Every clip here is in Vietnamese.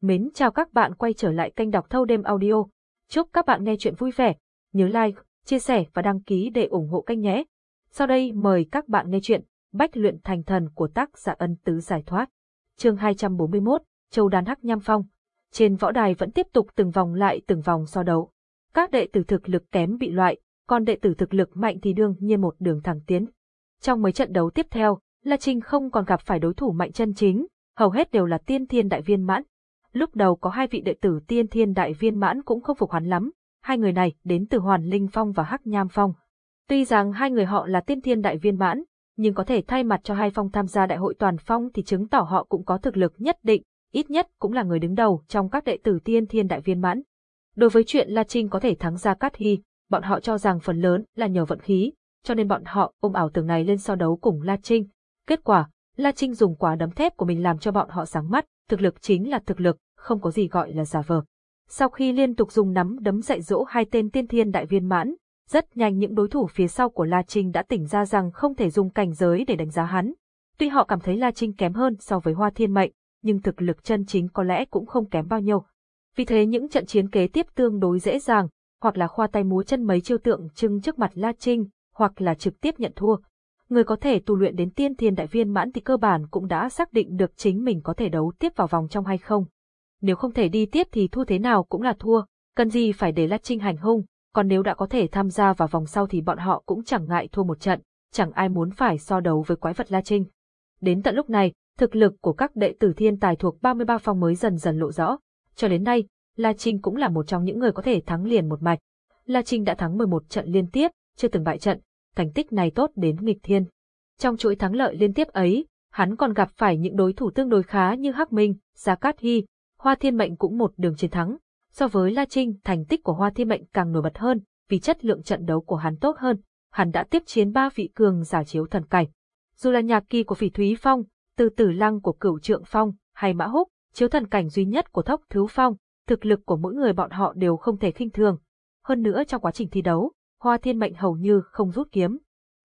Mến chào các bạn quay trở lại kênh đọc thâu đêm audio. Chúc các bạn nghe chuyện vui vẻ. Nhớ like, chia sẻ và đăng ký để ủng hộ kênh nhé. Sau đây mời các bạn nghe chuyện Bách luyện thành thần của tác giả ân tứ giải thoát. Chương 241, Châu Đan Hắc Nham Phong. Trên võ đài vẫn tiếp tục từng vòng lại từng vòng so đấu. Các đệ tử thực lực kém bị loại, còn đệ tử thực lực mạnh thì đương nhiên một đường thẳng tiến. Trong mấy trận đấu tiếp theo, La Trinh không còn gặp phải đối thủ mạnh chân chính, hầu hết đều là tiên thiên đại viên mãn. Lúc đầu có hai vị đệ tử tiên thiên đại viên mãn cũng không phục hắn lắm, hai người này đến từ Hoàn Linh Phong và Hắc Nham Phong. Tuy rằng hai người họ là tiên thiên đại viên mãn, nhưng có thể thay mặt cho hai phong tham gia đại hội toàn phong thì chứng tỏ họ cũng có thực lực nhất định, ít nhất cũng là người đứng đầu trong các đệ tử tiên thiên đại viên mãn. Đối với chuyện La Trinh có thể thắng ra Cát Hy, bọn họ cho rằng phần lớn là nhờ vận khí, cho nên bọn họ ôm ảo tưởng này lên so đấu cùng La Trinh. Kết quả, La Trinh dùng quả đấm thép của mình làm cho bọn họ sáng mắt, thực lực chính là thực lực, không có gì gọi là giả vờ. Sau khi liên tục dùng nắm đấm dạy dỗ hai tên tiên thiên đại viên mãn, rất nhanh những đối thủ phía sau của La Trinh đã tỉnh ra rằng không thể dùng cảnh giới để đánh giá hắn. Tuy họ cảm thấy La Trinh kém hơn so với Hoa Thiên Mệnh, nhưng thực lực chân chính có lẽ cũng không kém bao nhiêu. Vì thế những trận chiến kế tiếp tương đối dễ dàng, hoặc là khoa tay múa chân mấy chiêu tượng trưng trước mặt La Trinh, hoặc là trực tiếp nhận thua. Người có thể tu luyện đến tiên thiên đại viên mãn thì cơ bản cũng đã xác định được chính mình có thể đấu tiếp vào vòng trong hay không. Nếu không thể đi tiếp thì thua thế nào cũng là thua, cần gì phải để La Trinh hành hung, còn nếu đã có thể tham gia vào vòng sau thì bọn họ cũng chẳng ngại thua một trận, chẳng ai muốn phải so đấu với quái vật La Trinh. Đến tận lúc này, thực lực của các đệ tử thiên tài thuộc 33 phong mới dần dần lộ rõ. Cho đến nay, La Trinh cũng là một trong những người có thể thắng liền một mạch. La Trinh đã thắng 11 trận liên tiếp, chưa từng bại trận, thành tích này tốt đến nghịch thiên. Trong chuỗi thắng lợi liên tiếp ấy, hắn còn gặp phải những đối thủ tương đối khá như Hắc Minh, Gia Cát Hy, Hoa Thiên Mệnh cũng một đường chiến thắng. So với La Trinh, thành tích của Hoa Thiên Mệnh càng nổi bật hơn, vì chất lượng trận đấu của hắn tốt hơn, hắn đã tiếp chiến ba vị cường giả chiếu thần cảnh. Dù là nhạc kỳ của Phỉ Thúy Phong, Từ Tử Lăng của Cửu Trượng Phong, hay Mã Húc, chiếu thần cảnh duy nhất của Thóc Thứ Phong, thực lực của mỗi người bọn họ đều không thể khinh thường. Hơn nữa trong quá trình thi đấu, Hoa Thiên Mệnh hầu như không rút kiếm.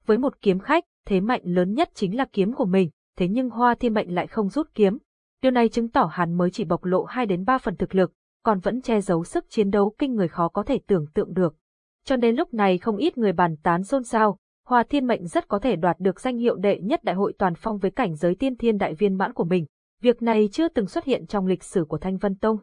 Với một kiếm khách, thế mạnh lớn nhất chính là kiếm của mình, thế nhưng Hoa Thiên Mệnh lại không rút kiếm. Điều này chứng tỏ hắn mới chỉ bộc lộ 2 đến 3 phần thực lực, còn vẫn che giấu sức chiến đấu kinh người khó có thể tưởng tượng được. Cho nên lúc này không ít người bàn tán xôn xao, Hoa Thiên Mệnh rất có thể đoạt được danh hiệu đệ nhất đại hội toàn phong với cảnh giới tiên thiên đại viên mãn của mình. Việc này chưa từng xuất hiện trong lịch sử của Thanh Vân Tông.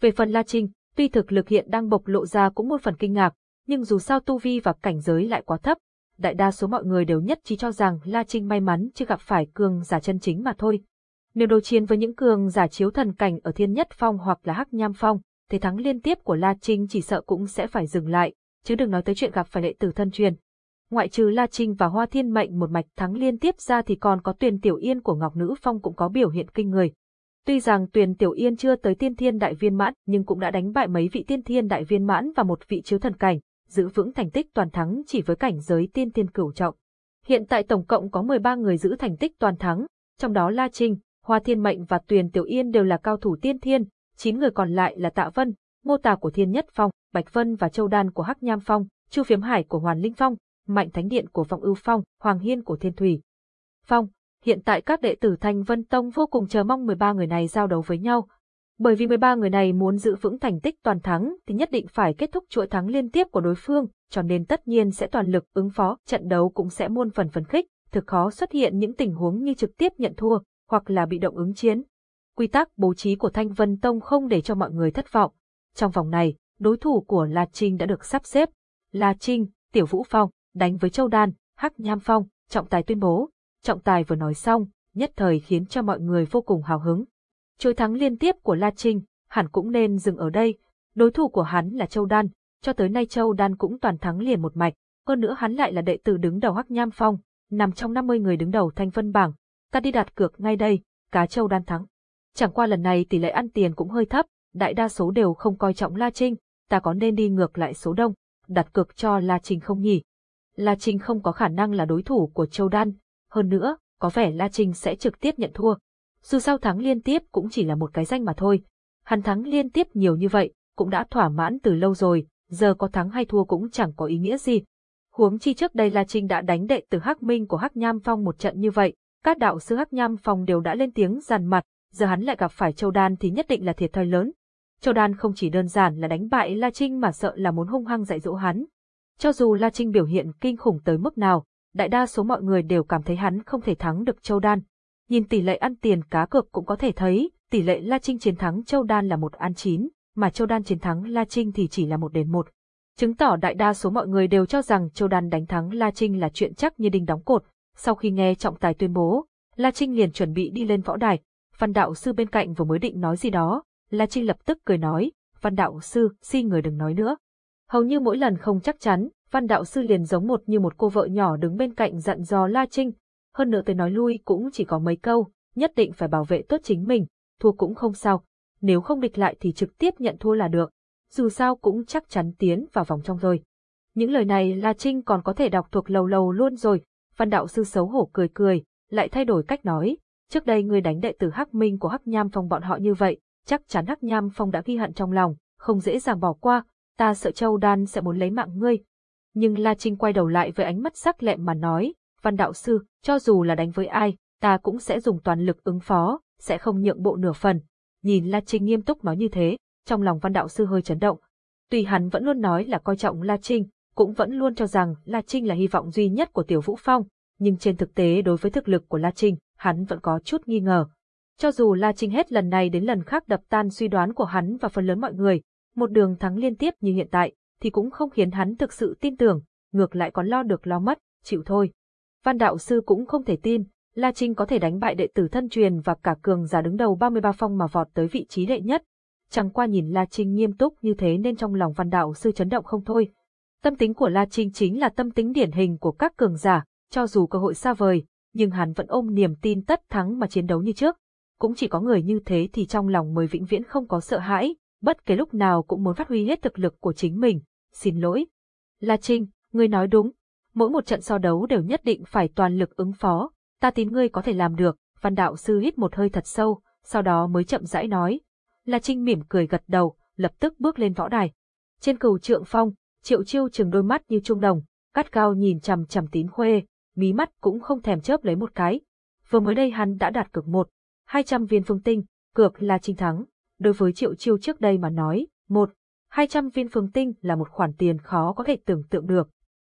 Về phần La Trinh, tuy thực lực hiện đang bộc lộ ra cũng một phần kinh ngạc, nhưng dù sao tu vi và cảnh giới lại quá thấp, đại đa số mọi người đều nhất trí cho rằng La Trinh may mắn chưa gặp phải cường giả chân chính mà thôi. Nếu đối chiến với những cường giả chiếu thần cảnh ở Thiên Nhất Phong hoặc là Hắc Nham Phong, thế thắng liên tiếp của La Trinh chỉ sợ cũng sẽ phải dừng lại, chứ đừng nói tới chuyện gặp phải đệ tử thân truyền. Ngoại trừ La Trinh và Hoa Thiên Mệnh một mạch thắng liên tiếp ra thì còn có Tuyền Tiểu Yên của Ngọc Nữ Phong cũng có biểu hiện kinh người. Tuy rằng Tuyền Tiểu Yên chưa tới tiên thiên đại viên mãn nhưng cũng đã đánh bại mấy vị tiên thiên đại viên mãn và một vị chiếu thần cảnh, giữ vững thành tích toàn thắng chỉ với cảnh giới tiên thiên cửu trọng. Hiện tại tổng cộng có 13 người giữ thành tích toàn thắng, trong đó La Trinh, Hoa Thiên Mệnh và Tuyền Tiểu Yên đều là cao thủ tiên thiên, 9 người còn lại là Tạ Vân, Mô Tà của Thiên Nhất Phong, Bạch Vân và Châu Đan của Hắc Nham Phong, Chu Phiếm Hải của Hoàn Linh Phong, Mạnh Thánh Điện của Vọng Ưu Phong, Hoàng Hiên của Thiên Thủy. Phong, hiện tại các đệ tử Thanh Vân Tông vô cùng chờ mong 13 người này giao đấu với nhau, bởi vì 13 người này muốn giữ vững thành tích toàn thắng thì nhất định phải kết thúc chuỗi thắng liên tiếp của đối phương, cho nên tất nhiên sẽ toàn lực ứng phó, trận đấu cũng sẽ muôn phần phấn khích, thực khó xuất hiện những tình huống như trực tiếp nhận thua, hoặc là bị động ứng chiến. Quy tắc bố trí của Thanh Vân Tông không để cho mọi người thất vọng. Trong vòng này, đối thủ của La Trinh đã được sắp xếp. La Trinh, Tiểu Vũ Phong, đánh với Châu Đan, Hắc Nham Phong, Trọng Tài tuyên bố. Trọng Tài vừa nói xong, nhất thời khiến cho mọi người vô cùng hào hứng. Chuỗi thắng liên tiếp của La Trinh, hẳn cũng nên dừng ở đây. Đối thủ của hắn là Châu Đan, cho tới nay Châu Đan cũng toàn thắng liền một mạch, hơn nữa hắn lại là đệ tử đứng đầu Hắc Nham Phong, nằm trong 50 người đứng đầu thanh vân bảng. Ta đi đặt cược ngay đây, cá Châu Đan thắng. Chẳng qua lần này tỷ lệ ăn tiền cũng hơi thấp, đại đa số đều không coi trọng La Trinh, ta có nên đi ngược lại số đông, đặt cược cho La Trinh không nhỉ? La Trinh không có khả năng là đối thủ của Châu Đan, hơn nữa, có vẻ La Trinh sẽ trực tiếp nhận thua, dù sao thắng liên tiếp cũng chỉ là một cái danh mà thôi. Hắn thắng liên tiếp nhiều như vậy, cũng đã thỏa mãn từ lâu rồi, giờ có thắng hay thua cũng chẳng có ý nghĩa gì. Huống chi trước đây La Trinh đã đánh đệ tử Hắc Minh của Hắc Nham Phong một trận như vậy, các đạo sư Hắc Nham Phong đều đã lên tiếng giàn mặt, giờ hắn lại gặp phải Châu Đan thì nhất định là thiệt thòi lớn. Châu Đan không chỉ đơn giản là đánh bại La Trinh mà sợ là muốn hung hăng dạy dỗ hắn. Cho dù La Trinh biểu hiện kinh khủng tới mức nào, đại đa số mọi người đều cảm thấy hắn không thể thắng được Châu Đan. Nhìn tỷ lệ ăn tiền cá cược cũng có thể thấy, tỷ lệ La Trinh chiến thắng Châu Đan là một ăn chín, mà Châu Đan chiến thắng La Trinh thì chỉ là một đến một. Chứng tỏ đại đa số mọi người đều cho rằng Châu Đan đánh thắng La Trinh là chuyện chắc như đinh đóng cột. Sau khi nghe trọng tài tuyên bố, La Trinh liền chuẩn bị đi lên võ đài. Văn đạo sư bên cạnh vừa mới định nói gì đó, La Trinh lập tức cười nói, Văn đạo sư, xin người đừng nói nữa. Hầu như mỗi lần không chắc chắn, Văn đạo sư liền giống một như một cô vợ nhỏ đứng bên cạnh dặn dò La Trinh. Hơn nữa tới nói lui cũng chỉ có mấy câu, nhất định phải bảo vệ tốt chính mình, thua cũng không sao. Nếu không địch lại thì trực tiếp nhận thua là được. Dù sao cũng chắc chắn tiến vào vòng trong rồi. Những lời này La Trinh còn có thể đọc thuộc lâu lâu luôn rồi. Văn đạo sư xấu hổ cười cười, lại thay đổi cách nói. Trước đây ngươi đánh đệ tử Hắc Minh của Hắc Nham Phong bọn họ như vậy, chắc chắn Hắc Nham Phong đã ghi hận trong lòng, không dễ dàng bỏ qua, ta sợ Châu Đan sẽ muốn lấy mạng ngươi. Nhưng La Trinh quay đầu lại với ánh mắt sắc lẹm mà nói, Văn đạo sư, cho dù là đánh với ai, ta cũng sẽ dùng toàn lực ứng phó, sẽ không nhượng bộ nửa phần. Nhìn La Trinh nghiêm túc nói như thế, trong lòng Văn đạo sư hơi chấn động. Tuy hắn vẫn luôn nói là coi trọng La Trinh, cũng vẫn luôn cho rằng La Trinh là hy vọng duy nhất của Tiểu Vũ Phong, nhưng trên thực tế đối với thực lực của La Trinh, hắn vẫn có chút nghi ngờ. Cho dù La Trinh hết lần này đến lần khác đập tan suy đoán của hắn và phần lớn mọi người, một đường thắng liên tiếp như hiện tại, thì cũng không khiến hắn thực sự tin tưởng, ngược lại còn lo được lo mất, chịu thôi. Văn đạo sư cũng không thể tin, La Trinh có thể đánh bại đệ tử thân truyền và cả cường giả đứng đầu 33 phong mà vọt tới vị trí đệ nhất. Chẳng qua nhìn La Trinh nghiêm túc như thế nên trong lòng văn đạo sư chấn động không thôi. Tâm tính của La Trinh chính là tâm tính điển hình của các cường giả, cho dù cơ hội xa vời, nhưng hắn vẫn ôm niềm tin tất thắng mà chiến đấu như trước. Cũng chỉ có người như thế thì trong lòng mới vĩnh viễn không có sợ hãi, bất kể lúc nào cũng muốn phát huy hết thực lực của chính mình. Xin lỗi. La Trinh, ngươi nói đúng. Mỗi một trận so đấu đều nhất định phải toàn lực ứng phó. Ta tin ngươi có thể làm được. Văn đạo sư hít một hơi thật sâu, sau đó mới chậm rãi nói. La Trinh mỉm cười gật đầu, lập tức bước lên võ đài. Trên cầu trượng phong, triệu chiêu chừng đôi mắt như trung đồng, cắt cao nhìn chằm chằm tín khuê, mí mắt cũng không thèm chớp lấy một cái. Vừa mới đây hắn đã đạt cực một, 200 viên phương tinh, cược là trinh thắng. Đối với triệu chiêu trước đây mà nói, một, 200 viên phương tinh là một khoản tiền khó có thể tưởng tượng được.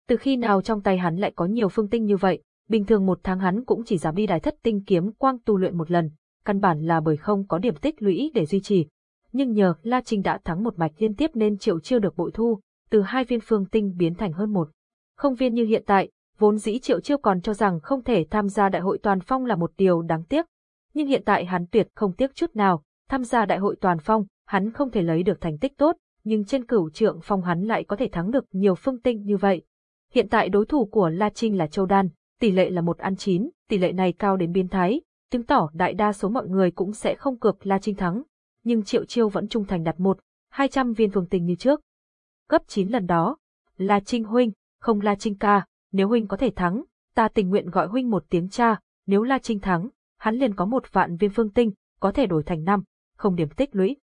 Từ khi nào trong tay hắn lại có nhiều phương tinh như vậy, bình thường một tháng hắn cũng chỉ dám đi đài thất tinh kiếm quang tu luyện một lần, căn bản là bởi không có điểm tích lũy để duy trì. Nhưng nhờ La Trinh đã thắng một mạch liên tiếp nên triệu chiêu được bội thu, từ hai viên phương tinh biến thành hơn một. Không viên như hiện tại, vốn dĩ triệu chiêu còn cho rằng không thể tham gia đại hội toàn phong là một điều đáng tiếc. Nhưng hiện tại hắn tuyệt không tiếc chút nào, tham gia đại hội toàn phong, hắn không thể lấy được thành tích tốt, nhưng trên cửu trượng phong hắn lại có thể thắng được nhiều phương tinh như vậy. Hiện tại đối thủ của La Trinh là Châu Đan, tỷ lệ là một ăn chín, tỷ lệ này cao đến biến thái, chứng tỏ đại đa số mọi người cũng sẽ không cược La Trinh thắng. Nhưng Triệu Chiêu vẫn trung thành đặt một, 200 viên phương tình như trước. Gấp 9 lần đó, La Trinh huynh, không La Trinh ca, nếu huynh có thể thắng, ta tình nguyện gọi huynh một tiếng cha, nếu La Trinh thắng, hắn liền có một vạn viên phương tinh, có thể đổi thành năm, không điểm tích lũy.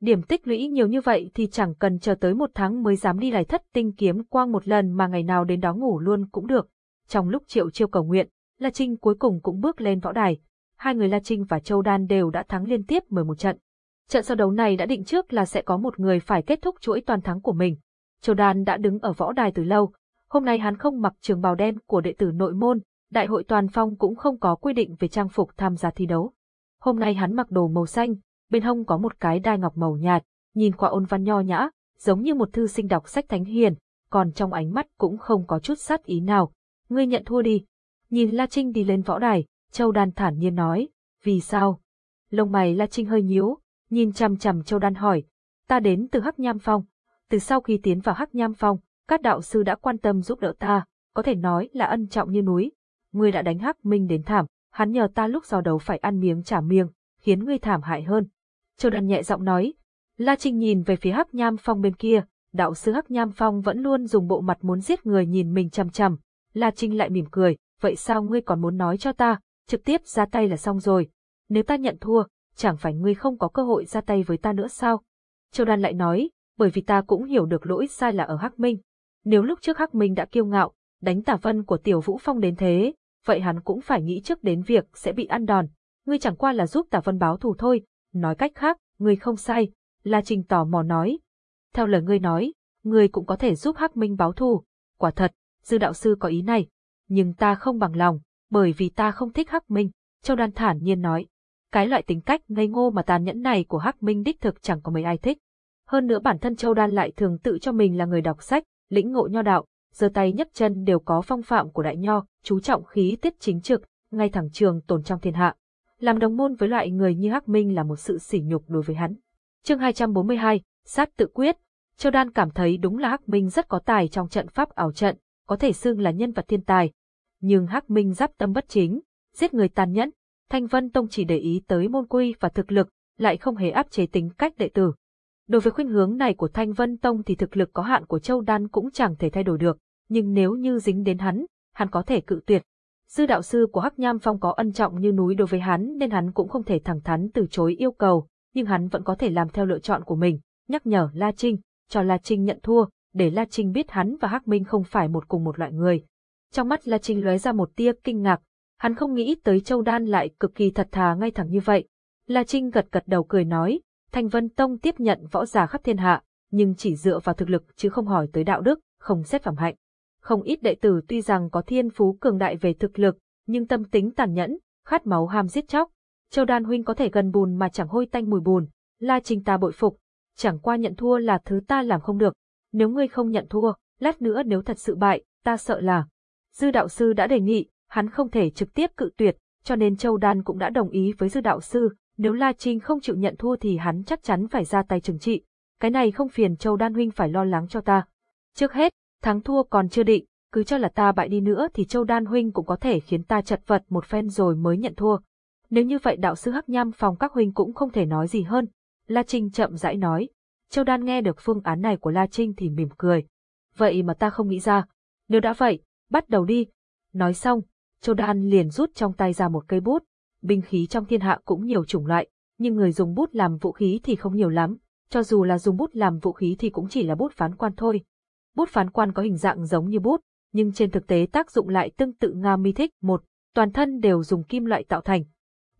Điểm tích lũy nhiều như vậy thì chẳng cần chờ tới một tháng mới dám đi lại thất tinh kiếm quang một lần mà ngày nào đến đó ngủ luôn cũng được. Trong lúc triệu chiêu cầu nguyện, La Trinh cuối cùng cũng bước lên võ đài. Hai người La Trinh và Châu Đan đều đã thắng liên tiếp 11 trận. Trận sau đấu này đã định trước là sẽ có một người phải kết thúc chuỗi toàn thắng của mình. Châu Đan đã đứng ở võ đài từ lâu, Hôm nay hắn không mặc trường bào đen của đệ tử nội môn, đại hội toàn phong cũng không có quy định về trang phục tham gia thi đấu. Hôm nay hắn mặc đồ màu xanh, bên hông có một cái đai ngọc màu nhạt, nhìn qua ôn văn nho nhã, giống như một thư sinh đọc sách thánh hiền, còn trong ánh mắt cũng không có chút sát ý nào. Ngươi nhận thua đi. Nhìn La Trinh đi lên võ đài, Châu Đan thản nhiên nói, vì sao? Lông mày La Trinh hơi nhíu, nhìn chằm chằm Châu Đan hỏi, ta đến từ Hắc Nham Phong. Từ sau khi tiến vào Hắc Nham Phong, các đạo sư đã quan tâm giúp đỡ ta, có thể nói là ân trọng như núi. Ngươi đã đánh Hắc Minh đến thảm, hắn nhờ ta lúc giao đấu phải ăn miếng trả miếng, khiến ngươi thảm hại hơn. Châu Đan nhẹ giọng nói. La Trinh nhìn về phía Hắc Nham Phong bên kia, đạo sư Hắc Nham Phong vẫn luôn dùng bộ mặt muốn giết người nhìn mình chằm chằm. La Trinh lại mỉm cười, vậy sao ngươi còn muốn nói cho ta, trực tiếp ra tay là xong rồi. Nếu ta nhận thua, chẳng phải ngươi không có cơ hội ra tay với ta nữa sao? Châu Đan lại nói, bởi vì ta cũng hiểu được lỗi sai là ở Hắc Minh. Nếu lúc trước Hắc Minh đã kiêu ngạo, đánh tả vân của Tiểu Vũ Phong đến thế, vậy hắn cũng phải nghĩ trước đến việc sẽ bị ăn đòn. ngươi chẳng qua là giúp Tả Vân báo thù thôi, nói cách khác, ngươi không sai, La Trinh tò mò nói. Theo lời ngươi nói, ngươi cũng có thể giúp Hắc Minh báo thù, quả thật, dư đạo sư có ý này, nhưng ta không bằng lòng, bởi vì ta không thích Hắc Minh, Châu Đan thản nhiên nói. Cái loại tính cách ngây ngô mà tàn nhẫn này của Hắc Minh đích thực chẳng có mấy ai thích. Hơn nữa bản thân Châu Đan lại thường tự cho mình là người đọc sách, lĩnh ngộ nho đạo, giơ tay nhấc chân đều có phong phạm của đại nho, chú trọng khí tiết chính trực, ngay thẳng trường tồn trong thiên hạ. Làm đồng môn với loại người như Hắc Minh là một sự sỉ nhục đối với hắn. Chương 242, sát tự quyết. Châu Đan cảm thấy đúng là Hắc Minh rất có tài trong trận pháp ảo trận, có thể xưng là nhân vật thiên tài. Nhưng Hắc Minh giáp tâm bất chính, giết người tàn nhẫn, Thanh Vân Tông chỉ để ý tới môn quy và thực lực, lại không hề áp chế tính cách đệ tử. Đối với khuynh hướng này của Thanh Vân Tông thì thực lực có hạn của Châu Đan cũng chẳng thể thay đổi được, nhưng nếu như dính đến hắn, hắn có thể cự tuyệt. Sư đạo sư của Hắc Nham Phong có ân trọng như núi đối với hắn nên hắn cũng không thể thẳng thắn từ chối yêu cầu, nhưng hắn vẫn có thể làm theo lựa chọn của mình, nhắc nhở La Trinh, cho La Trinh nhận thua, để La Trinh biết hắn và Hắc Minh không phải một cùng một loại người. Trong mắt La Trinh lóe ra một tia kinh ngạc, hắn không nghĩ tới Châu Đan lại cực kỳ thật thà ngay thẳng như vậy. La Trinh gật gật đầu cười nói, Thanh Vân Tông tiếp nhận võ giả khắp thiên hạ, nhưng chỉ dựa vào thực lực chứ không hỏi tới đạo đức, không xét phẩm hạnh. Không ít đệ tử tuy rằng có thiên phú cường đại về thực lực, nhưng tâm tính tàn nhẫn, khát máu ham giết chóc. Châu Đan huynh có thể gần bùn mà chẳng hôi tanh mùi bùn, La Trinh ta bội phục, chẳng qua nhận thua là thứ ta làm không được. Nếu ngươi không nhận thua, lát nữa nếu thật sự bại, ta sợ là. Dư đạo sư đã đề nghị, hắn không thể trực tiếp cự tuyệt, cho nên Châu Đan cũng đã đồng ý với dư đạo sư, nếu La Trinh không chịu nhận thua thì hắn chắc chắn phải ra tay trừng trị. Cái này không phiền Châu Đan huynh phải lo lắng cho ta. Trước hết, thắng thua còn chưa định, cứ cho là ta bại đi nữa thì Châu Đan huynh cũng có thể khiến ta chật vật một phen rồi mới nhận thua. Nếu như vậy đạo sư Hắc Nham phòng các huynh cũng không thể nói gì hơn. La Trinh chậm rãi nói. Châu Đan nghe được phương án này của La Trinh thì mỉm cười. Vậy mà ta không nghĩ ra. Nếu đã vậy, bắt đầu đi. Nói xong, Châu Đan liền rút trong tay ra một cây bút. Binh khí trong thiên hạ cũng nhiều chủng loại, nhưng người dùng bút làm vũ khí thì không nhiều lắm. Cho dù là dùng bút làm vũ khí thì cũng chỉ là bút phán quan thôi. Bút phán quan có hình dạng giống như bút, nhưng trên thực tế tác dụng lại tương tự Nga mi thích một, toàn thân đều dùng kim loại tạo thành.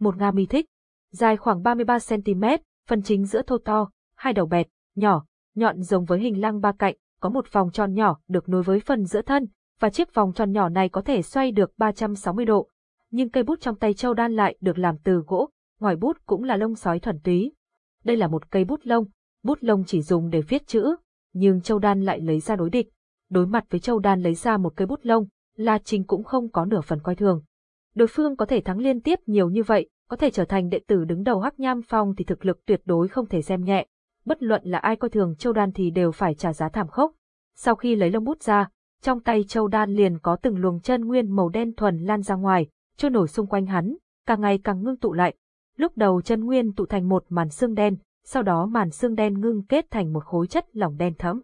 Một Nga mi thích, dài khoảng 33cm, phần chính giữa thô to, hai đầu bẹt, nhỏ, nhọn giống với hình lăng ba cạnh, có một vòng tròn nhỏ được nối với phần giữa thân, và chiếc vòng tròn nhỏ này có thể xoay được 360 độ. Nhưng cây bút trong tay Châu Đan lại được làm từ gỗ, ngoài bút cũng là lông sói thuần túy. Đây là một cây bút lông, bút lông chỉ dùng để viết chữ, nhưng Châu Đan lại lấy ra đối địch. Đối mặt với Châu Đan lấy ra một cây bút lông, La Trinh cũng không có nửa phần coi thường. Đối phương có thể thắng liên tiếp nhiều như vậy, có thể trở thành đệ tử đứng đầu Hắc Nham Phong thì thực lực tuyệt đối không thể xem nhẹ. Bất luận là ai coi thường Châu Đan thì đều phải trả giá thảm khốc. Sau khi lấy lông bút ra, trong tay Châu Đan liền có từng luồng chân nguyên màu đen thuần lan ra ngoài, trôi nổi xung quanh hắn, càng ngày càng ngưng tụ lại. Lúc đầu chân nguyên tụ thành một màn xương đen, sau đó màn xương đen ngưng kết thành một khối chất lỏng đen thẫm.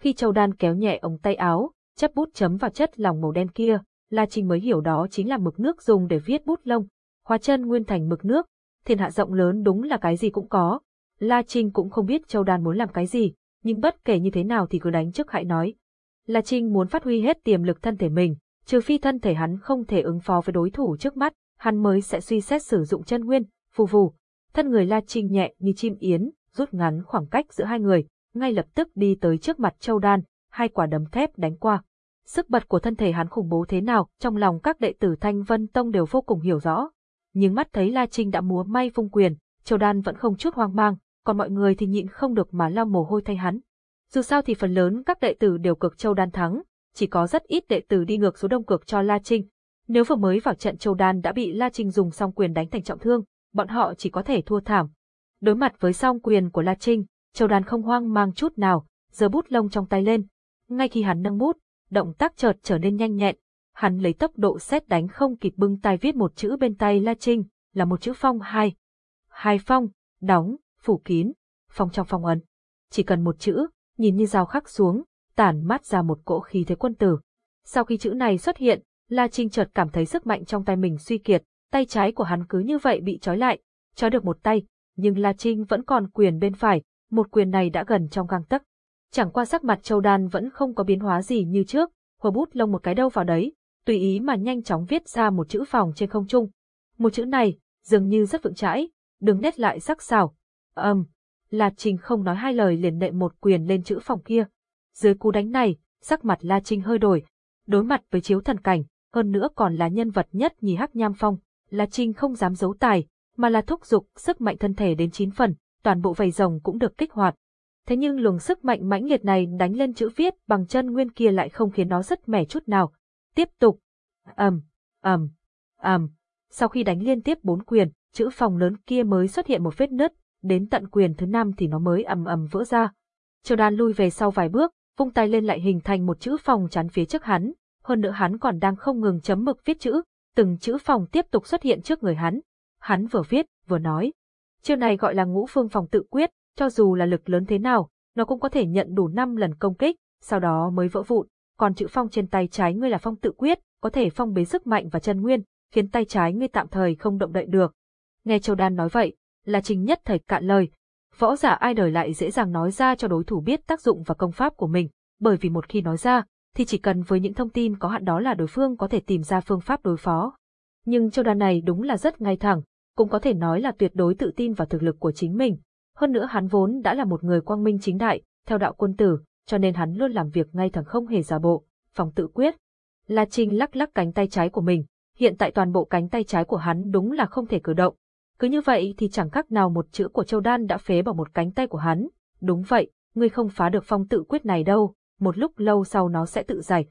Khi Châu Đan kéo nhẹ ống tay áo, chấp bút chấm vào chất lỏng màu đen kia, La Trinh mới hiểu đó chính là mực nước dùng để viết bút lông, hóa chân nguyên thành mực nước. Thiên hạ rộng lớn đúng là cái gì cũng có. La Trinh cũng không biết Châu Đan muốn làm cái gì, nhưng bất kể như thế nào thì cứ đánh trước hãy nói. La Trinh muốn phát huy hết tiềm lực thân thể mình, trừ phi thân thể hắn không thể ứng phó với đối thủ trước mắt, hắn mới sẽ suy xét sử dụng chân nguyên, phù phù. Thân người La Trinh nhẹ như chim yến, rút ngắn khoảng cách giữa hai người, ngay lập tức đi tới trước mặt Châu Đan, hai quả đấm thép đánh qua. Sức bật của thân thể hắn khủng bố thế nào, trong lòng các đệ tử Thanh Vân Tông đều vô cùng hiểu rõ. Nhưng mắt thấy La Trinh đã múa may vung quyền, Châu Đan vẫn không chút hoang mang, còn mọi người thì nhịn không được mà lau mồ hôi thay hắn. Dù sao thì phần lớn các đệ tử đều cực Châu Đan thắng, chỉ có rất ít đệ tử đi ngược số đông cực cho La Trinh. Nếu vừa mới vào trận Châu Đan đã bị La Trinh dùng song quyền đánh thành trọng thương, bọn họ chỉ có thể thua thảm. Đối mặt với song quyền của La Trinh, Châu Đan không hoang mang chút nào, giơ bút lông trong tay lên. Ngay khi hắn nâng bút, động tác chợt trở nên nhanh nhẹn. Hắn lấy tốc độ xét đánh không kịp bưng tay viết một chữ bên tay La Trinh, là một chữ phong hai. Hai phong, đóng, phủ kín, phong trong phong ấn. Chỉ cần một chữ, nhìn như dao khắc xuống, tản mát ra một cỗ khí thế quân tử. Sau khi chữ này xuất hiện, La Trinh chợt cảm thấy sức mạnh trong tay mình suy kiệt, tay trái của hắn cứ như vậy bị trói lại, trói được một tay, nhưng La Trinh vẫn còn quyền bên phải, một quyền này đã gần trong gang tấc. Chẳng qua sắc mặt Châu Đan vẫn không có biến hóa gì như trước, hồ bút lông một cái đâu vào đấy, tùy ý mà nhanh chóng viết ra một chữ phòng trên không trung. Một chữ này, dường như rất vững chãi, đường nét lại sắc sảo. Ầm, um, La Trinh không nói hai lời liền nện một quyền lên chữ phòng kia. Dưới cú đánh này, sắc mặt La Trinh hơi đổi. Đối mặt với chiếu thần cảnh, hơn nữa còn là nhân vật nhất nhì hắc nham phong, La Trinh không dám giấu tài, mà là thúc giục sức mạnh thân thể đến chín phần, toàn bộ vầy rồng cũng được kích hoạt. Thế nhưng luồng sức mạnh mãnh liệt này đánh lên chữ viết bằng chân nguyên kia lại không khiến nó rất mẻ chút nào. Tiếp tục. ầm, ầm, ầm. Sau khi đánh liên tiếp bốn quyền, chữ phòng lớn kia mới xuất hiện một vết nứt, đến tận quyền thứ năm thì nó mới ầm ầm vỡ ra. Châu Đan lui về sau vài bước, vung tay lên lại hình thành một chữ phòng chắn phía trước hắn, hơn nữa hắn còn đang không ngừng chấm mực viết chữ, từng chữ phòng tiếp tục xuất hiện trước người hắn. Hắn vừa viết, vừa nói. Chiêu này gọi là ngũ phương phòng tự quyết, cho dù là lực lớn thế nào, nó cũng có thể nhận đủ 5 lần công kích, sau đó mới vỡ vụn. Còn chữ phong trên tay trái ngươi là phong tự quyết, có thể phong bế sức mạnh và chân nguyên, khiến tay trái ngươi tạm thời không động đậy được. Nghe Châu Đan nói vậy, là trình nhất thời cạn lời. Võ giả ai đời lại dễ dàng nói ra cho đối thủ biết tác dụng và công pháp của mình, bởi vì một khi nói ra, thì chỉ cần với những thông tin có hạn đó là đối phương có thể tìm ra phương pháp đối phó. Nhưng Châu Đan này đúng là rất ngay thẳng, cũng có thể nói là tuyệt đối tự tin vào thực lực của chính mình. Hơn nữa hắn vốn đã là một người quang minh chính đại, theo đạo quân tử, cho nên hắn luôn làm việc ngay thẳng không hề giả bộ, phòng tự quyết. La Trinh lắc lắc cánh tay trái của mình, hiện tại toàn bộ cánh tay trái của hắn đúng là không thể cử động. Cứ như vậy thì chẳng khác nào một chữ của Châu Đan đã phế bỏ một cánh tay của hắn. Đúng vậy, ngươi không phá được phong tự quyết này đâu, một lúc lâu sau nó sẽ tự giải.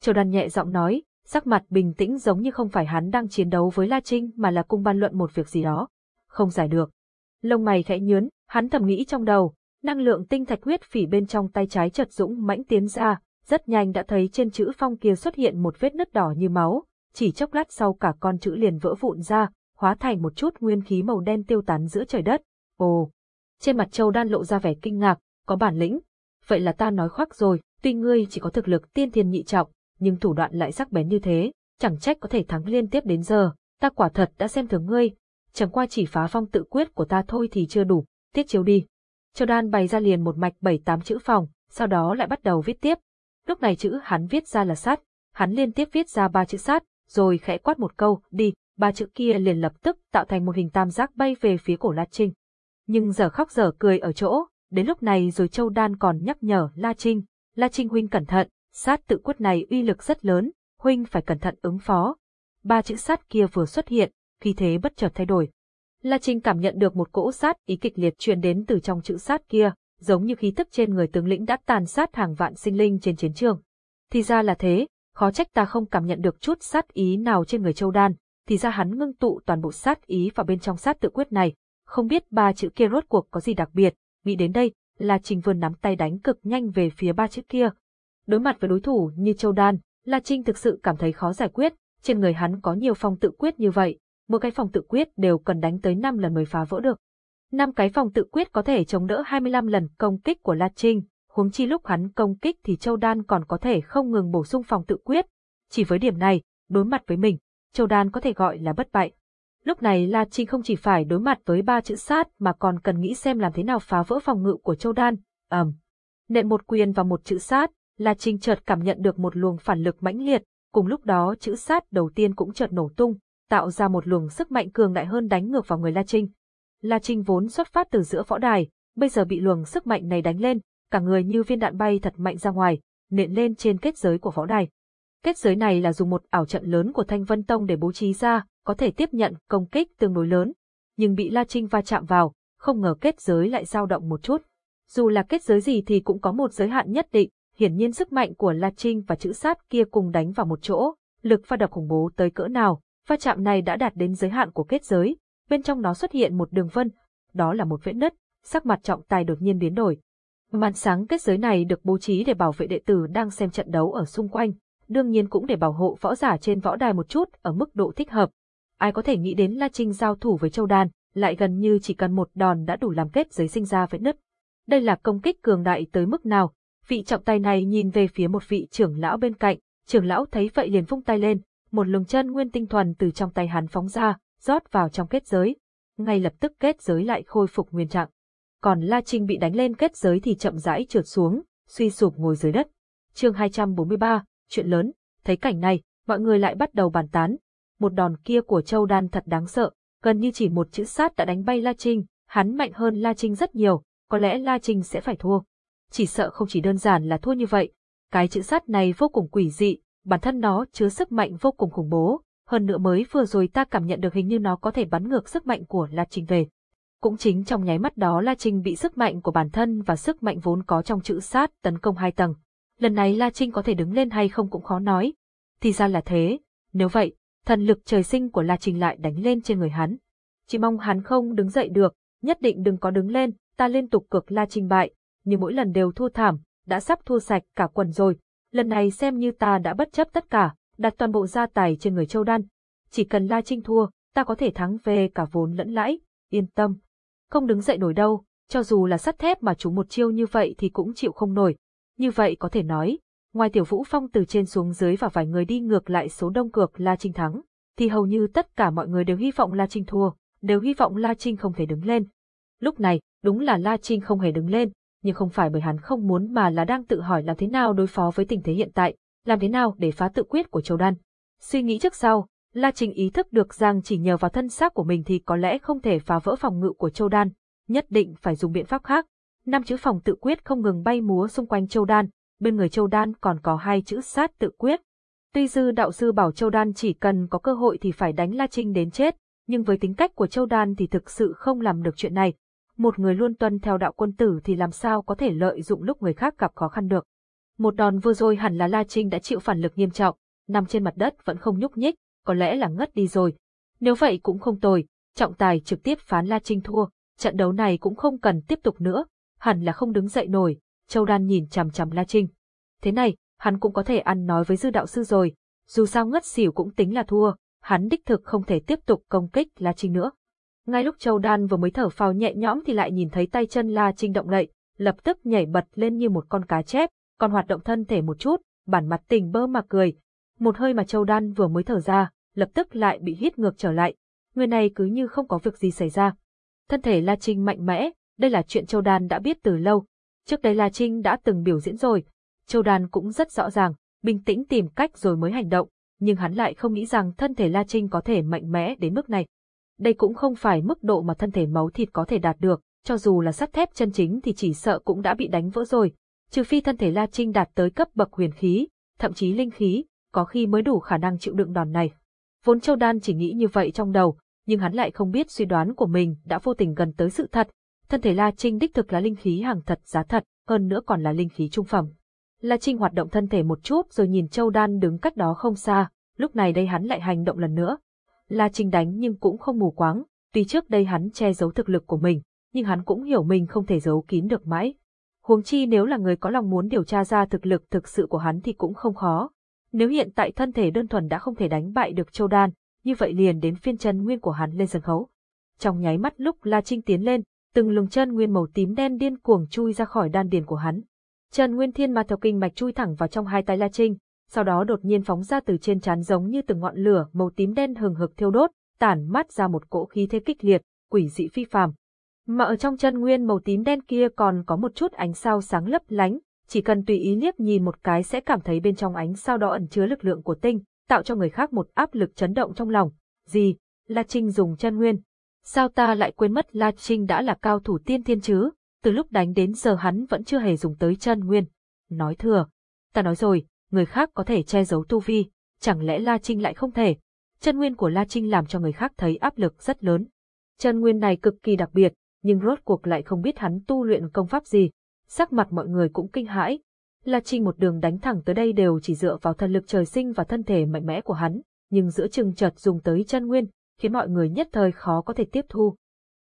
Châu Đan nhẹ giọng nói, sắc mặt bình tĩnh giống như không phải hắn đang chiến đấu với La Trinh mà là cùng bàn luận một việc gì đó. Không giải được. Lông mày khẽ nhướn, hắn thầm nghĩ trong đầu, năng lượng tinh thạch huyết phỉ bên trong tay trái chợt dũng mãnh tiến ra, rất nhanh đã thấy trên chữ phong kia xuất hiện một vết nứt đỏ như máu, chỉ chốc lát sau cả con chữ liền vỡ vụn ra, hóa thành một chút nguyên khí màu đen tiêu tán giữa trời đất. Ồ! Trên mặt Châu Đan lộ ra vẻ kinh ngạc, có bản lĩnh. Vậy là ta nói khoác rồi, tuy ngươi chỉ có thực lực tiên thiên nhị trọng, nhưng thủ đoạn lại sắc bén như thế, chẳng trách có thể thắng liên tiếp đến giờ, ta quả thật đã xem thường ngươi, chẳng qua chỉ phá phong tự quyết của ta thôi thì chưa đủ, tiết chiếu đi. Châu Đan bày ra liền một mạch bảy tám chữ phòng, sau đó lại bắt đầu viết tiếp. Lúc này chữ hắn viết ra là sát, hắn liên tiếp viết ra ba chữ sát, rồi khẽ quát một câu, đi, ba chữ kia liền lập tức tạo thành một hình tam giác bay về phía cổ La Trinh. Nhưng giờ khóc giờ cười ở chỗ, đến lúc này rồi Châu Đan còn nhắc nhở La Trinh, La Trinh huynh cẩn thận, sát tự quất này uy lực rất lớn, huynh phải cẩn thận ứng phó. Ba chữ sát kia vừa xuất hiện, khi thế bất chợt thay đổi. La Trinh cảm nhận được một cỗ sát ý kịch liệt truyền đến từ trong chữ sát kia, giống như khí tức trên người tướng lĩnh đã tàn sát hàng vạn sinh linh trên chiến trường. Thì ra là thế, khó trách ta không cảm nhận được chút sát ý nào trên người Châu Đan, thì ra hắn ngưng tụ toàn bộ sát ý vào bên trong sát tự quyết này, không biết ba chữ kia rốt cuộc có gì đặc biệt, nghĩ đến đây, La Trinh vươn nắm tay đánh cực nhanh về phía ba chiếc kia. Đối mặt với đối thủ như Châu Đan, La Trinh thực sự cảm thấy khó giải quyết, trên người hắn có nhiều phòng tự quyết như vậy, mỗi cái phòng tự quyết đều cần đánh tới 5 lần mới phá vỡ được. Năm cái phòng tự quyết có thể chống đỡ 25 lần công kích của La Trinh, huống chi lúc hắn công kích thì Châu Đan còn có thể không ngừng bổ sung phòng tự quyết. Chỉ với điểm này, đối mặt với mình, Châu Đan có thể gọi là bất bại. Lúc này La Trinh không chỉ phải đối mặt với ba chữ sát mà còn cần nghĩ xem làm thế nào phá vỡ phòng ngự của Châu Đan. ầm, um. nện một quyền vào một chữ sát, La Trinh chợt cảm nhận được một luồng phản lực mãnh liệt, cùng lúc đó chữ sát đầu tiên cũng chợt nổ tung, tạo ra một luồng sức mạnh cường đại hơn đánh ngược vào người La Trinh. La Trinh vốn xuất phát từ giữa võ đài, bây giờ bị luồng sức mạnh này đánh lên, cả người như viên đạn bay thật mạnh ra ngoài, nện lên trên kết giới của võ đài. Kết giới này là dùng một ảo trận lớn của Thanh Vân Tông để bố trí ra, có thể tiếp nhận công kích tương đối lớn, nhưng bị La Trinh va chạm vào, không ngờ kết giới lại dao động một chút. Dù là kết giới gì thì cũng có một giới hạn nhất định, hiển nhiên sức mạnh của La Trinh và chữ sát kia cùng đánh vào một chỗ, lực va đập khủng bố tới cỡ nào, va chạm này đã đạt đến giới hạn của kết giới, bên trong nó xuất hiện một đường vân, đó là một vết nứt, sắc mặt trọng tài đột nhiên biến đổi. Màn sáng kết giới này được bố trí để bảo vệ đệ tử đang xem trận đấu ở xung quanh, đương nhiên cũng để bảo hộ võ giả trên võ đài một chút ở mức độ thích hợp. Ai có thể nghĩ đến La Trinh giao thủ với Châu Đan, lại gần như chỉ cần một đòn đã đủ làm kết giới sinh ra vết nứt. Đây là công kích cường đại tới mức nào? Vị trọng tài này nhìn về phía một vị trưởng lão bên cạnh, trưởng lão thấy vậy liền vung tay lên, một luồng chân nguyên tinh thuần từ trong tay hắn phóng ra, rót vào trong kết giới. Ngay lập tức kết giới lại khôi phục nguyên trạng. Còn La Trinh bị đánh lên kết giới thì chậm rãi trượt xuống, suy sụp ngồi dưới đất. Chương 243, chuyện lớn, thấy cảnh này, mọi người lại bắt đầu bàn tán. Một đòn kia của Châu Đan thật đáng sợ, gần như chỉ một chữ sát đã đánh bay La Trinh, hắn mạnh hơn La Trinh rất nhiều, có lẽ La Trinh sẽ phải thua. Chỉ sợ không chỉ đơn giản là thua như vậy, cái chữ sát này vô cùng quỷ dị, bản thân nó chứa sức mạnh vô cùng khủng bố, hơn nữa mới vừa rồi ta cảm nhận được hình như nó có thể bắn ngược sức mạnh của La Trinh về. Cũng chính trong nháy mắt đó La Trinh bị sức mạnh của bản thân và sức mạnh vốn có trong chữ sát tấn công hai tầng. Lần này La Trinh có thể đứng lên hay không cũng khó nói. Thì ra là thế, nếu vậy, thần lực trời sinh của La Trinh lại đánh lên trên người hắn. Chỉ mong hắn không đứng dậy được, nhất định đừng có đứng lên, ta liên tục cực La Trinh bại, nhưng mỗi lần đều thua thảm, đã sắp thua sạch cả quần rồi. Lần này xem như ta đã bất chấp tất cả, đặt toàn bộ gia tài trên người Châu Đan. Chỉ cần La Trinh thua, ta có thể thắng về cả vốn lẫn lãi, yên tâm. Không đứng dậy nổi đâu, cho dù là sắt thép mà chúng một chiêu như vậy thì cũng chịu không nổi. Như vậy có thể nói, ngoài Tiểu Vũ Phong từ trên xuống dưới và vài người đi ngược lại số đông cược La Trinh thắng, thì hầu như tất cả mọi người đều hy vọng La Trinh thua, đều hy vọng La Trinh không thể đứng lên. Lúc này, đúng là La Trinh không hề đứng lên, nhưng không phải bởi hắn không muốn mà là đang tự hỏi làm thế nào đối phó với tình thế hiện tại, làm thế nào để phá tự quyết của Châu Đan. Suy nghĩ trước sau, La Trinh ý thức được rằng chỉ nhờ vào thân xác của mình thì có lẽ không thể phá vỡ phòng ngự của Châu Đan, nhất định phải dùng biện pháp khác. Năm chữ phòng tự quyết không ngừng bay múa xung quanh Châu Đan, bên người Châu Đan còn có hai chữ sát tự quyết. Tuy dư đạo sư bảo Châu Đan chỉ cần có cơ hội thì phải đánh La Trinh đến chết, nhưng với tính cách của Châu Đan thì thực sự không làm được chuyện này. Một người luôn tuân theo đạo quân tử thì làm sao có thể lợi dụng lúc người khác gặp khó khăn được. Một đòn vừa rồi hẳn là La Trinh đã chịu phản lực nghiêm trọng, nằm trên mặt đất vẫn không nhúc nhích, có lẽ là ngất đi rồi. Nếu vậy cũng không tồi, trọng tài trực tiếp phán La Trinh thua, trận đấu này cũng không cần tiếp tục nữa, hẳn là không đứng dậy nổi, Châu Đan nhìn chằm chằm La Trinh. Thế này, hắn cũng có thể ăn nói với dư đạo sư rồi, dù sao ngất xỉu cũng tính là thua, hắn đích thực không thể tiếp tục công kích La Trinh nữa. Ngay lúc Châu Đan vừa mới thở phào nhẹ nhõm thì lại nhìn thấy tay chân La Trinh động đậy, lập tức nhảy bật lên như một con cá chép, còn hoạt động thân thể một chút, bản mặt tình bơ mà cười. Một hơi mà Châu Đan vừa mới thở ra, lập tức lại bị hít ngược trở lại. Người này cứ như không có việc gì xảy ra. Thân thể La Trinh mạnh mẽ, đây là chuyện Châu Đan đã biết từ lâu. Trước đây La Trinh đã từng biểu diễn rồi. Châu Đan cũng rất rõ ràng, bình tĩnh tìm cách rồi mới hành động, nhưng hắn lại không nghĩ rằng thân thể La Trinh có thể mạnh mẽ đến mức này. Đây cũng không phải mức độ mà thân thể máu thịt có thể đạt được, cho dù là sắt thép chân chính thì chỉ sợ cũng đã bị đánh vỡ rồi, trừ phi thân thể La Trinh đạt tới cấp bậc huyền khí, thậm chí linh khí, có khi mới đủ khả năng chịu đựng đòn này. Vốn Châu Đan chỉ nghĩ như vậy trong đầu, nhưng hắn lại không biết suy đoán của mình đã vô tình gần tới sự thật. Thân thể La Trinh đích thực là linh khí hàng thật giá thật, hơn nữa còn là linh khí trung phẩm. La Trinh hoạt động thân thể một chút rồi nhìn Châu Đan đứng cách đó không xa, lúc này đây hắn lại hành động lần nữa. La Trinh đánh nhưng cũng không mù quáng, tuy trước đây hắn che giấu thực lực của mình, nhưng hắn cũng hiểu mình không thể giấu kín được mãi. Huống chi nếu là người có lòng muốn điều tra ra thực lực thực sự của hắn thì cũng không khó. Nếu hiện tại thân thể đơn thuần đã không thể đánh bại được Châu Đan, như vậy liền đến phiên chân nguyên của hắn lên sân khấu. Trong nháy mắt lúc La Trinh tiến lên, từng lùng chân nguyên màu tím đen điên cuồng chui ra khỏi đan điền của hắn. Chân nguyên thiên ma theo kinh mạch chui thẳng vào trong hai tay La Trinh, sau đó đột nhiên phóng ra từ trên trán giống như từng ngọn lửa màu tím đen hừng hực thiêu đốt, tản mát ra một cỗ khí thế kích liệt, quỷ dị phi phàm. Mà ở trong chân nguyên màu tím đen kia còn có một chút ánh sao sáng lấp lánh, chỉ cần tùy ý liếc nhìn một cái sẽ cảm thấy bên trong ánh sao đó ẩn chứa lực lượng của tinh, tạo cho người khác một áp lực chấn động trong lòng. Gì? La Trinh dùng chân nguyên. Sao ta lại quên mất La Trinh đã là cao thủ tiên thiên chứ? Từ lúc đánh đến giờ hắn vẫn chưa hề dùng tới chân nguyên. Nói thừa. Ta nói rồi, người khác có thể che giấu tu vi, chẳng lẽ La Trinh lại không thể? Chân nguyên của La Trinh làm cho người khác thấy áp lực rất lớn. Chân nguyên này cực kỳ đặc biệt, nhưng rốt cuộc lại không biết hắn tu luyện công pháp gì. Sắc mặt mọi người cũng kinh hãi. La Trinh một đường đánh thẳng tới đây đều chỉ dựa vào thần lực trời sinh và thân thể mạnh mẽ của hắn, nhưng giữa chừng chợt dùng tới chân nguyên, khiến mọi người nhất thời khó có thể tiếp thu.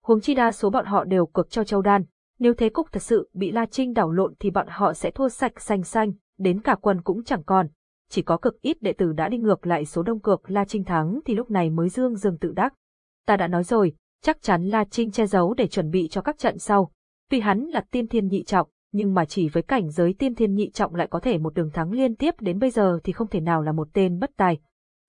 Huống chi đa số bọn họ đều cực cho Châu Đan, nếu thế cục thật sự bị La Trinh đảo lộn thì bọn họ sẽ thua sạch xanh xanh, đến cả quần cũng chẳng còn. Chỉ có cực ít đệ tử đã đi ngược lại số đông cược La Trinh thắng thì lúc này mới dương dương tự đắc. Ta đã nói rồi, chắc chắn La Trinh che giấu để chuẩn bị cho các trận sau. Tuy hắn là tiên thiên nhị trọng, nhưng mà chỉ với cảnh giới tiên thiên nhị trọng lại có thể một đường thắng liên tiếp đến bây giờ thì không thể nào là một tên bất tài.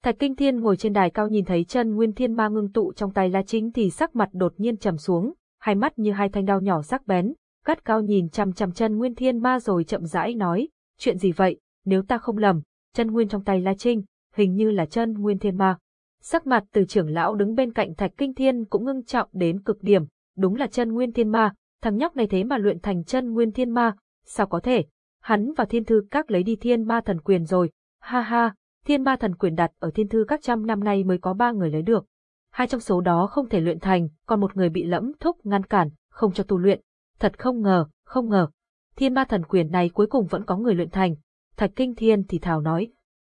Thạch Kinh Thiên ngồi trên đài cao nhìn thấy chân Nguyên Thiên Ma ngưng tụ trong tay La chính thì sắc mặt đột nhiên trầm xuống, hai mắt như hai thanh đao nhỏ sắc bén, cắt cao nhìn chằm chằm chân Nguyên Thiên Ma rồi chậm rãi nói, chuyện gì vậy, nếu ta không lầm, chân Nguyên trong tay La Trinh, hình như là chân Nguyên Thiên Ma. Sắc mặt từ trưởng lão đứng bên cạnh Thạch Kinh Thiên cũng ngưng trọng đến cực điểm, đúng là chân nguyên thiên ma, thằng nhóc này thế mà luyện thành chân nguyên thiên ma, sao có thể? Hắn và thiên thư các lấy đi thiên ma thần quyền rồi, ha ha, thiên ma thần quyền đặt ở thiên thư các trăm năm nay mới có ba người lấy được. Hai trong số đó không thể luyện thành, còn một người bị lẫm thúc ngăn cản, không cho tu luyện. Thật không ngờ, không ngờ. Thiên ma thần quyền này cuối cùng vẫn có người luyện thành. Thạch Kinh Thiên thì thào nói.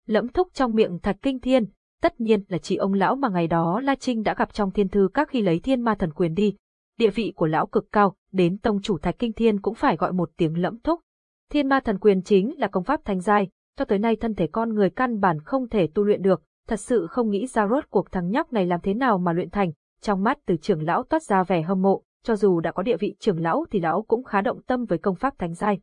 Lẫm thúc trong miệng Thạch Kinh Thiên, tất nhiên là chỉ ông lão mà ngày đó La Trinh đã gặp trong thiên thư các khi lấy thiên ma thần quyền đi. Địa vị của lão cực cao, đến tông chủ Thạch Kinh Thiên cũng phải gọi một tiếng lẫm thúc. Thiên ma thần quyền chính là công pháp thanh giai, cho tới nay thân thể con người căn bản không thể tu luyện được, thật sự không nghĩ ra rốt cuộc thằng nhóc này làm thế nào mà luyện thành, trong mắt từ trưởng lão toát ra vẻ hâm mộ, cho dù đã có địa vị trưởng lão thì lão cũng khá động tâm với công pháp thánh giai.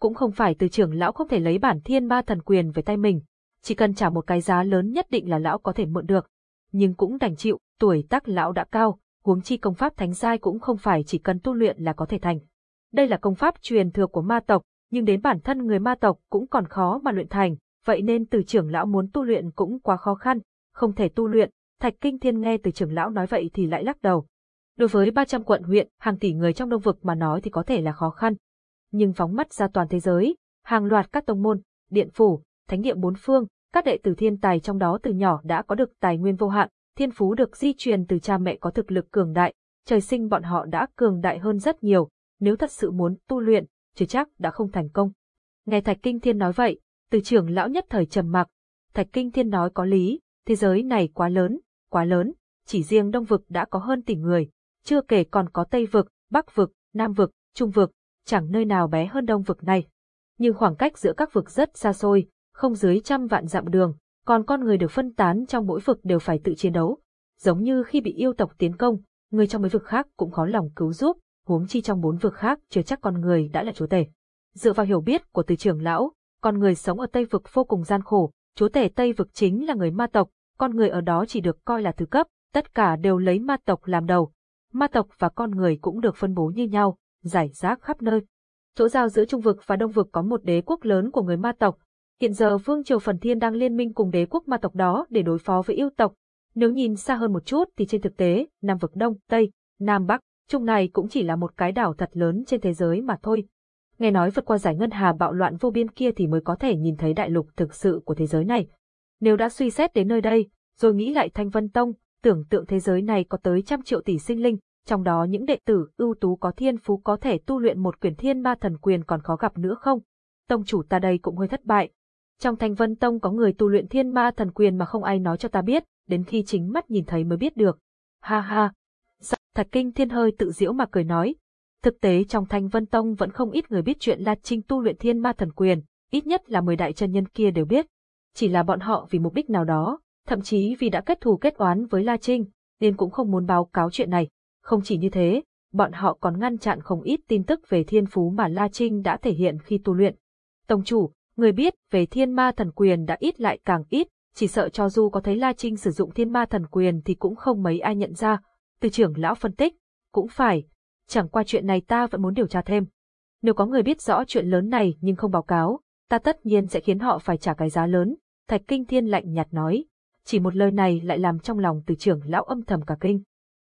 Cũng không phải từ trưởng lão không thể lấy bản thiên ma thần quyền về tay mình, chỉ cần trả một cái giá lớn nhất định là lão có thể mượn được. Nhưng cũng đành chịu, tuổi tác lão đã cao, huống chi công pháp thánh giai cũng không phải chỉ cần tu luyện là có thể thành. Đây là công pháp truyền thừa của ma tộc, nhưng đến bản thân người ma tộc cũng còn khó mà luyện thành, vậy nên từ trưởng lão muốn tu luyện cũng quá khó khăn, không thể tu luyện. Thạch Kinh Thiên nghe từ trưởng lão nói vậy thì lại lắc đầu. Đối với 300 quận huyện, hàng tỷ người trong đông vực mà nói thì có thể là khó khăn. Nhưng phóng mắt ra toàn thế giới, hàng loạt các tông môn, điện phủ, thánh địa bốn phương, các đệ tử thiên tài trong đó từ nhỏ đã có được tài nguyên vô hạn, thiên phú được di truyền từ cha mẹ có thực lực cường đại, trời sinh bọn họ đã cường đại hơn rất nhiều, nếu thật sự muốn tu luyện, chứ chắc đã không thành công. Nghe Thạch Kinh Thiên nói vậy, từ trưởng lão nhất thời trầm mặc. Thạch Kinh Thiên nói có lý, thế giới này quá lớn, quá lớn, chỉ riêng Đông Vực đã có hơn tỷ người, chưa kể còn có Tây Vực, Bắc Vực, Nam Vực, Trung Vực, chẳng nơi nào bé hơn Đông Vực này. Nhưng khoảng cách giữa các vực rất xa xôi, không dưới trăm vạn dặm đường, còn con người được phân tán trong mỗi vực đều phải tự chiến đấu. Giống như khi bị yêu tộc tiến công, người trong mấy vực khác cũng khó lòng cứu giúp, huống chi trong bốn vực khác chưa chắc con người đã là chúa tể. Dựa vào hiểu biết của từ trưởng lão, con người sống ở Tây vực vô cùng gian khổ, chúa tể Tây vực chính là người ma tộc, con người ở đó chỉ được coi là thứ cấp, tất cả đều lấy ma tộc làm đầu. Ma tộc và con người cũng được phân bố như nhau, giải rác khắp nơi. Chỗ giao giữa Trung vực và Đông vực có một đế quốc lớn của người ma tộc. Hiện giờ Vương Triều Phần Thiên đang liên minh cùng đế quốc ma tộc đó để đối phó với yêu tộc. Nếu nhìn xa hơn một chút thì trên thực tế, Nam vực Đông, Tây, Nam Bắc, chung này cũng chỉ là một cái đảo thật lớn trên thế giới mà thôi. Nghe nói vượt qua giải ngân hà bạo loạn vô biên kia thì mới có thể nhìn thấy đại lục thực sự của thế giới này. Nếu đã suy xét đến nơi đây, rồi nghĩ lại Thanh Vân Tông, tưởng tượng thế giới này có tới trăm triệu tỷ sinh linh, trong đó những đệ tử ưu tú có thiên phú có thể tu luyện một quyển thiên ma thần quyền còn khó gặp nữa không? Tông chủ ta đây cũng hơi thất bại. Trong Thanh Vân Tông có người tu luyện thiên ma thần quyền mà không ai nói cho ta biết, đến khi chính mắt nhìn thấy mới biết được. Ha ha, Dạ, Thạch Kinh Thiên hơi tự diễu mà cười nói. Thực tế trong Thanh Vân Tông vẫn không ít người biết chuyện La Trinh tu luyện thiên ma thần quyền, ít nhất là 10 đại chân nhân kia đều biết. Chỉ là bọn họ vì mục đích nào đó, thậm chí vì đã kết thù kết oán với La Trinh, nên cũng không muốn báo cáo chuyện này. Không chỉ như thế, bọn họ còn ngăn chặn không ít tin tức về thiên phú mà La Trinh đã thể hiện khi tu luyện. Tông chủ, người biết về thiên ma thần quyền đã ít lại càng ít, chỉ sợ cho dù có thấy La Trinh sử dụng thiên ma thần quyền thì cũng không mấy ai nhận ra, từ trưởng lão phân tích, cũng phải, chẳng qua chuyện này ta vẫn muốn điều tra thêm. Nếu có người biết rõ chuyện lớn này nhưng không báo cáo, ta tất nhiên sẽ khiến họ phải trả cái giá lớn, Thạch Kinh Thiên lạnh nhạt nói. Chỉ một lời này lại làm trong lòng từ trưởng lão âm thầm cả kinh.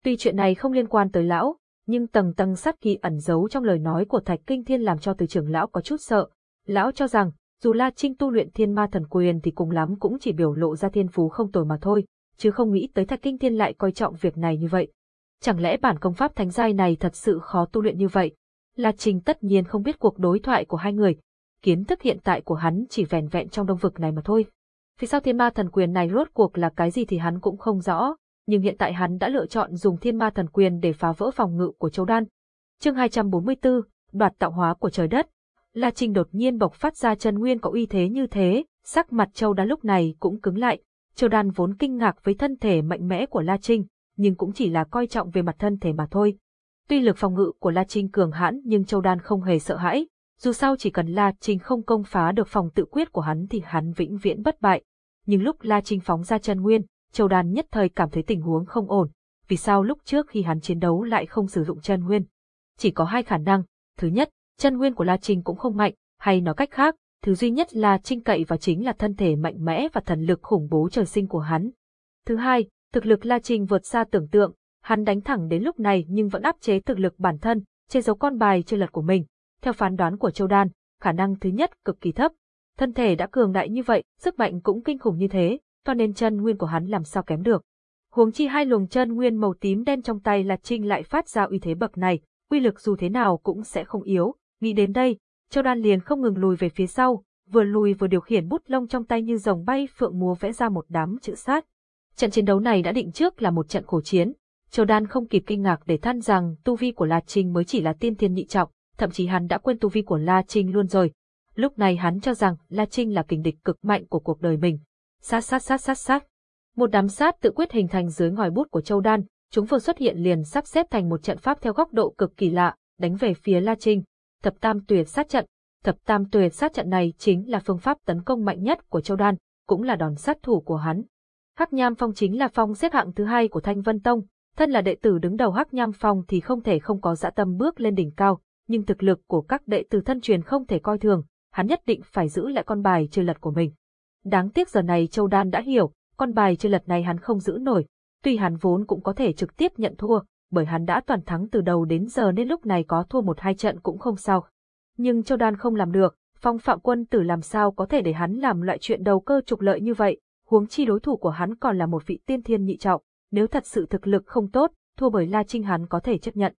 Tuy chuyện này không liên quan tới lão, nhưng tầng tầng sát khí ẩn giấu trong lời nói của Thạch Kinh Thiên làm cho từ trưởng lão có chút sợ. Lão cho rằng, dù La Trinh tu luyện thiên ma thần quyền thì cùng lắm cũng chỉ biểu lộ ra thiên phú không tồi mà thôi, chứ không nghĩ tới Thạch Kinh Thiên lại coi trọng việc này như vậy. Chẳng lẽ bản công pháp thánh giai này thật sự khó tu luyện như vậy? La Trình tất nhiên không biết cuộc đối thoại của hai người. Kiến thức hiện tại của hắn chỉ vẻn vẹn trong đông vực này mà thôi. Vì sao thiên ma thần quyền này rốt cuộc là cái gì thì hắn cũng không rõ, nhưng hiện tại hắn đã lựa chọn dùng thiên ma thần quyền để phá vỡ phòng ngự của châu đan. chương 244, đoạt tạo hóa của trời đất. La Trình đột nhiên bộc phát ra chân nguyên có uy thế như thế, sắc mặt châu đan lúc này cũng cứng lại. Châu đan vốn kinh ngạc với thân thể mạnh mẽ của La Trinh, nhưng cũng chỉ là coi trọng về mặt thân thể mà thôi. Tuy lực phòng ngự của La Trinh cường hãn nhưng Châu Đan không hề sợ hãi, dù sao chỉ cần La Trinh không công phá được phòng tự quyết của hắn thì hắn vĩnh viễn bất bại. Nhưng lúc La Trinh phóng ra chân nguyên, Châu Đan nhất thời cảm thấy tình huống không ổn. Vì sao lúc trước khi hắn chiến đấu lại không sử dụng chân nguyên? Chỉ có hai khả năng. Thứ nhất, chân nguyên của La Trinh cũng không mạnh, hay nói cách khác, thứ duy nhất La Trinh cậy vào chính là thân thể mạnh mẽ và thần lực khủng bố trời sinh của hắn. Thứ hai, thực lực La Trinh vượt xa tưởng tượng, hắn đánh thẳng đến lúc này nhưng vẫn áp chế thực lực bản thân, che giấu con bài chơi lật của mình. Theo phán đoán của Châu Đan, khả năng thứ nhất cực kỳ thấp. Thân thể đã cường đại như vậy, sức mạnh cũng kinh khủng như thế, cho nên chân nguyên của hắn làm sao kém được. Huống chi hai luồng chân nguyên màu tím đen trong tay La Trinh lại phát ra uy thế bậc này, uy lực dù thế nào cũng sẽ không yếu. Nghĩ đến đây, Châu Đan liền không ngừng lùi về phía sau, vừa lùi vừa điều khiển bút lông trong tay như rồng bay phượng múa vẽ ra một đám chữ sát. Trận chiến đấu này đã định trước là một trận khổ chiến. Châu Đan không kịp kinh ngạc để than rằng tu vi của La Trinh mới chỉ là tiên thiên nhị trọng, thậm chí hắn đã quên tu vi của La Trinh luôn rồi. Lúc này hắn cho rằng La Trinh là kình địch cực mạnh của cuộc đời mình. Sát sát sát sát sát. Một đám sát tự quyết hình thành dưới ngòi bút của Châu Đan, chúng vừa xuất hiện liền sắp xếp thành một trận pháp theo góc độ cực kỳ lạ, đánh về phía La Trinh. Thập Tam Tuyệt sát trận. Thập Tam Tuyệt sát trận này chính là phương pháp tấn công mạnh nhất của Châu Đan, cũng là đòn sát thủ của hắn. Hắc Nham Phong chính là phong xếp hạng thứ hai của Thanh Vân Tông, thân là đệ tử đứng đầu Hắc Nham Phong thì không thể không có dã tâm bước lên đỉnh cao, nhưng thực lực của các đệ tử thân truyền không thể coi thường, hắn nhất định phải giữ lại con bài chơi lật của mình. Đáng tiếc giờ này Châu Đan đã hiểu, con bài chơi lật này hắn không giữ nổi, tuy hắn vốn cũng có thể trực tiếp nhận thua, bởi hắn đã toàn thắng từ đầu đến giờ nên lúc này có thua một hai trận cũng không sao. Nhưng Châu Đan không làm được, phong phạm quân tử làm sao có thể để hắn làm loại chuyện đầu cơ trục lợi như vậy, huống chi đối thủ của hắn còn là một vị tiên thiên nhị trọng, nếu thật sự thực lực không tốt, thua bởi La Trinh hắn có thể chấp nhận.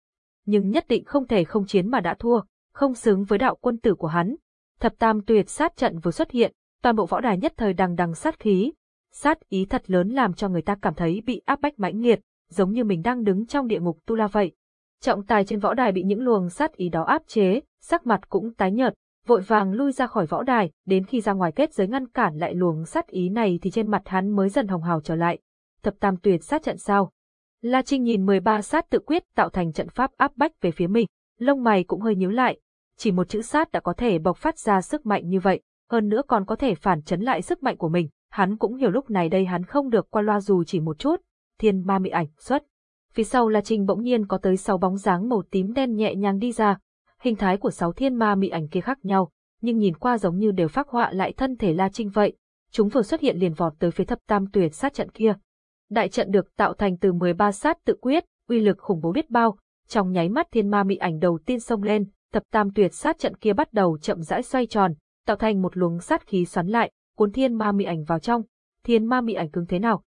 Nhưng nhất định không thể không chiến mà đã thua, không xứng với đạo quân tử của hắn. Thập tam tuyệt sát trận vừa xuất hiện, toàn bộ võ đài nhất thời đằng đằng sát khí. Sát ý thật lớn làm cho người ta cảm thấy bị áp bách mãnh liệt, giống như mình đang đứng trong địa ngục tu la vậy. Trọng tài trên võ đài bị những luồng sát ý đó áp chế, sắc mặt cũng tái nhợt, vội vàng lui ra khỏi võ đài, đến khi ra ngoài kết giới ngăn cản lại luồng sát ý này thì trên mặt hắn mới dần hồng hào trở lại. Thập tam tuyệt sát trận sao? La Trinh nhìn 13 sát tự quyết tạo thành trận pháp áp bách về phía mình, lông mày cũng hơi nhíu lại. Chỉ một chữ sát đã có thể bộc phát ra sức mạnh như vậy, hơn nữa còn có thể phản chấn lại sức mạnh của mình. Hắn cũng hiểu lúc này đây hắn không được qua loa dù chỉ một chút. Thiên ma mị ảnh xuất. Phía sau La Trinh bỗng nhiên có tới sáu bóng dáng màu tím đen nhẹ nhàng đi ra, hình thái của sáu thiên ma mị ảnh kia khác nhau, nhưng nhìn qua giống như đều phác họa lại thân thể La Trinh vậy. Chúng vừa xuất hiện liền vọt tới phía thập tam tuyệt sát trận kia. Đại trận được tạo thành từ 13 sát tự quyết, uy lực khủng bố biết bao, trong nháy mắt thiên ma mị ảnh đầu tiên xông lên, thập tam tuyệt sát trận kia bắt đầu chậm rãi xoay tròn, tạo thành một luồng sát khí xoắn lại, cuốn thiên ma mị ảnh vào trong. Thiên ma mị ảnh cứng thế nào?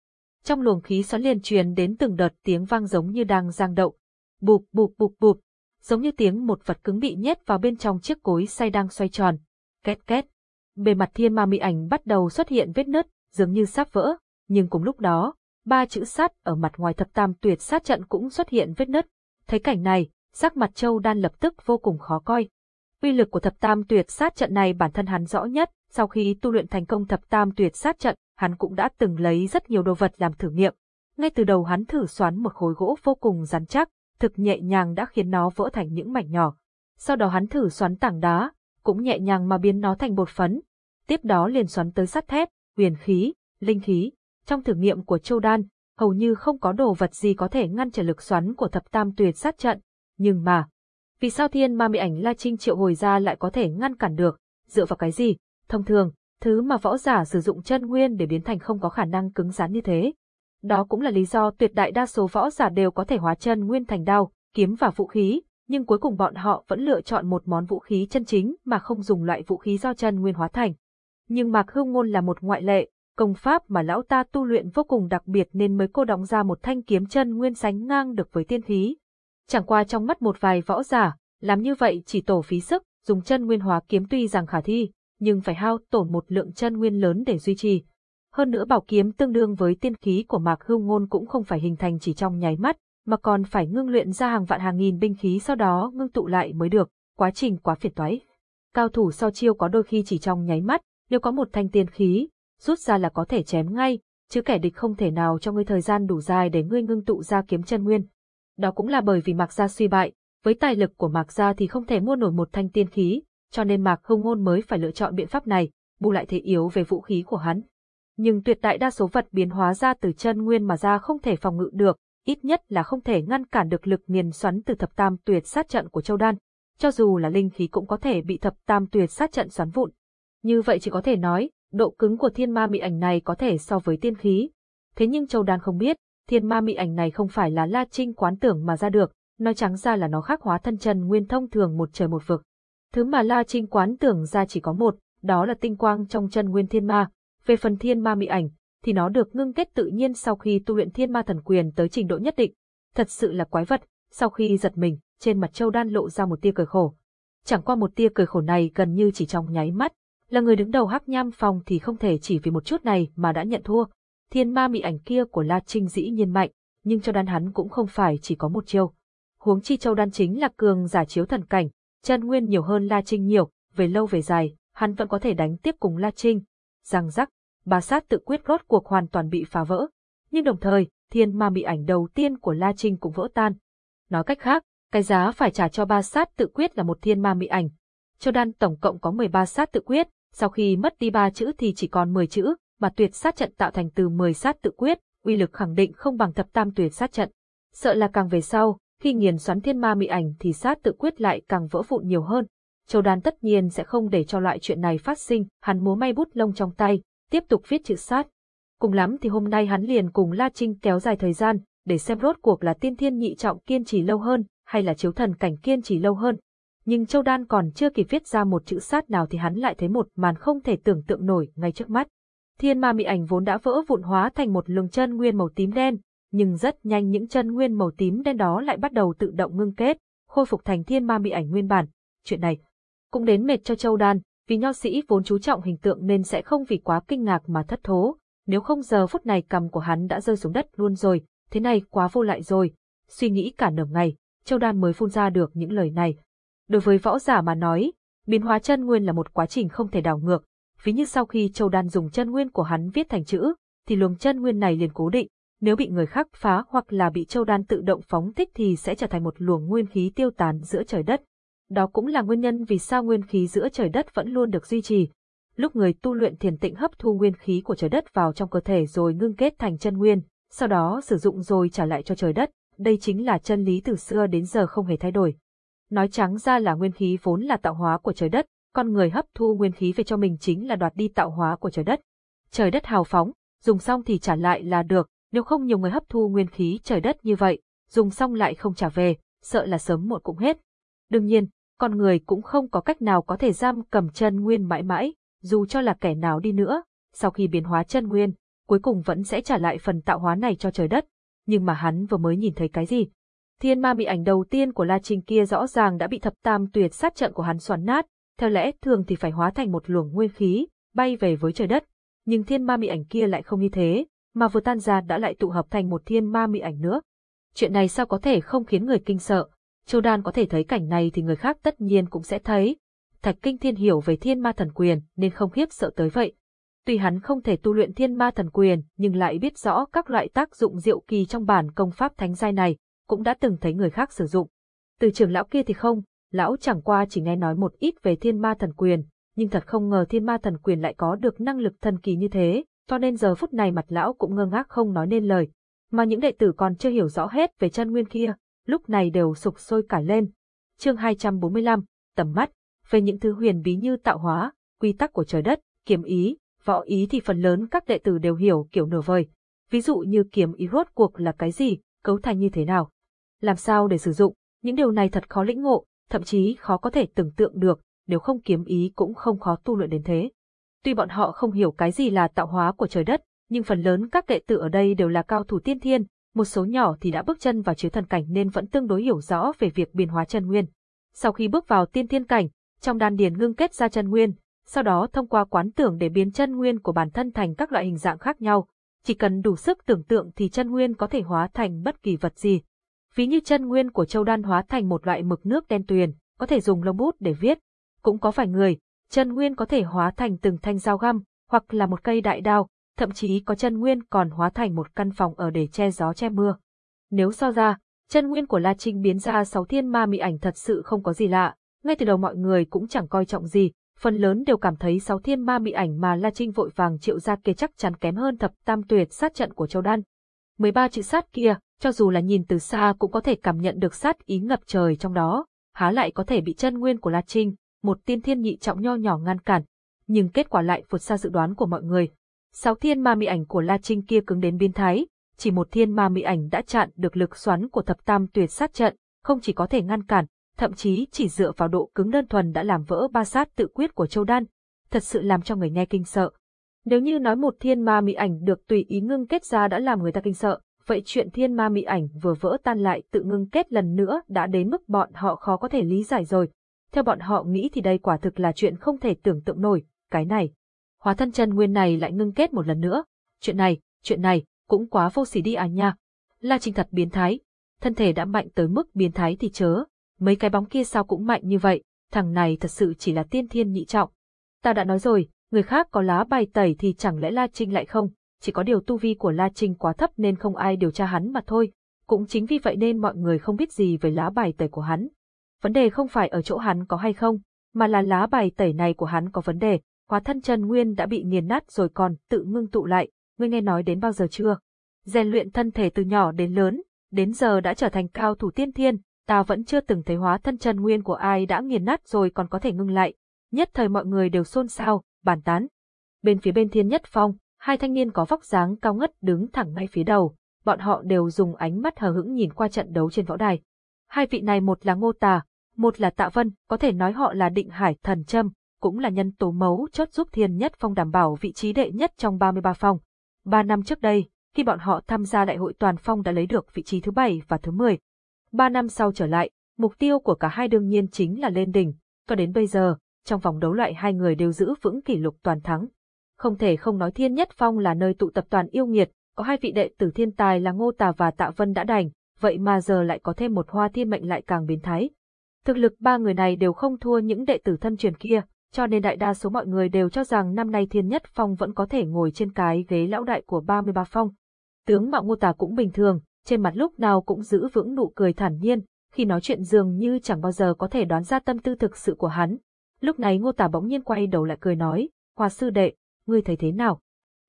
Trong luồng khí xoắn liền truyền đến từng đợt tiếng vang giống như đang giang đậu. Bụp bụp bụp bụp, giống như tiếng một vật cứng bị nhét vào bên trong chiếc cối xay đang xoay tròn. Két két. Bề mặt thiên ma mị ảnh bắt đầu xuất hiện vết nứt, dường như sắp vỡ, nhưng cùng lúc đó, ba chữ sát ở mặt ngoài thập tam tuyệt sát trận cũng xuất hiện vết nứt. Thấy cảnh này, sắc mặt Châu Đan lập tức vô cùng khó coi. Uy lực của thập tam tuyệt sát trận này bản thân hắn rõ nhất, sau khi tu luyện thành công thập tam tuyệt sát trận, hắn cũng đã từng lấy rất nhiều đồ vật làm thử nghiệm. Ngay từ đầu hắn thử xoắn một khối gỗ vô cùng rắn chắc, thực nhẹ nhàng đã khiến nó vỡ thành những mảnh nhỏ. Sau đó hắn thử xoắn tảng đá, cũng nhẹ nhàng mà biến nó thành bột phấn. Tiếp đó liền xoắn tới sắt thép, huyền khí, linh khí. Trong thử nghiệm của Châu Đan, hầu như không có đồ vật gì có thể ngăn trở lực xoắn của thập tam tuyệt sát trận. Nhưng mà, vì sao thiên ma mị ảnh La Trinh triệu hồi ra lại có thể ngăn cản được? Dựa vào cái gì? Thông thường, thứ mà võ giả sử dụng chân nguyên để biến thành không có khả năng cứng rắn như thế. Đó cũng là lý do tuyệt đại đa số võ giả đều có thể hóa chân nguyên thành đao, kiếm và vũ khí, nhưng cuối cùng bọn họ vẫn lựa chọn một món vũ khí chân chính mà không dùng loại vũ khí do chân nguyên hóa thành. Nhưng Mạc Hưu Ngôn là một ngoại lệ, công pháp mà lão ta tu luyện vô cùng đặc biệt nên mới cô đóng ra một thanh kiếm chân nguyên sánh ngang được với tiên khí. Chẳng qua trong mắt một vài võ giả, làm như vậy chỉ tổ phí sức, dùng chân nguyên hóa kiếm tuy rằng khả thi, nhưng phải hao tổn một lượng chân nguyên lớn để duy trì. Hơn nữa bảo kiếm tương đương với tiên khí của Mạc Hưu Ngôn cũng không phải hình thành chỉ trong nháy mắt, mà còn phải ngưng luyện ra hàng vạn hàng nghìn binh khí sau đó ngưng tụ lại mới được, quá trình quá phiền toái. Cao thủ so chiêu có đôi khi chỉ trong nháy mắt, nếu có một thanh tiên khí, rút ra là có thể chém ngay, chứ kẻ địch không thể nào cho ngươi thời gian đủ dài để ngươi ngưng tụ ra kiếm chân nguyên. Đó cũng là bởi vì Mạc Gia suy bại, với tài lực của Mạc Gia thì không thể mua nổi một thanh tiên khí, cho nên Mạc Hung Ngôn mới phải lựa chọn biện pháp này, bù lại thế yếu về vũ khí của hắn. Nhưng tuyệt đại đa số vật biến hóa ra từ chân nguyên mà ra không thể phòng ngự được, ít nhất là không thể ngăn cản được lực nghiền xoắn từ thập tam tuyệt sát trận của Châu Đan. Cho dù là linh khí cũng có thể bị thập tam tuyệt sát trận xoắn vụn. Như vậy chỉ có thể nói, độ cứng của thiên ma mị ảnh này có thể so với tiên khí. Thế nhưng Châu Đan không biết, thiên ma mị ảnh này không phải là La Trinh quán tưởng mà ra được, nói trắng ra là nó khắc hóa thân chân nguyên thông thường một trời một vực. Thứ mà La Trinh quán tưởng ra chỉ có một, đó là tinh quang trong chân nguyên thiên ma. Về phần thiên ma mị ảnh, thì nó được ngưng kết tự nhiên sau khi tu luyện thiên ma thần quyền tới trình độ nhất định. Thật sự là quái vật, sau khi giật mình, trên mặt Châu Đan lộ ra một tia cười khổ. Chẳng qua một tia cười khổ này gần như chỉ trong nháy mắt, là người đứng đầu hắc nham phòng thì không thể chỉ vì một chút này mà đã nhận thua. Thiên ma mị ảnh kia của La Trinh dĩ nhiên mạnh, nhưng Châu Đan hắn cũng không phải chỉ có một chiêu. Huống chi Châu Đan chính là cường giả chiếu thần cảnh, chân nguyên nhiều hơn La Trinh nhiều, về lâu về dài, hắn vẫn có thể đánh tiếp cùng La Trinh. Răng rắc, bà sát tự quyết rốt cuộc hoàn toàn bị phá vỡ. Nhưng đồng thời, thiên ma mị ảnh đầu tiên của La Trinh cũng vỡ tan. Nói cách khác, cái giá phải trả cho ba sát tự quyết là một thiên ma mị ảnh. Châu Đan tổng cộng có 13 sát tự quyết, sau khi mất đi ba chữ thì chỉ còn 10 chữ, mà tuyệt sát trận tạo thành từ 10 sát tự quyết, uy lực khẳng định không bằng thập tam tuyệt sát trận. Sợ là càng về sau, khi nghiền xoắn thiên ma mị ảnh thì sát tự quyết lại càng vỡ vụn nhiều hơn. Châu Đan tất nhiên sẽ không để cho loại chuyện này phát sinh, hắn múa may bút lông trong tay, tiếp tục viết chữ sát. Cùng lắm thì hôm nay hắn liền cùng La Trinh kéo dài thời gian, để xem rốt cuộc là tiên thiên nhị trọng kiên trì lâu hơn, hay là chiếu thần cảnh kiên trì lâu hơn. Nhưng Châu Đan còn chưa kịp viết ra một chữ sát nào thì hắn lại thấy một màn không thể tưởng tượng nổi ngay trước mắt. Thiên ma mị ảnh vốn đã vỡ vụn hóa thành một luồng chân nguyên màu tím đen, nhưng rất nhanh những chân nguyên màu tím đen đó lại bắt đầu tự động ngưng kết, khôi phục thành thiên ma mị ảnh nguyên bản. Chuyện này cũng đến mệt cho Châu Đan, vì nho sĩ vốn chú trọng hình tượng nên sẽ không vì quá kinh ngạc mà thất thố, nếu không giờ phút này cầm của hắn đã rơi xuống đất luôn rồi, thế này quá vô lại rồi. Suy nghĩ cả nửa ngày, Châu Đan mới phun ra được những lời này. Đối với võ giả mà nói, biến hóa chân nguyên là một quá trình không thể đảo ngược, ví như sau khi Châu Đan dùng chân nguyên của hắn viết thành chữ, thì luồng chân nguyên này liền cố định, nếu bị người khác phá hoặc là bị Châu Đan tự động phóng thích thì sẽ trở thành một luồng nguyên khí tiêu tán giữa trời đất. Đó cũng là nguyên nhân vì sao nguyên khí giữa trời đất vẫn luôn được duy trì. Lúc người tu luyện thiền tịnh hấp thu nguyên khí của trời đất vào trong cơ thể rồi ngưng kết thành chân nguyên, sau đó sử dụng rồi trả lại cho trời đất, đây chính là chân lý từ xưa đến giờ không hề thay đổi. Nói trắng ra là nguyên khí vốn là tạo hóa của trời đất, con người hấp thu nguyên khí về cho mình chính là đoạt đi tạo hóa của trời đất. Trời đất hào phóng, dùng xong thì trả lại là được, nếu không nhiều người hấp thu nguyên khí trời đất như vậy, dùng xong lại không trả về, sợ là sớm muộn cũng hết. Đương nhiên, con người cũng không có cách nào có thể giam cầm chân nguyên mãi mãi, dù cho là kẻ nào đi nữa, sau khi biến hóa chân nguyên, cuối cùng vẫn sẽ trả lại phần tạo hóa này cho trời đất. Nhưng mà hắn vừa mới nhìn thấy cái gì? Thiên ma bị ảnh đầu tiên của La Trinh kia rõ ràng đã bị thập tam tuyệt sát trận của hắn xoắn nát, theo lẽ thường thì phải hóa thành một luồng nguyên khí, bay về với trời đất. Nhưng thiên ma mị ảnh kia lại không như thế, mà vừa tan ra đã lại tụ hợp thành một thiên ma mị ảnh nữa. Chuyện này sao có thể không khiến người kinh sợ? Châu Đan có thể thấy cảnh này thì người khác tất nhiên cũng sẽ thấy. Thạch Kinh Thiên hiểu về thiên ma thần quyền nên không khiếp sợ tới vậy. Tuy hắn không thể tu luyện thiên ma thần quyền nhưng lại biết rõ các loại tác dụng diệu kỳ trong bản công pháp thánh giai này, cũng đã từng thấy người khác sử dụng. Từ trường lão kia thì không, lão chẳng qua chỉ nghe nói một ít về thiên ma thần quyền, nhưng thật không ngờ thiên ma thần quyền lại có được năng lực thần kỳ như thế, cho nên giờ phút này mặt lão cũng ngơ ngác không nói nên lời. Mà những đệ tử còn chưa hiểu rõ hết về chân nguyên kia, lúc này đều sục sôi cả lên. Chương 245, tầm mắt, về những thứ huyền bí như tạo hóa, quy tắc của trời đất, kiếm ý, võ ý thì phần lớn các đệ tử đều hiểu kiểu nửa vời. Ví dụ như kiếm ý rốt cuộc là cái gì, cấu thành như thế nào. Làm sao để sử dụng, những điều này thật khó lĩnh ngộ, thậm chí khó có thể tưởng tượng được, nếu không kiếm ý cũng không khó tu luyện đến thế. Tuy bọn họ không hiểu cái gì là tạo hóa của trời đất, nhưng phần lớn các đệ tử ở đây đều là cao thủ tiên thiên, một số nhỏ thì đã bước chân vào chiếu thần cảnh nên vẫn tương đối hiểu rõ về việc biến hóa chân nguyên. Sau khi bước vào tiên thiên cảnh, trong đan điền ngưng kết ra chân nguyên, sau đó thông qua quán tưởng để biến chân nguyên của bản thân thành các loại hình dạng khác nhau. Chỉ cần đủ sức tưởng tượng thì chân nguyên có thể hóa thành bất kỳ vật gì. Ví như chân nguyên của châu đan hóa thành một loại mực nước đen tuyền, có thể dùng lông bút để viết. Cũng có vài người, chân nguyên có thể hóa thành từng thanh dao găm, hoặc là một cây đại đao, thậm chí có chân nguyên còn hóa thành một căn phòng ở để che gió che mưa. Nếu so ra, chân nguyên của La Trinh biến ra sáu thiên ma mị ảnh thật sự không có gì lạ, ngay từ đầu mọi người cũng chẳng coi trọng gì, phần lớn đều cảm thấy sáu thiên ma mị ảnh mà La Trinh vội vàng triệu ra kia chắc chắn kém hơn thập tam tuyệt sát trận của Châu Đan. 13 chữ sát kia, cho dù là nhìn từ xa cũng có thể cảm nhận được sát ý ngập trời trong đó, há lại có thể bị chân nguyên của La Trinh, một tiên thiên nhị trọng nho nhỏ ngăn cản. Nhưng kết quả lại vượt xa dự đoán của mọi người. Sáu thiên ma mị ảnh của La Trinh kia cứng đến biến thái, chỉ một thiên ma mị ảnh đã chặn được lực xoắn của thập tam tuyệt sát trận, không chỉ có thể ngăn cản, thậm chí chỉ dựa vào độ cứng đơn thuần đã làm vỡ ba sát tự quyết của Châu Đan, thật sự làm cho người nghe kinh sợ. Nếu như nói một thiên ma mị ảnh được tùy ý ngưng kết ra đã làm người ta kinh sợ, vậy chuyện thiên ma mị ảnh vừa vỡ tan lại tự ngưng kết lần nữa đã đến mức bọn họ khó có thể lý giải rồi. Theo bọn họ nghĩ thì đây quả thực là chuyện không thể tưởng tượng nổi, cái này. Hóa thân chân nguyên này lại ngưng kết một lần nữa. Chuyện này, chuyện này, cũng quá vô sỉ đi à nha. La Trinh thật biến thái. Thân thể đã mạnh tới mức biến thái thì chớ. Mấy cái bóng kia sao cũng mạnh như vậy, thằng này thật sự chỉ là tiên thiên nhị trọng. Ta đã nói rồi, người khác có lá bài tẩy thì chẳng lẽ La Trinh lại không, chỉ có điều tu vi của La Trinh quá thấp nên không ai điều tra hắn mà thôi. Cũng chính vì vậy nên mọi người không biết gì về lá bài tẩy của hắn. Vấn đề không phải ở chỗ hắn có hay không, mà là lá bài tẩy này của hắn có vấn đề, hóa thân chân nguyên đã bị nghiền nát rồi còn tự ngưng tụ lại, ngươi nghe nói đến bao giờ chưa? Rèn luyện thân thể từ nhỏ đến lớn, đến giờ đã trở thành cao thủ tiên thiên, ta vẫn chưa từng thấy hóa thân chân nguyên của ai đã nghiền nát rồi còn có thể ngưng lại. Nhất thời mọi người đều xôn xao, bàn tán. Bên phía bên thiên nhất phong, hai thanh niên có vóc dáng cao ngất đứng thẳng ngay phía đầu, bọn họ đều dùng ánh mắt hờ hững nhìn qua trận đấu trên võ đài. Hai vị này một là Ngô Tà, một là Tạ Vân, có thể nói họ là định hải thần châm, cũng là nhân tố mấu chốt giúp Thiên Nhất Phong đảm bảo vị trí đệ nhất trong 33 phong. Ba năm trước đây, khi bọn họ tham gia đại hội toàn phong đã lấy được vị trí thứ bảy và thứ 10. Ba năm sau trở lại, mục tiêu của cả hai đương nhiên chính là lên đỉnh, cho đến bây giờ, trong vòng đấu loại hai người đều giữ vững kỷ lục toàn thắng. Không thể không nói Thiên Nhất Phong là nơi tụ tập toàn yêu nghiệt, có hai vị đệ tử thiên tài là Ngô Tà và Tạ Vân đã đành, vậy mà giờ lại có thêm một hoa thiên mệnh lại càng biến thái. Thực lực ba người này đều không thua những đệ tử thân truyền kia, cho nên đại đa số mọi người đều cho rằng năm nay Thiên Nhất Phong vẫn có thể ngồi trên cái ghế lão đại của 33 phong. Tướng mạo Ngô Tà cũng bình thường, trên mặt lúc nào cũng giữ vững nụ cười thản nhiên, khi nói chuyện dường như chẳng bao giờ có thể đoán ra tâm tư thực sự của hắn. Lúc này Ngô Tà bỗng nhiên quay đầu lại cười nói, Hoa sư đệ, ngươi thấy thế nào?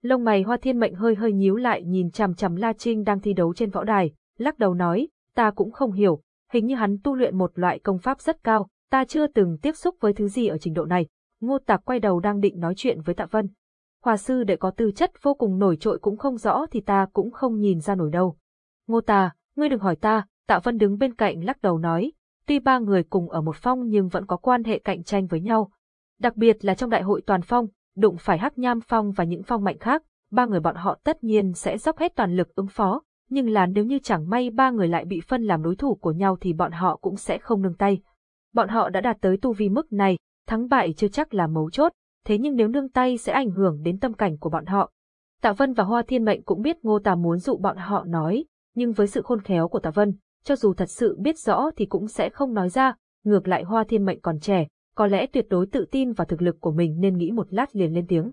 Lông mày Hoa Thiên Mệnh hơi hơi nhíu lại nhìn chằm chằm La Trinh đang thi đấu trên võ đài, lắc đầu nói, ta cũng không hiểu, hình như hắn tu luyện một loại công pháp rất cao, ta chưa từng tiếp xúc với thứ gì ở trình độ này. Ngô Tạc quay đầu đang định nói chuyện với Tạ Vân. Hòa sư đệ có tư chất vô cùng nổi trội cũng không rõ thì ta cũng không nhìn ra nổi đâu. Ngô Tà, ngươi đừng hỏi ta, Tạ Vân đứng bên cạnh lắc đầu nói, tuy ba người cùng ở một phong nhưng vẫn có quan hệ cạnh tranh với nhau. Đặc biệt là trong đại hội toàn phong, đụng phải Hắc Nham Phong và những phong mạnh khác, ba người bọn họ tất nhiên sẽ dốc hết toàn lực ứng phó, nhưng là nếu như chẳng may ba người lại bị phân làm đối thủ của nhau thì bọn họ cũng sẽ không nương tay. Bọn họ đã đạt tới tu vi mức này, thắng bại chưa chắc là mấu chốt, thế nhưng nếu nương tay sẽ ảnh hưởng đến tâm cảnh của bọn họ. Tạ Vân và Hoa Thiên Mệnh cũng biết Ngô Tà muốn dụ bọn họ nói, nhưng với sự khôn khéo của Tạ Vân, cho dù thật sự biết rõ thì cũng sẽ không nói ra, ngược lại Hoa Thiên Mệnh còn trẻ, có lẽ tuyệt đối tự tin vào thực lực của mình nên nghĩ một lát liền lên tiếng.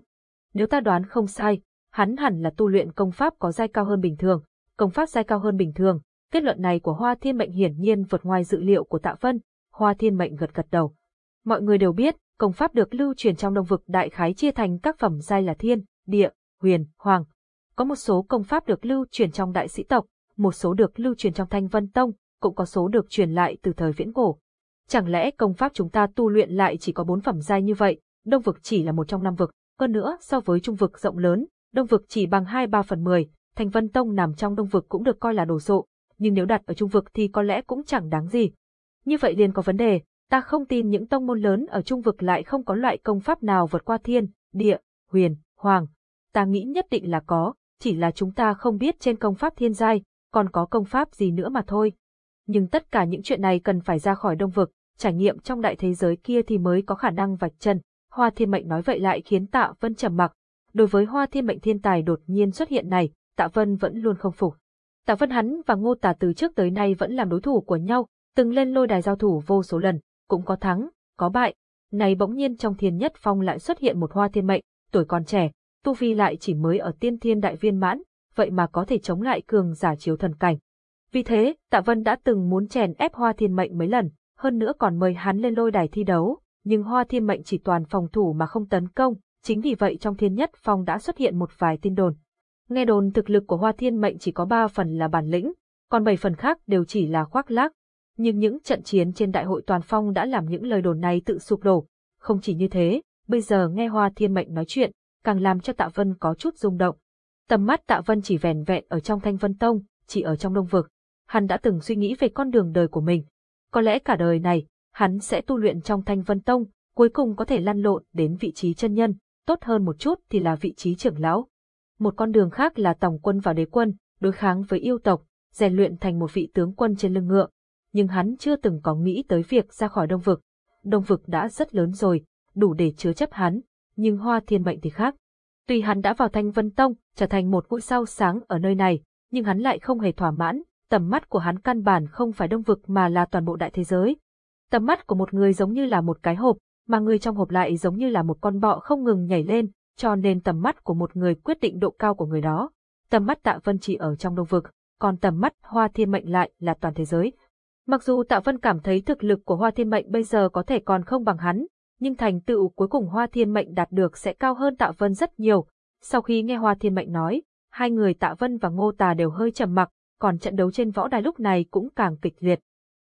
Nếu ta đoán không sai, hắn hẳn là tu luyện công pháp có giai cao hơn bình thường, công pháp giai cao hơn bình thường. Kết luận này của Hoa Thiên Mệnh hiển nhiên vượt ngoài dự liệu của Tạ Vân, Hoa Thiên Mệnh gật gật đầu. Mọi người đều biết, công pháp được lưu truyền trong đông vực đại khái chia thành các phẩm giai là thiên, địa, huyền, hoàng. Có một số công pháp được lưu truyền trong đại sĩ tộc, một số được lưu truyền trong thanh vân tông, cũng có số được truyền lại từ thời viễn cổ. Chẳng lẽ công pháp chúng ta tu luyện lại chỉ có bốn phẩm giai như vậy, đông vực chỉ là một trong năm vực, hơn nữa so với trung vực rộng lớn, đông vực chỉ bằng hai ba phần mười, thanh vân tông nằm trong đông vực cũng được coi là đồ sộ, nhưng nếu đặt ở trung vực thì có lẽ cũng chẳng đáng gì. Như vậy liền có vấn đề, ta không tin những tông môn lớn ở trung vực lại không có loại công pháp nào vượt qua thiên, địa, huyền, hoàng. Ta nghĩ nhất định là có, chỉ là chúng ta không biết trên công pháp thiên giai, còn có công pháp gì nữa mà thôi. Nhưng tất cả những chuyện này cần phải ra khỏi đông vực, trải nghiệm trong đại thế giới kia thì mới có khả năng vạch chân. Hoa Thiên Mệnh nói vậy lại khiến Tạ Vân trầm mặc. Đối với Hoa Thiên Mệnh thiên tài đột nhiên xuất hiện này, Tạ Vân vẫn luôn không phục. Tạ Vân hắn và Ngô Tả từ trước tới nay vẫn làm đối thủ của nhau, từng lên lôi đài giao thủ vô số lần, cũng có thắng, có bại. Này bỗng nhiên trong thiên nhất phong lại xuất hiện một Hoa Thiên Mệnh, tuổi còn trẻ, tu vi lại chỉ mới ở tiên thiên đại viên mãn, vậy mà có thể chống lại cường giả chiếu thần cảnh. Vì thế, Tạ Vân đã từng muốn chèn ép Hoa Thiên Mệnh mấy lần, hơn nữa còn mời hắn lên lôi đài thi đấu, nhưng Hoa Thiên Mệnh chỉ toàn phòng thủ mà không tấn công, chính vì vậy trong thiên nhất phong đã xuất hiện một vài tin đồn. Nghe đồn thực lực của Hoa Thiên Mệnh chỉ có 3 phần là bản lĩnh, còn 7 phần khác đều chỉ là khoác lác. Nhưng những trận chiến trên đại hội toàn phong đã làm những lời đồn này tự sụp đổ. Không chỉ như thế, bây giờ nghe Hoa Thiên Mệnh nói chuyện, càng làm cho Tạ Vân có chút rung động. Tầm mắt Tạ Vân chỉ vẻn vẹn ở trong Thanh Vân Tông, chỉ ở trong Đông Vực. Hắn đã từng suy nghĩ về con đường đời của mình. Có lẽ cả đời này, hắn sẽ tu luyện trong Thanh Vân Tông, cuối cùng có thể lăn lộn đến vị trí chân nhân, tốt hơn một chút thì là vị trí trưởng lão. Một con đường khác là tổng quân vào đế quân, đối kháng với yêu tộc, rèn luyện thành một vị tướng quân trên lưng ngựa. Nhưng hắn chưa từng có nghĩ tới việc ra khỏi đông vực. Đông vực đã rất lớn rồi, đủ để chứa chấp hắn, nhưng hoa thiên mệnh thì khác. Tuy hắn đã vào thanh vân tông, trở thành một ngôi sao sáng ở nơi này, nhưng hắn lại không hề thỏa mãn, tầm mắt của hắn căn bản không phải đông vực mà là toàn bộ đại thế giới. Tầm mắt của một người giống như là một cái hộp, mà người trong hộp lại giống như là một con bọ không ngừng nhảy lên, cho nên tầm mắt của một người quyết định độ cao của người đó. Tầm mắt Tạ Vân chỉ ở trong đông vực, còn tầm mắt Hoa Thiên Mệnh lại là toàn thế giới. Mặc dù Tạ Vân cảm thấy thực lực của Hoa Thiên Mệnh bây giờ có thể còn không bằng hắn, nhưng thành tựu cuối cùng Hoa Thiên Mệnh đạt được sẽ cao hơn Tạ Vân rất nhiều. Sau khi nghe Hoa Thiên Mệnh nói, hai người Tạ Vân và Ngô Tà đều hơi trầm mặc, còn trận đấu trên võ đài lúc này cũng càng kịch liệt.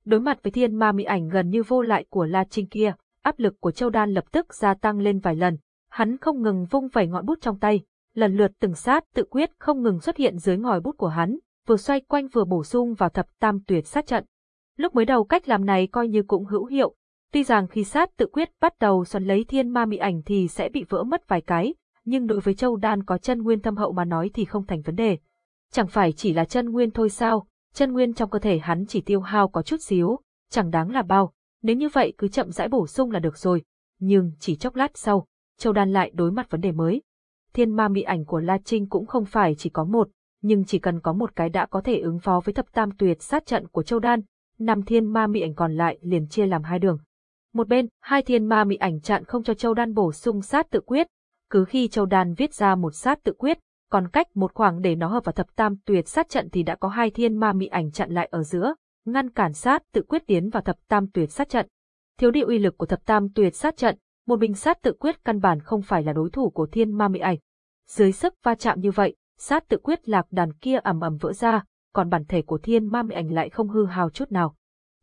Đối mặt với thiên ma mỹ ảnh gần như vô lại của La Trinh kia, áp lực của Châu Đan lập tức gia tăng lên vài lần. Hắn không ngừng vung vẩy ngọn bút trong tay, lần lượt từng sát tự quyết không ngừng xuất hiện dưới ngòi bút của hắn, vừa xoay quanh vừa bổ sung vào thập tam tuyệt sát trận. Lúc mới đầu cách làm này coi như cũng hữu hiệu, tuy rằng khi sát tự quyết bắt đầu xoắn lấy thiên ma mị ảnh thì sẽ bị vỡ mất vài cái, nhưng đối với Châu Đan có chân nguyên thâm hậu mà nói thì không thành vấn đề. Chẳng phải chỉ là chân nguyên thôi sao, chân nguyên trong cơ thể hắn chỉ tiêu hao có chút xíu, chẳng đáng là bao, nếu như vậy cứ chậm rãi bổ sung là được rồi. Nhưng chỉ chốc lát sau, Châu Đan lại đối mặt vấn đề mới. Thiên ma mị ảnh của La Trinh cũng không phải chỉ có một, nhưng chỉ cần có một cái đã có thể ứng phó với thập tam tuyệt sát trận của Châu Đan, năm thiên ma mị ảnh còn lại liền chia làm hai đường. Một bên, hai thiên ma mị ảnh chặn không cho Châu Đan bổ sung sát tự quyết, cứ khi Châu Đan viết ra một sát tự quyết, còn cách một khoảng để nó hợp vào thập tam tuyệt sát trận thì đã có hai thiên ma mị ảnh chặn lại ở giữa, ngăn cản sát tự quyết tiến vào thập tam tuyệt sát trận. Thiếu đi uy lực của thập tam tuyệt sát trận, một bình sát tự quyết căn bản không phải là đối thủ của thiên ma mị ảnh. Dưới sức va chạm như vậy, sát tự quyết lạc đàn kia ầm ầm vỡ ra, còn bản thể của thiên ma mị ảnh lại không hư hào chút nào.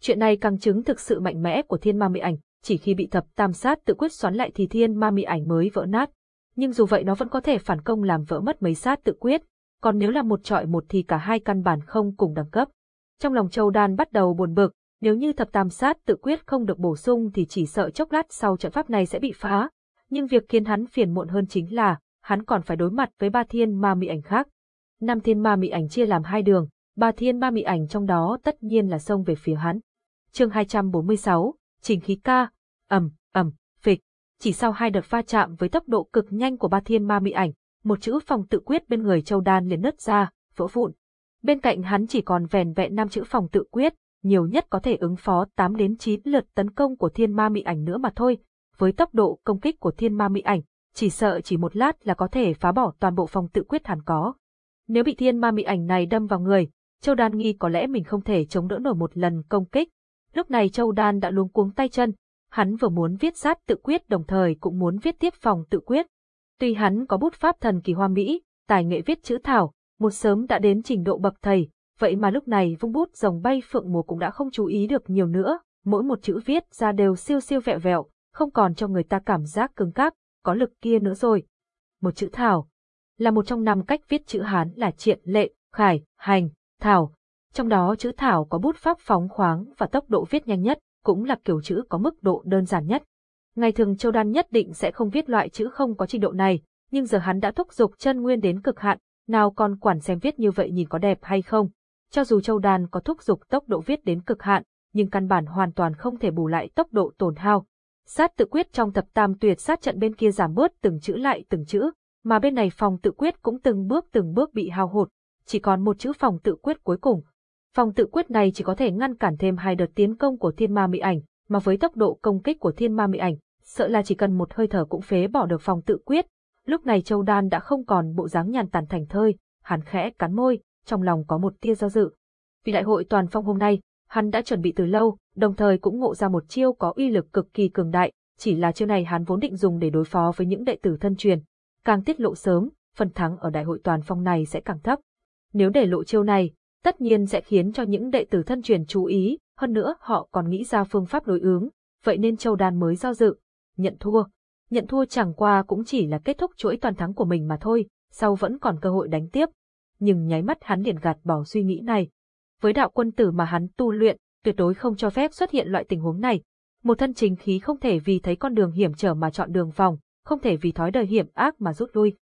Chuyện này càng chứng thực sự mạnh mẽ của thiên ma mị ảnh, chỉ khi bị thập tam sát tự quyết xoắn lại thì thiên ma mị ảnh mới vỡ nát. Nhưng dù vậy nó vẫn có thể phản công làm vỡ mất mấy sát tự quyết, còn nếu là một trọi một thì cả hai căn bản không cùng đẳng cấp. Trong lòng Châu Đan bắt đầu buồn bực, nếu như thập tam sát tự quyết không được bổ sung thì chỉ sợ chốc lát sau trận pháp này sẽ bị phá. Nhưng việc khiến hắn phiền muộn hơn chính là, hắn còn phải đối mặt với ba thiên ma mị ảnh khác. Năm thiên ma mị ảnh chia làm hai đường, ba thiên ma mị ảnh trong đó tất nhiên là xông về phía hắn. chương 246, Trình khí ca, ầm, ầm, phịch. Chỉ sau hai đợt va chạm với tốc độ cực nhanh của ba thiên ma mị ảnh, một chữ phòng tự quyết bên người châu đan liền nứt ra, vỡ vụn. Bên cạnh hắn chỉ còn vẻn vẹn năm chữ phòng tự quyết, nhiều nhất có thể ứng phó 8 đến 9 lượt tấn công của thiên ma mị ảnh nữa mà thôi. Với tốc độ công kích của thiên ma mị ảnh, chỉ sợ chỉ một lát là có thể phá bỏ toàn bộ phòng tự quyết hẳn có. Nếu bị thiên ma mị ảnh này đâm vào người, Châu Đan nghi có lẽ mình không thể chống đỡ nổi một lần công kích. Lúc này Châu Đan đã luống cuống tay chân, hắn vừa muốn viết sát tự quyết đồng thời cũng muốn viết tiếp phòng tự quyết. Tuy hắn có bút pháp thần kỳ hoa mỹ, tài nghệ viết chữ thảo, một sớm đã đến trình độ bậc thầy, vậy mà lúc này vung bút rồng bay phượng mùa cũng đã không chú ý được nhiều nữa, mỗi một chữ viết ra đều siêu siêu vẹo vẹo, không còn cho người ta cảm giác cứng cáp, có lực kia nữa rồi. Một chữ thảo là một trong năm cách viết chữ Hán là triện, lệ, khải, hành, thảo. Trong đó chữ thảo có bút pháp phóng khoáng và tốc độ viết nhanh nhất, cũng là kiểu chữ có mức độ đơn giản nhất. Ngày thường Châu Đan nhất định sẽ không viết loại chữ không có trình độ này, nhưng giờ hắn đã thúc giục chân nguyên đến cực hạn, nào còn quản xem viết như vậy nhìn có đẹp hay không. Cho dù Châu Đan có thúc giục tốc độ viết đến cực hạn, nhưng căn bản hoàn toàn không thể bù lại tốc độ tổn hao. Sát tự quyết trong thập tam tuyệt sát trận bên kia giảm bớt từng chữ lại từng chữ, mà bên này phòng tự quyết cũng từng bước từng bước bị hao hụt, chỉ còn một chữ phòng tự quyết cuối cùng. Phòng tự quyết này chỉ có thể ngăn cản thêm hai đợt tiến công của thiên ma mỹ ảnh, mà với tốc độ công kích của thiên ma mỹ ảnh, sợ là chỉ cần một hơi thở cũng phế bỏ được phòng tự quyết. Lúc này Châu Đan đã không còn bộ dáng nhàn tản thành thơi, hắn khẽ cắn môi, trong lòng có một tia do dự. Vì đại hội toàn phong hôm nay, hắn đã chuẩn bị từ lâu, đồng thời cũng ngộ ra một chiêu có uy lực cực kỳ cường đại, chỉ là chiêu này hắn vốn định dùng để đối phó với những đệ tử thân truyền. Càng tiết lộ sớm, phần thắng ở đại hội toàn phong này sẽ càng thấp. Nếu để lộ chiêu này, tất nhiên sẽ khiến cho những đệ tử thân truyền chú ý, hơn nữa họ còn nghĩ ra phương pháp đối ứng, vậy nên Châu Đan mới do dự, nhận thua. Nhận thua chẳng qua cũng chỉ là kết thúc chuỗi toàn thắng của mình mà thôi, sau vẫn còn cơ hội đánh tiếp. Nhưng nháy mắt hắn liền gạt bỏ suy nghĩ này. Với đạo quân tử mà hắn tu luyện, tuyệt đối không cho phép xuất hiện loại tình huống này. Một thân chính khí không thể vì thấy con đường hiểm trở mà chọn đường vòng, không thể vì thói đời hiểm ác mà rút lui.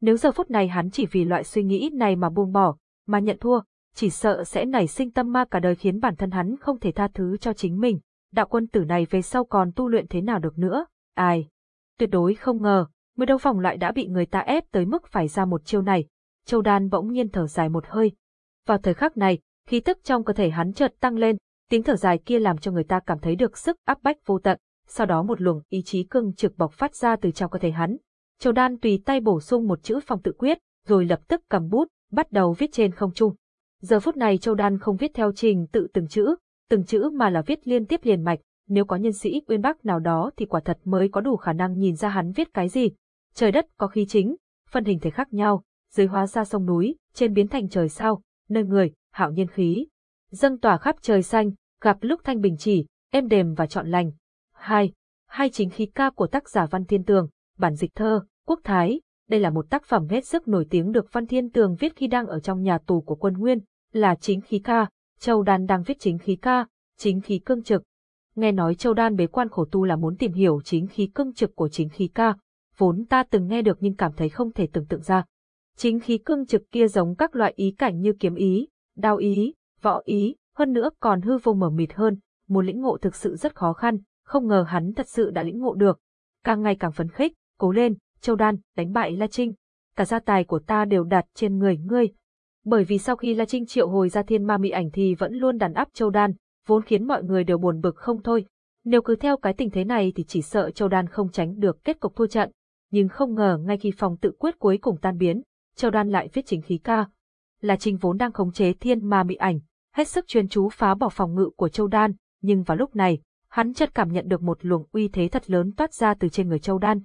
Nếu giờ phút này hắn chỉ vì loại suy nghĩ này mà buông bỏ, mà nhận thua, chỉ sợ sẽ nảy sinh tâm ma cả đời khiến bản thân hắn không thể tha thứ cho chính mình. Đạo quân tử này về sau còn tu luyện thế nào được nữa? Ai? Tuyệt đối không ngờ, mới đâu phòng lại đã bị người ta ép tới mức phải ra một chiêu này. Châu Đan bỗng nhiên thở dài một hơi. Vào thời khắc này, khí tức trong cơ thể hắn chợt tăng lên, tiếng thở dài kia làm cho người ta cảm thấy được sức áp bách vô tận, sau đó một luồng ý chí cương trực bộc phát ra từ trong cơ thể hắn. Châu Đan tùy tay bổ sung một chữ phòng tự quyết, rồi lập tức cầm bút, bắt đầu viết trên không trung. Giờ phút này Châu Đan không viết theo trình tự từng chữ, từng chữ mà là viết liên tiếp liền mạch, nếu có nhân sĩ uyên bác nào đó thì quả thật mới có đủ khả năng nhìn ra hắn viết cái gì. Trời đất có khí chính, phân hình thể khác nhau, dưới hóa ra sông núi, trên biến thành trời sao, nơi người, hạo nhiên khí. Dâng tỏa khắp trời xanh, gặp lúc thanh bình chỉ, êm đềm và trọn lành. Hai, hai chính khí ca của tác giả Văn Thiên Tường, bản dịch thơ, quốc thái. Đây là một tác phẩm hết sức nổi tiếng được Văn Thiên Tường viết khi đang ở trong nhà tù của quân Nguyên, là chính khí ca. Châu Đan đang viết chính khí ca, chính khí cương trực. Nghe nói Châu Đan bế quan khổ tu là muốn tìm hiểu chính khí cương trực của chính khí ca, vốn ta từng nghe được nhưng cảm thấy không thể tưởng tượng ra. Chính khí cương trực kia giống các loại ý cảnh như kiếm ý, đao ý, võ ý, hơn nữa còn hư vô mở mịt hơn, muốn lĩnh ngộ thực sự rất khó khăn, không ngờ hắn thật sự đã lĩnh ngộ được. Càng ngày càng phấn khích, cố lên, Châu Đan, đánh bại La Trinh. Cả gia tài của ta đều đặt trên người ngươi. Bởi vì sau khi La Trinh triệu hồi ra thiên ma mị ảnh thì vẫn luôn đàn áp Châu Đan, vốn khiến mọi người đều buồn bực không thôi. Nếu cứ theo cái tình thế này thì chỉ sợ Châu Đan không tránh được kết cục thua trận. Nhưng không ngờ ngay khi phòng tự quyết cuối cùng tan biến, Châu Đan lại viết chính khí ca. La Trinh vốn đang khống chế thiên ma mị ảnh, hết sức chuyên chú phá bỏ phòng ngự của Châu Đan, nhưng vào lúc này, hắn chợt cảm nhận được một luồng uy thế thật lớn toát ra từ trên người Châu Đan.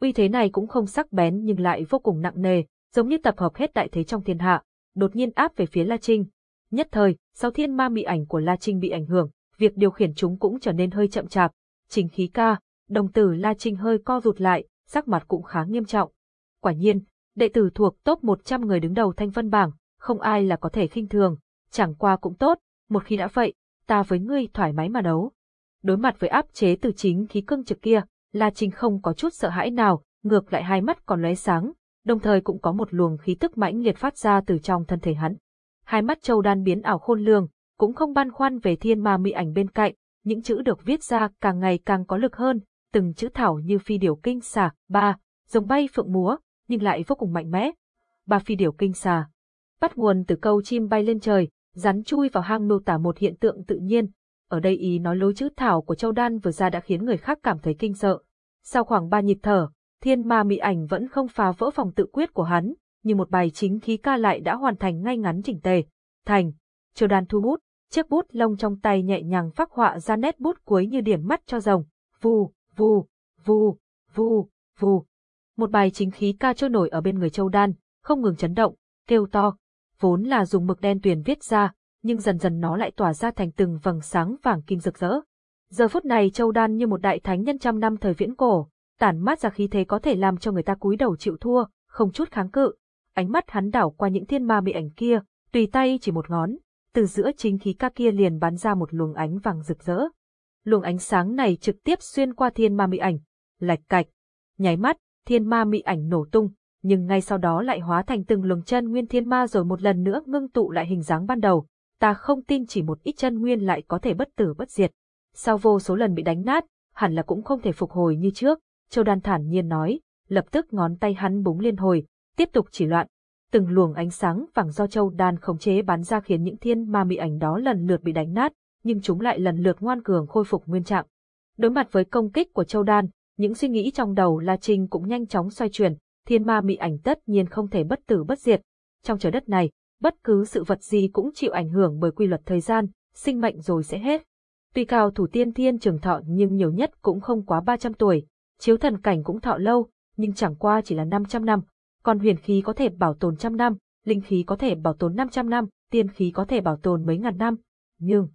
Uy thế này cũng không sắc bén nhưng lại vô cùng nặng nề, giống như tập hợp hết đại thế trong thiên hạ, đột nhiên áp về phía La Trinh. Nhất thời, sau thiên ma mị ảnh của La Trinh bị ảnh hưởng, việc điều khiển chúng cũng trở nên hơi chậm chạp. Chính khí ca, đồng tử La Trinh hơi co rụt lại, sắc mặt cũng khá nghiêm trọng. Quả nhiên, đệ tử thuộc top 100 người đứng đầu thanh vân bảng, không ai là có thể khinh thường, chẳng qua cũng tốt, một khi đã vậy, ta với ngươi thoải mái mà đấu. Đối mặt với áp chế từ chính khí cương trực kia, La Trinh không có chút sợ hãi nào, ngược lại hai mắt còn lóe sáng, đồng thời cũng có một luồng khí tức mãnh liệt phát ra từ trong thân thể hắn. Hai mắt Châu Đan biến ảo khôn lường, cũng không băn khoăn về thiên ma mỹ ảnh bên cạnh, những chữ được viết ra càng ngày càng có lực hơn, từng chữ thảo như phi điểu kinh xà, ba, rồng bay phượng múa, nhưng lại vô cùng mạnh mẽ. Ba phi điểu kinh xà. Bắt nguồn từ câu chim bay lên trời, rắn chui vào hang miêu tả một hiện tượng tự nhiên. Ở đây ý nói lối chữ thảo của Châu Đan vừa ra đã khiến người khác cảm thấy kinh sợ. Sau khoảng ba nhịp thở, thiên ma mị ảnh vẫn không phá vỡ phòng tự quyết của hắn, nhưng một bài chính khí ca lại đã hoàn thành ngay ngắn chỉnh tề. Thành, Châu Đan thu bút, chiếc bút lông trong tay nhẹ nhàng phác họa ra nét bút cuối như điểm mắt cho rồng. Vù, vù, vù, vù, vù. Một bài chính khí ca trôi nổi ở bên người Châu Đan, không ngừng chấn động, kêu to, vốn là dùng mực đen tuyền viết ra, nhưng dần dần nó lại tỏa ra thành từng vầng sáng vàng kim rực rỡ. Giờ phút này Châu Đan như một đại thánh nhân trăm năm thời viễn cổ, tản mát ra khí thế có thể làm cho người ta cúi đầu chịu thua, không chút kháng cự. Ánh mắt hắn đảo qua những thiên ma bị ảnh kia, tùy tay chỉ một ngón, từ giữa chính khí ca kia liền bắn ra một luồng ánh vàng rực rỡ. Luồng ánh sáng này trực tiếp xuyên qua thiên ma mị ảnh, lạch cạch, nháy mắt, thiên ma mị ảnh nổ tung, nhưng ngay sau đó lại hóa thành từng luồng chân nguyên thiên ma rồi một lần nữa ngưng tụ lại hình dáng ban đầu. Ta không tin chỉ một ít chân nguyên lại có thể bất tử bất diệt. Sau vô số lần bị đánh nát, hẳn là cũng không thể phục hồi như trước, Châu Đan thản nhiên nói, lập tức ngón tay hắn búng liên hồi, tiếp tục chỉ loạn. Từng luồng ánh sáng vàng do Châu Đan khống chế bắn ra khiến những thiên ma mị ảnh đó lần lượt bị đánh nát, nhưng chúng lại lần lượt ngoan cường khôi phục nguyên trạng. Đối mặt với công kích của Châu Đan, những suy nghĩ trong đầu La Trinh cũng nhanh chóng xoay chuyển, thiên ma mị ảnh tất nhiên không thể bất tử bất diệt. Trong trời đất này, bất cứ sự vật gì cũng chịu ảnh hưởng bởi quy luật thời gian, sinh mệnh rồi sẽ hết. Tuy cao thủ tiên thiên trường thọ nhưng nhiều nhất cũng không quá 300 tuổi, chiếu thần cảnh cũng thọ lâu, nhưng chẳng qua chỉ là 500 năm, còn huyền khí có thể bảo tồn trăm năm, linh khí có thể bảo tồn 500 năm, tiên khí có thể bảo tồn mấy ngàn năm. Nhưng,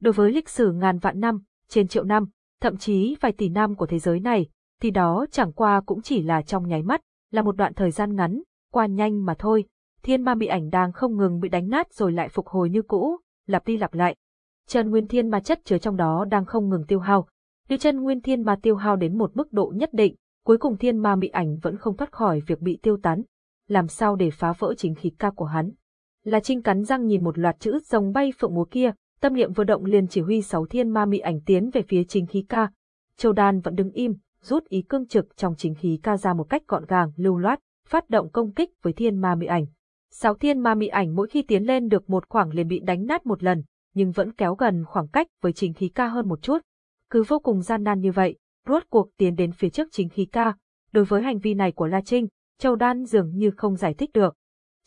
đối với lịch sử ngàn vạn năm, trên triệu năm, thậm chí vài tỷ năm của thế giới này, thì đó chẳng qua cũng chỉ là trong nháy mắt, là một đoạn thời gian ngắn, qua nhanh mà thôi. Thiên ma bị ảnh đang không ngừng bị đánh nát rồi lại phục hồi như cũ, lặp đi lặp lại. Chân nguyên thiên ma chất chứa trong đó đang không ngừng tiêu hao. Nếu chân nguyên thiên ma tiêu hao đến một mức độ nhất định, cuối cùng thiên ma bị ảnh vẫn không thoát khỏi việc bị tiêu tán. Làm sao để phá vỡ chính khí ca của hắn? Là Trinh cắn răng nhìn một loạt chữ rồng bay phượng múa kia, tâm niệm vừa động liền chỉ huy sáu thiên ma mị ảnh tiến về phía chính khí ca. Châu Đan vẫn đứng im, rút ý cương trực trong chính khí ca ra một cách gọn gàng, lưu loát, phát động công kích với thiên ma mị ảnh. Sáu thiên ma mị ảnh mỗi khi tiến lên được một khoảng liền bị đánh nát một lần, nhưng vẫn kéo gần khoảng cách với chính khí ca hơn một chút. Cứ vô cùng gian nan như vậy, rốt cuộc tiến đến phía trước chính khí ca. Đối với hành vi này của La Trinh, Châu Đan dường như không giải thích được.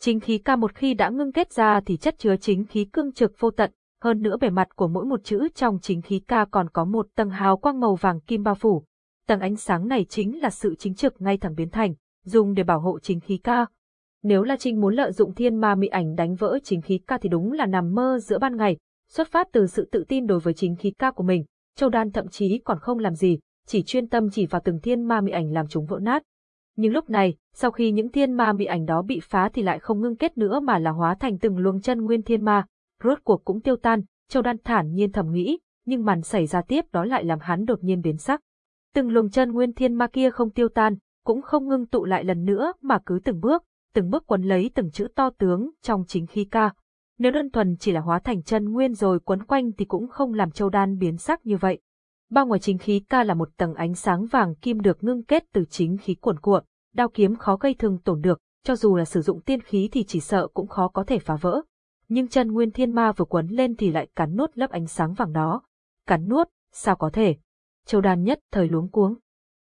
Chính khí ca một khi đã ngưng kết ra thì chất chứa chính khí cương trực vô tận, hơn nữa bề mặt của mỗi một chữ trong chính khí ca còn có một tầng hào quang màu vàng kim bao phủ. Tầng ánh sáng này chính là sự chính trực ngay thẳng biến thành, dùng để bảo hộ chính khí ca. Nếu La Trinh muốn lợi dụng thiên ma mị ảnh đánh vỡ chính khí ca thì đúng là nằm mơ giữa ban ngày, xuất phát từ sự tự tin đối với chính khí ca của mình, Châu Đan thậm chí còn không làm gì, chỉ chuyên tâm chỉ vào từng thiên ma mị ảnh làm chúng vỡ nát. Nhưng lúc này, sau khi những thiên ma mị ảnh đó bị phá thì lại không ngưng kết nữa mà là hóa thành từng luồng chân nguyên thiên ma, rốt cuộc cũng tiêu tan, Châu Đan thản nhiên thầm nghĩ, nhưng màn xảy ra tiếp đó lại làm hắn đột nhiên biến sắc. Từng luồng chân nguyên thiên ma kia không tiêu tan, cũng không ngưng tụ lại lần nữa mà cứ từng bước, từng bước quấn lấy từng chữ to tướng trong chính khí ca. Nếu đơn thuần chỉ là hóa thành chân nguyên rồi quấn quanh thì cũng không làm Châu Đan biến sắc như vậy. Bao ngoài chính khí ca là một tầng ánh sáng vàng kim được ngưng kết từ chính khí cuồn cuộn, đao kiếm khó gây thương tổn được, cho dù là sử dụng tiên khí thì chỉ sợ cũng khó có thể phá vỡ nhưng chân nguyên thiên ma vừa quấn lên thì lại cắn nuốt lớp ánh sáng vàng đó. Cắn nuốt, sao có thể? Châu Đan nhất thời luống cuống.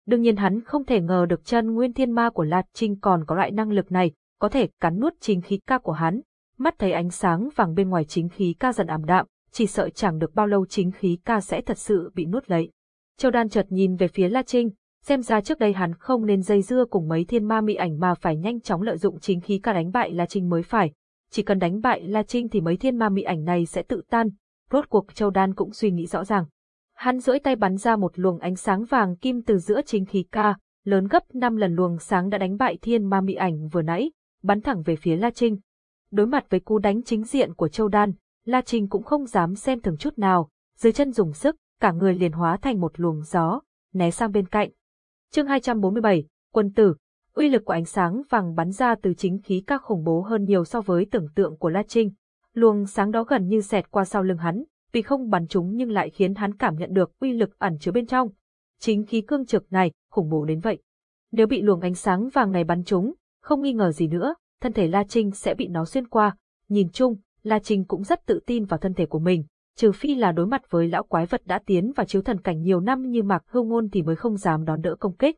Đương nhiên hắn không thể ngờ được chân nguyên thiên ma của La Trinh còn có loại năng lực này, có thể cắn nuốt chính khí ca của hắn. Mắt thấy ánh sáng vàng bên ngoài chính khí ca dần ảm đạm, chỉ sợ chẳng được bao lâu chính khí ca sẽ thật sự bị nuốt lấy. Châu Đan chợt nhìn về phía La Trinh, xem ra trước đây hắn không nên dây dưa cùng mấy thiên ma mị ảnh mà phải nhanh chóng lợi dụng chính khí ca đánh bại La Trinh mới phải chỉ cần đánh bại La Trinh thì mấy thiên ma mị ảnh này sẽ tự tan, rốt cuộc Châu Đan cũng suy nghĩ rõ ràng. Hắn duỗi tay bắn ra một luồng ánh sáng vàng kim từ giữa chính khí ca, lớn gấp 5 lần luồng sáng đã đánh bại thiên ma mị ảnh vừa nãy, bắn thẳng về phía La Trinh. Đối mặt với cú đánh chính diện của Châu Đan, La Trinh cũng không dám xem thường chút nào, dưới chân dùng sức, cả người liền hóa thành một luồng gió, né sang bên cạnh. Chương 247, Quân tử, Uy lực của ánh sáng vàng bắn ra từ chính khí ca khủng bố hơn nhiều so với tưởng tượng của La Trinh. Luồng sáng đó gần như xẹt qua sau lưng hắn, vì không bắn trúng nhưng lại khiến hắn cảm nhận được uy lực ẩn chứa bên trong. Chính khí cương trực này, khủng bố đến vậy. Nếu bị luồng ánh sáng vàng này bắn trúng, không nghi ngờ gì nữa, thân thể La Trinh sẽ bị nó xuyên qua. Nhìn chung, La Trinh cũng rất tự tin vào thân thể của mình, trừ phi là đối mặt với lão quái vật đã tiến vào chiếu thần cảnh nhiều năm như Mạc Hưu Ngôn thì mới không dám đón đỡ công kích.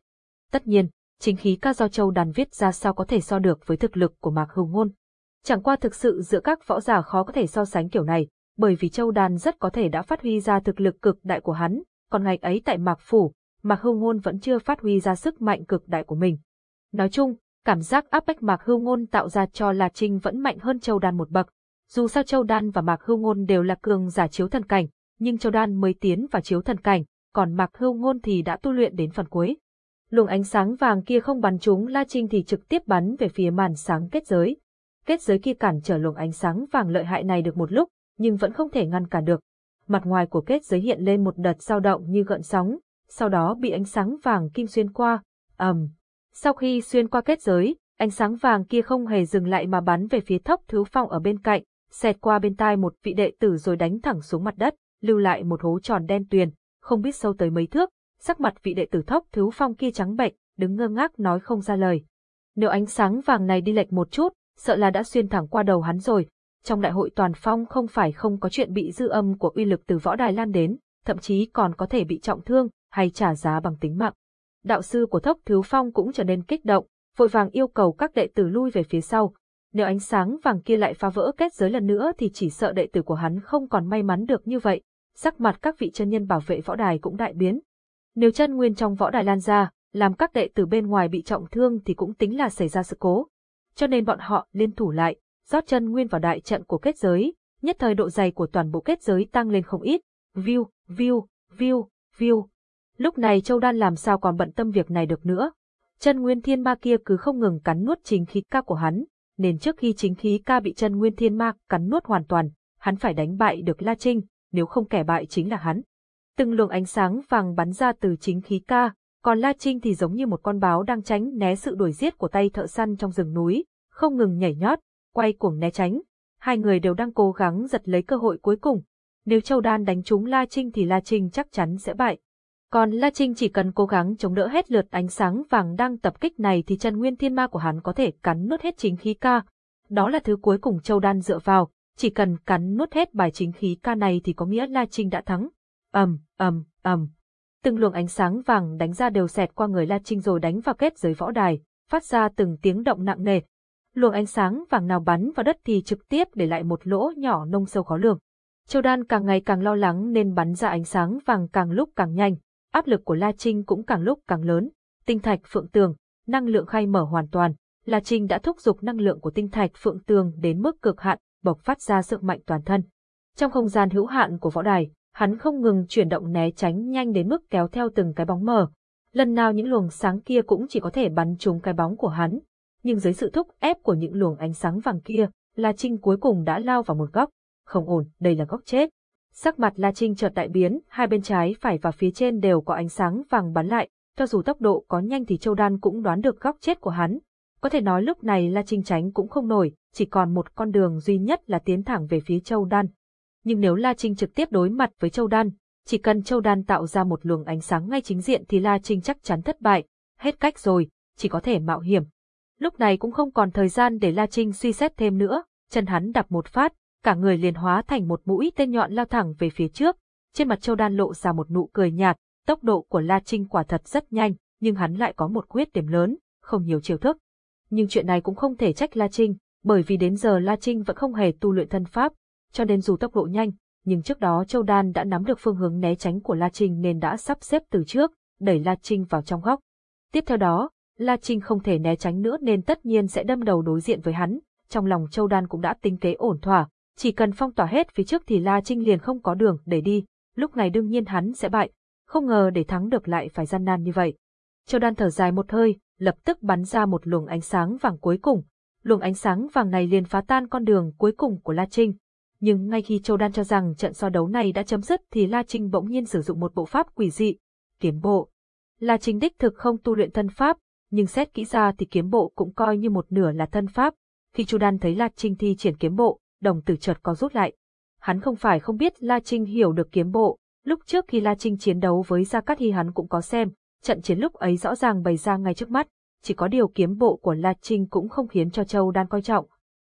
Tất nhiên, chính khí ca do châu đàn viết ra sao có thể so được với thực lực của Mạc Hưu Ngôn. Chẳng qua thực sự giữa các võ giả khó có thể so sánh kiểu này, bởi vì châu đàn rất có thể đã phát huy ra thực lực cực đại của hắn, còn ngày ấy tại Mạc Phủ, Mạc Hưu Ngôn vẫn chưa phát huy ra sức mạnh cực đại của mình. Nói chung, cảm giác áp bách Mạc Hưu Ngôn tạo ra cho La Trinh vẫn mạnh hơn Châu Đan một bậc. Dù sao Châu Đan và Mạc Hưu Ngôn đều là cường giả chiếu thần cảnh, nhưng Châu Đan mới tiến vào chiếu thần cảnh, còn Mạc Hưu Ngôn thì đã tu luyện đến phần cuối luồng ánh sáng vàng kia không bắn trúng La Trinh thì trực tiếp bắn về phía màn sáng kết giới. Kết giới kia cản trở luồng ánh sáng vàng lợi hại này được một lúc, nhưng vẫn không thể ngăn cản được. Mặt ngoài của kết giới hiện lên một đợt dao động như gợn sóng, sau đó bị ánh sáng vàng kim xuyên qua. ầm. Um. Sau khi xuyên qua kết giới, ánh sáng vàng kia không hề dừng lại mà bắn về phía thốc thứ phong ở bên cạnh, xẹt qua bên tai một vị đệ tử rồi đánh thẳng xuống mặt đất, lưu lại một hố tròn đen tuyền, không biết sâu tới mấy thước, sắc mặt vị đệ tử thốc thiếu phong kia trắng bệch, đứng ngơ ngác nói không ra lời. Nếu ánh sáng vàng này đi lệch một chút, sợ là đã xuyên thẳng qua đầu hắn rồi. Trong đại hội toàn phong không phải không có chuyện bị dư âm của uy lực từ võ đài lan đến, thậm chí còn có thể bị trọng thương hay trả giá bằng tính mạng. Đạo sư của thốc thiếu phong cũng trở nên kích động, vội vàng yêu cầu các đệ tử lui về phía sau. Nếu ánh sáng vàng kia lại phá vỡ kết giới lần nữa thì chỉ sợ đệ tử của hắn không còn may mắn được như vậy. Sắc mặt các vị chân nhân bảo vệ võ đài cũng đại biến, nếu chân nguyên trong võ đài lan ra, làm các đệ tử bên ngoài bị trọng thương thì cũng tính là xảy ra sự cố. Cho nên bọn họ liên thủ lại, rót chân nguyên vào đại trận của kết giới, nhất thời độ dày của toàn bộ kết giới tăng lên không ít. View, view, view, view. Lúc này Châu Đan làm sao còn bận tâm việc này được nữa. Chân Nguyên Thiên Ma kia cứ không ngừng cắn nuốt chính khí ca của hắn, nên trước khi chính khí ca bị chân Nguyên Thiên Ma cắn nuốt hoàn toàn, hắn phải đánh bại được La Trinh, nếu không kẻ bại chính là hắn. Từng luồng ánh sáng vàng bắn ra từ chính khí ca, còn La Trinh thì giống như một con báo đang tránh né sự đuổi giết của tay thợ săn trong rừng núi, không ngừng nhảy nhót, quay cuồng né tránh. Hai người đều đang cố gắng giật lấy cơ hội cuối cùng. Nếu Châu Đan đánh trúng La Trinh thì La Trinh chắc chắn sẽ bại. Còn La Trinh chỉ cần cố gắng chống đỡ hết lượt ánh sáng vàng đang tập kích này thì chân nguyên thiên ma của hắn có thể cắn nuốt hết chính khí ca. Đó là thứ cuối cùng Châu Đan dựa vào, chỉ cần cắn nuốt hết bài chính khí ca này thì có nghĩa La Trinh đã thắng. ầm ầm ầm. Từng luồng ánh sáng vàng đánh ra đều xẹt qua người La Trinh rồi đánh vào kết giới võ đài, phát ra từng tiếng động nặng nề. Luồng ánh sáng vàng nào bắn vào đất thì trực tiếp để lại một lỗ nhỏ nông sâu khó lường. Châu Đan càng ngày càng lo lắng nên bắn ra ánh sáng vàng càng lúc càng nhanh, áp lực của La Trinh cũng càng lúc càng lớn. Tinh thạch phượng tường, năng lượng khai mở hoàn toàn, La Trinh đã thúc giục năng lượng của tinh thạch phượng tường đến mức cực hạn, bộc phát ra sự mạnh toàn thân. Trong không gian hữu hạn của võ đài, hắn không ngừng chuyển động né tránh nhanh đến mức kéo theo từng cái bóng mờ. Lần nào những luồng sáng kia cũng chỉ có thể bắn trúng cái bóng của hắn, nhưng dưới sự thúc ép của những luồng ánh sáng vàng kia, La Trinh cuối cùng đã lao vào một góc. Không ổn, đây là góc chết. Sắc mặt La Trinh chợt đại biến, hai bên trái phải và phía trên đều có ánh sáng vàng bắn lại, cho dù tốc độ có nhanh thì Châu Đan cũng đoán được góc chết của hắn. Có thể nói lúc này La Trinh tránh cũng không nổi, chỉ còn một con đường duy nhất là tiến thẳng về phía Châu Đan. Nhưng nếu La Trinh trực tiếp đối mặt với Châu Đan, chỉ cần Châu Đan tạo ra một luồng ánh sáng ngay chính diện thì La Trinh chắc chắn thất bại, hết cách rồi, chỉ có thể mạo hiểm. Lúc này cũng không còn thời gian để La Trinh suy xét thêm nữa, chân hắn đạp một phát, cả người liền hóa thành một mũi tên nhọn lao thẳng về phía trước. Trên mặt Châu Đan lộ ra một nụ cười nhạt, tốc độ của La Trinh quả thật rất nhanh, nhưng hắn lại có một khuyết điểm lớn, không nhiều chiêu thức. Nhưng chuyện này cũng không thể trách La Trinh, bởi vì đến giờ La Trinh vẫn không hề tu luyện thân pháp, cho nên dù tốc độ nhanh, nhưng trước đó Châu Đan đã nắm được phương hướng né tránh của La Trinh nên đã sắp xếp từ trước, đẩy La Trinh vào trong góc. Tiếp theo đó, La Trinh không thể né tránh nữa nên tất nhiên sẽ đâm đầu đối diện với hắn, trong lòng Châu Đan cũng đã tính kế ổn thỏa, chỉ cần phong tỏa hết phía trước thì La Trinh liền không có đường để đi, lúc này đương nhiên hắn sẽ bại, không ngờ để thắng được lại phải gian nan như vậy. Châu Đan thở dài một hơi, lập tức bắn ra một luồng ánh sáng vàng cuối cùng. Luồng ánh sáng vàng này liền phá tan con đường cuối cùng của La Trinh. Nhưng ngay khi Châu Đan cho rằng trận so đấu này đã chấm dứt thì La Trinh bỗng nhiên sử dụng một bộ pháp quỷ dị, kiếm bộ. La Trinh đích thực không tu luyện thân pháp, nhưng xét kỹ ra thì kiếm bộ cũng coi như một nửa là thân pháp. Khi Chu Đan thấy La Trinh thi triển kiếm bộ, đồng tử chợt có rút lại. Hắn không phải không biết La Trinh hiểu được kiếm bộ, lúc trước khi La Trinh chiến đấu với Gia Cát Hy hắn cũng có xem, trận chiến lúc ấy rõ ràng bày ra ngay trước mắt, chỉ có điều kiếm bộ của La Trinh cũng không khiến cho Châu Đan coi trọng.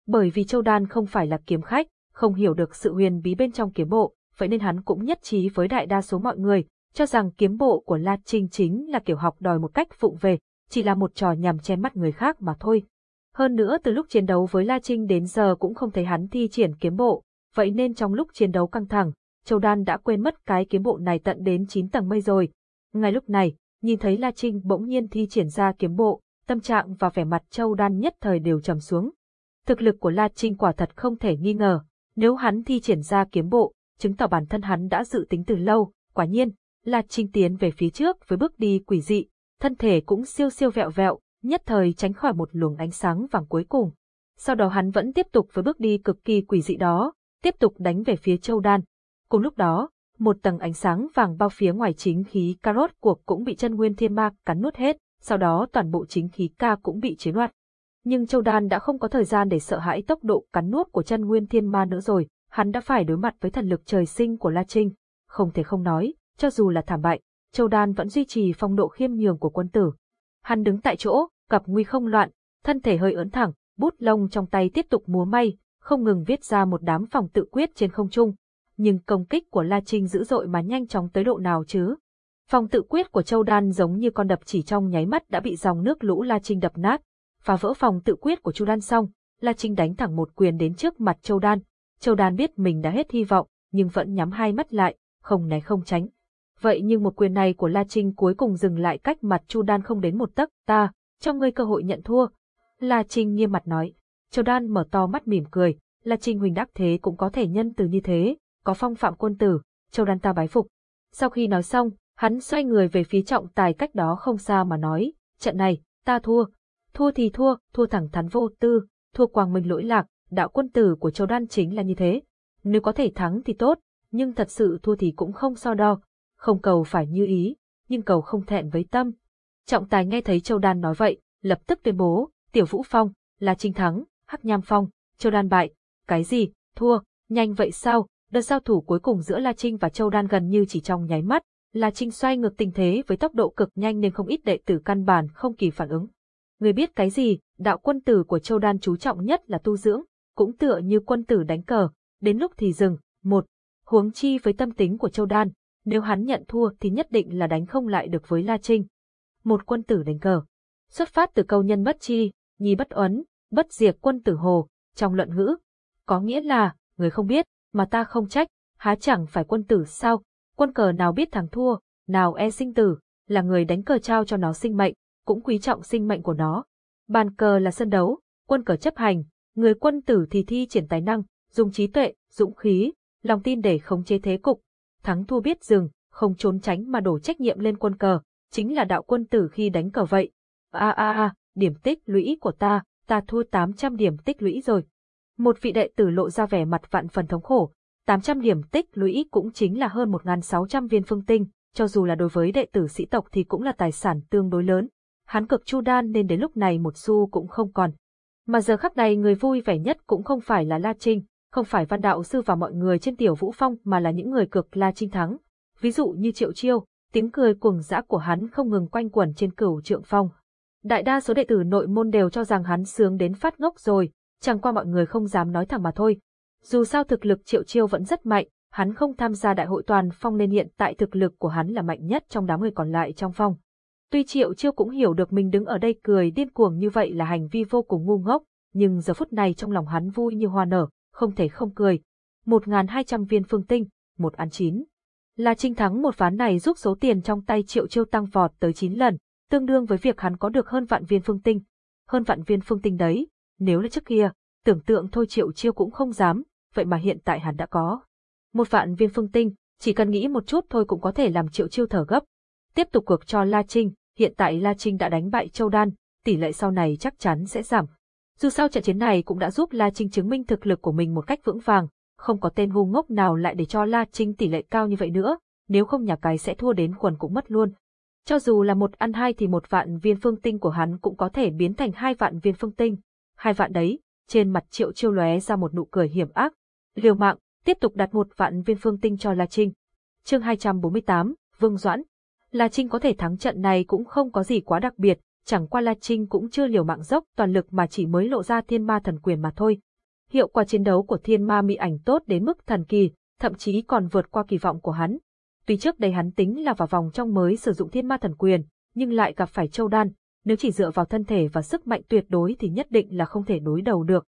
Bởi vì Châu Đan không phải là kiếm khách, không hiểu được sự huyền bí bên trong kiếm bộ, vậy nên hắn cũng nhất trí với đại đa số mọi người, cho rằng kiếm bộ của La Trinh chính là kiểu học đòi một cách phụng về, chỉ là một trò nhằm che mắt người khác mà thôi. Hơn nữa từ lúc chiến đấu với La Trinh đến giờ cũng không thấy hắn thi triển kiếm bộ, vậy nên trong lúc chiến đấu căng thẳng, Châu Đan đã quên mất cái kiếm bộ này tận đến 9 tầng mây rồi. Ngay lúc này, nhìn thấy La Trinh bỗng nhiên thi triển ra kiếm bộ, tâm trạng và vẻ mặt Châu Đan nhất thời đều trầm xuống. Thực lực của La Trinh quả thật không thể nghi ngờ, nếu hắn thi triển ra kiếm bộ, chứng tỏ bản thân hắn đã dự tính từ lâu, quả nhiên, La Trinh tiến về phía trước với bước đi quỷ dị, thân thể cũng siêu siêu vẹo vẹo, nhất thời tránh khỏi một luồng ánh sáng vàng cuối cùng. Sau đó hắn vẫn tiếp tục với bước đi cực kỳ quỷ dị đó, tiếp tục đánh về phía Châu Đan. Cùng lúc đó, một tầng ánh sáng vàng bao phía ngoài chính khí ca rốt cuộc cũng bị chân nguyên thiên ma cắn nuốt hết, sau đó toàn bộ chính khí ca cũng bị chiến loạn. Nhưng Châu Đan đã không có thời gian để sợ hãi tốc độ cắn nuốt của chân nguyên thiên ma nữa rồi, hắn đã phải đối mặt với thần lực trời sinh của La Trinh. Không thể không nói, cho dù là thảm bại, Châu Đan vẫn duy trì phong độ khiêm nhường của quân tử. Hắn đứng tại chỗ, gặp nguy không loạn, thân thể hơi ưỡn thẳng, bút lông trong tay tiếp tục múa may, không ngừng viết ra một đám phòng tự quyết trên không trung. Nhưng công kích của La Trinh dữ dội mà nhanh chóng tới độ nào chứ? Phòng tự quyết của Châu Đan giống như con đập chỉ trong nháy mắt đã bị dòng nước lũ La Trinh đập nát. Phá vỡ phòng tự quyết của Chu Đan xong, La Trinh đánh thẳng một quyền đến trước mặt Châu Đan. Châu Đan biết mình đã hết hy vọng, nhưng vẫn nhắm hai mắt lại, không né không tránh. Vậy nhưng một quyền này của La Trinh cuối cùng dừng lại cách mặt Chu Đan không đến một tấc, ta, cho ngươi cơ hội nhận thua. La Trinh nghiêm mặt nói. Châu Đan mở to mắt mỉm cười, La Trinh huỳnh đắc thế cũng có thể nhân từ như thế, có phong phạm quân tử, Châu Đan ta bái phục. Sau khi nói xong, Hắn xoay người về phía trọng tài cách đó không xa mà nói, trận này, ta thua. Thua thì thua, thua thẳng thắn vô tư, thua quang minh lỗi lạc, đạo quân tử của Châu Đan chính là như thế. Nếu có thể thắng thì tốt, nhưng thật sự thua thì cũng không so đo. Không cầu phải như ý, nhưng cầu không thẹn với tâm. Trọng tài nghe thấy Châu Đan nói vậy, lập tức tuyên bố, Tiểu Vũ Phong, là Trinh thắng, Hắc Nham Phong, Châu Đan bại. Cái gì, thua, nhanh vậy sao? Đợt giao thủ cuối cùng giữa La Trinh và Châu Đan gần như chỉ trong nháy mắt, La Trinh xoay ngược tình thế với tốc độ cực nhanh nên không ít đệ tử căn bản không kịp phản ứng. Người biết cái gì, đạo quân tử của Châu Đan chú trọng nhất là tu dưỡng, cũng tựa như quân tử đánh cờ, đến lúc thì dừng, một, huống chi với tâm tính của Châu Đan, nếu hắn nhận thua thì nhất định là đánh không lại được với La Trinh. Một quân tử đánh cờ. Xuất phát từ câu nhân bất chi, nhi bất uấn, bất diệt quân tử hồ, trong luận ngữ. Có nghĩa là, người không biết, mà ta không trách, há chẳng phải quân tử sao, quân cờ nào biết thắng thua, nào e sinh tử, là người đánh cờ trao cho nó sinh mệnh, cũng quý trọng sinh mệnh của nó. Bàn cờ là sân đấu, quân cờ chấp hành, người quân tử thì thi triển tài năng, dùng trí tuệ, dũng khí, lòng tin để khống chế thế cục. Thắng thua biết dừng, không trốn tránh mà đổ trách nhiệm lên quân cờ, chính là đạo quân tử khi đánh cờ vậy. A a a, điểm tích lũy của ta, ta thua 800 điểm tích lũy rồi. Một vị đệ tử lộ ra vẻ mặt vạn phần thống khổ, 800 điểm tích lũy cũng chính là hơn 1.600 viên phương tinh, cho dù là đối với đệ tử sĩ tộc thì cũng là tài sản tương đối lớn. Hắn cực chu đan nên đến lúc này một xu cũng không còn. Mà giờ khắc này người vui vẻ nhất cũng không phải là La Trinh, không phải văn đạo sư và mọi người trên tiểu vũ phong mà là những người cực La Trinh thắng. Ví dụ như Triệu Chiêu, tiếng cười cuồng dã của hắn không ngừng quanh quẩn trên cửu trượng phong. Đại đa số đệ tử nội môn đều cho rằng hắn sướng đến phát ngốc rồi, chẳng qua mọi người không dám nói thẳng mà thôi. Dù sao thực lực Triệu Chiêu vẫn rất mạnh, hắn không tham gia đại hội toàn phong nên hiện tại thực lực của hắn là mạnh nhất trong đám người còn lại trong phong. Tuy Triệu Chiêu cũng hiểu được mình đứng ở đây cười điên cuồng như vậy là hành vi vô cùng ngu ngốc, nhưng giờ phút này trong lòng hắn vui như hoa nở, không thể không cười. 1.200 viên phương tinh, một ăn chín. Là trinh thắng một ván này giúp số tiền trong tay Triệu Chiêu tăng vọt tới 9 lần, tương đương với việc hắn có được hơn vạn viên phương tinh. Hơn vạn viên phương tinh đấy, nếu là trước kia, tưởng tượng thôi Triệu Chiêu cũng không dám, vậy mà hiện tại hắn đã có. Một vạn viên phương tinh, chỉ cần nghĩ một chút thôi cũng có thể làm Triệu Chiêu thở gấp. Tiếp tục cuộc cho La Trinh, hiện tại La Trinh đã đánh bại Châu Đan, tỷ lệ sau này chắc chắn sẽ giảm. Dù sao trận chiến này cũng đã giúp La Trinh chứng minh thực lực của mình một cách vững vàng, không có tên ngu ngốc nào lại để cho La Trinh tỷ lệ cao như vậy nữa, nếu không nhà cái sẽ thua đến quần cũng mất luôn. Cho dù là một ăn hai thì một vạn viên phương tinh của hắn cũng có thể biến thành hai vạn viên phương tinh. Hai vạn đấy, trên mặt triệu chiêu lóe ra một nụ cười hiểm ác. Liều mạng, tiếp tục đặt một vạn viên phương tinh cho La Trinh. Chương 248, Vương Doãn. La Trinh có thể thắng trận này cũng không có gì quá đặc biệt, chẳng qua La Trinh cũng chưa liều mạng dốc toàn lực mà chỉ mới lộ ra thiên ma thần quyền mà thôi. Hiệu quả chiến đấu của thiên ma mị ảnh tốt đến mức thần kỳ, thậm chí còn vượt qua kỳ vọng của hắn. Tuy trước đây hắn tính là vào vòng trong mới sử dụng thiên ma thần quyền, nhưng lại gặp phải châu đan, nếu chỉ dựa vào thân thể và sức mạnh tuyệt đối thì nhất định là không thể đối đầu được.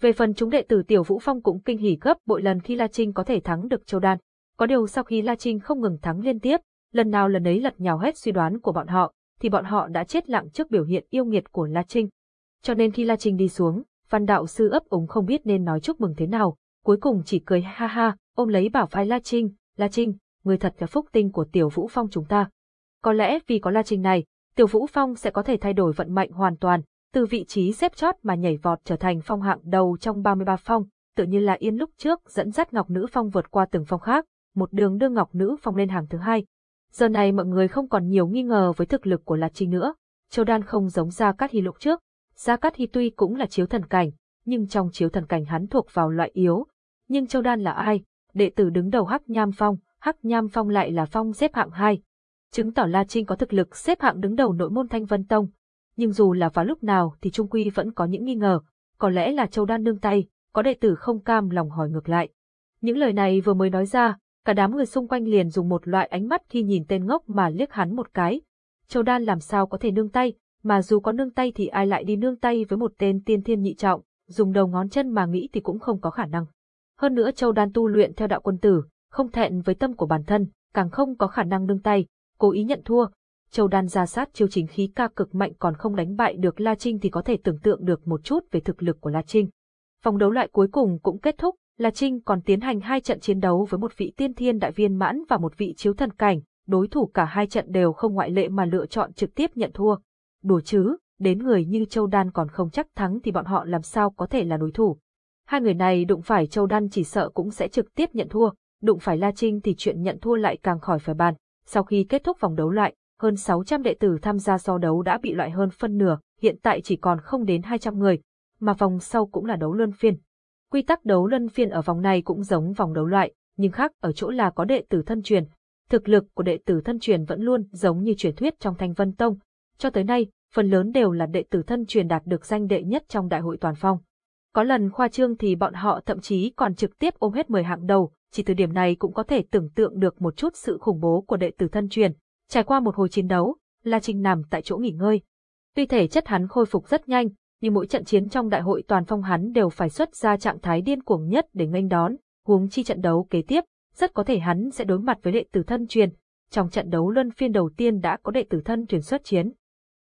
Về phần chúng đệ tử Tiểu Vũ Phong cũng kinh hỉ gấp bội lần khi La Trinh có thể thắng được châu đan. Có điều sau khi La Trinh không ngừng thắng liên tiếp, lần nào lần ấy lật nhào hết suy đoán của bọn họ, thì bọn họ đã chết lặng trước biểu hiện yêu nghiệt của La Trinh. Cho nên khi La Trinh đi xuống, văn đạo sư ấp úng không biết nên nói chúc mừng thế nào, cuối cùng chỉ cười ha ha, ôm lấy bảo vai La Trinh, La Trinh, người thật là phúc tinh của Tiểu Vũ Phong chúng ta. Có lẽ vì có La Trinh này, Tiểu Vũ Phong sẽ có thể thay đổi vận mệnh hoàn toàn, từ vị trí xếp chót mà nhảy vọt trở thành phong hạng đầu trong 33 phong, tự như là Yên lúc trước dẫn dắt Ngọc Nữ Phong vượt qua từng phong khác, một đường đưa Ngọc Nữ Phong lên hàng thứ hai. Giờ này mọi người không còn nhiều nghi ngờ với thực lực của La Trinh nữa. Châu Đan không giống ra các Hy lục trước. Gia Cát Hy tuy cũng là chiếu thần cảnh, nhưng trong chiếu thần cảnh hắn thuộc vào loại yếu. Nhưng Châu Đan là ai? Đệ tử đứng đầu Hắc Nham Phong, Hắc Nham Phong lại là phong xếp hạng 2. Chứng tỏ La Trinh có thực lực xếp hạng đứng đầu nội môn Thanh Vân Tông. Nhưng dù là vào lúc nào thì Trung Quy vẫn có những nghi ngờ, có lẽ là Châu Đan nương tay, có đệ tử không cam lòng hỏi ngược lại. Những lời này vừa mới nói ra, cả đám người xung quanh liền dùng một loại ánh mắt khi nhìn tên ngốc mà liếc hắn một cái. Châu Đan làm sao có thể nương tay, mà dù có nương tay thì ai lại đi nương tay với một tên tiên thiên nhị trọng, dùng đầu ngón chân mà nghĩ thì cũng không có khả năng. Hơn nữa Châu Đan tu luyện theo đạo quân tử, không thẹn với tâm của bản thân, càng không có khả năng nương tay, cố ý nhận thua. Châu Đan ra sát chiêu chính khí ca cực mạnh còn không đánh bại được La Trinh thì có thể tưởng tượng được một chút về thực lực của La Trinh. Vòng đấu loại cuối cùng cũng kết thúc, La Trinh còn tiến hành hai trận chiến đấu với một vị tiên thiên đại viên mãn và một vị chiếu thần cảnh, đối thủ cả hai trận đều không ngoại lệ mà lựa chọn trực tiếp nhận thua. Đùa chứ, đến người như Châu Đan còn không chắc thắng thì bọn họ làm sao có thể là đối thủ. Hai người này đụng phải Châu Đan chỉ sợ cũng sẽ trực tiếp nhận thua, đụng phải La Trinh thì chuyện nhận thua lại càng khỏi phải bàn. Sau khi kết thúc vòng đấu loại, hơn 600 đệ tử tham gia so đấu đã bị loại hơn phân nửa, hiện tại chỉ còn không đến 200 người, mà vòng sau cũng là đấu luân phiên. Quy tắc đấu luân phiên ở vòng này cũng giống vòng đấu loại, nhưng khác ở chỗ là có đệ tử thân truyền. Thực lực của đệ tử thân truyền vẫn luôn giống như truyền thuyết trong Thanh Vân Tông. Cho tới nay, phần lớn đều là đệ tử thân truyền đạt được danh đệ nhất trong đại hội toàn phong. Có lần khoa trương thì bọn họ thậm chí còn trực tiếp ôm hết 10 hạng đầu, chỉ từ điểm này cũng có thể tưởng tượng được một chút sự khủng bố của đệ tử thân truyền. Trải qua một hồi chiến đấu, La Trinh nằm tại chỗ nghỉ ngơi. Tuy thể chất hắn khôi phục rất nhanh, nhưng mỗi trận chiến trong đại hội toàn phong hắn đều phải xuất ra trạng thái điên cuồng nhất để nghênh đón, huống chi trận đấu kế tiếp, rất có thể hắn sẽ đối mặt với đệ tử thân truyền. Trong trận đấu luân phiên đầu tiên đã có đệ tử thân truyền xuất chiến.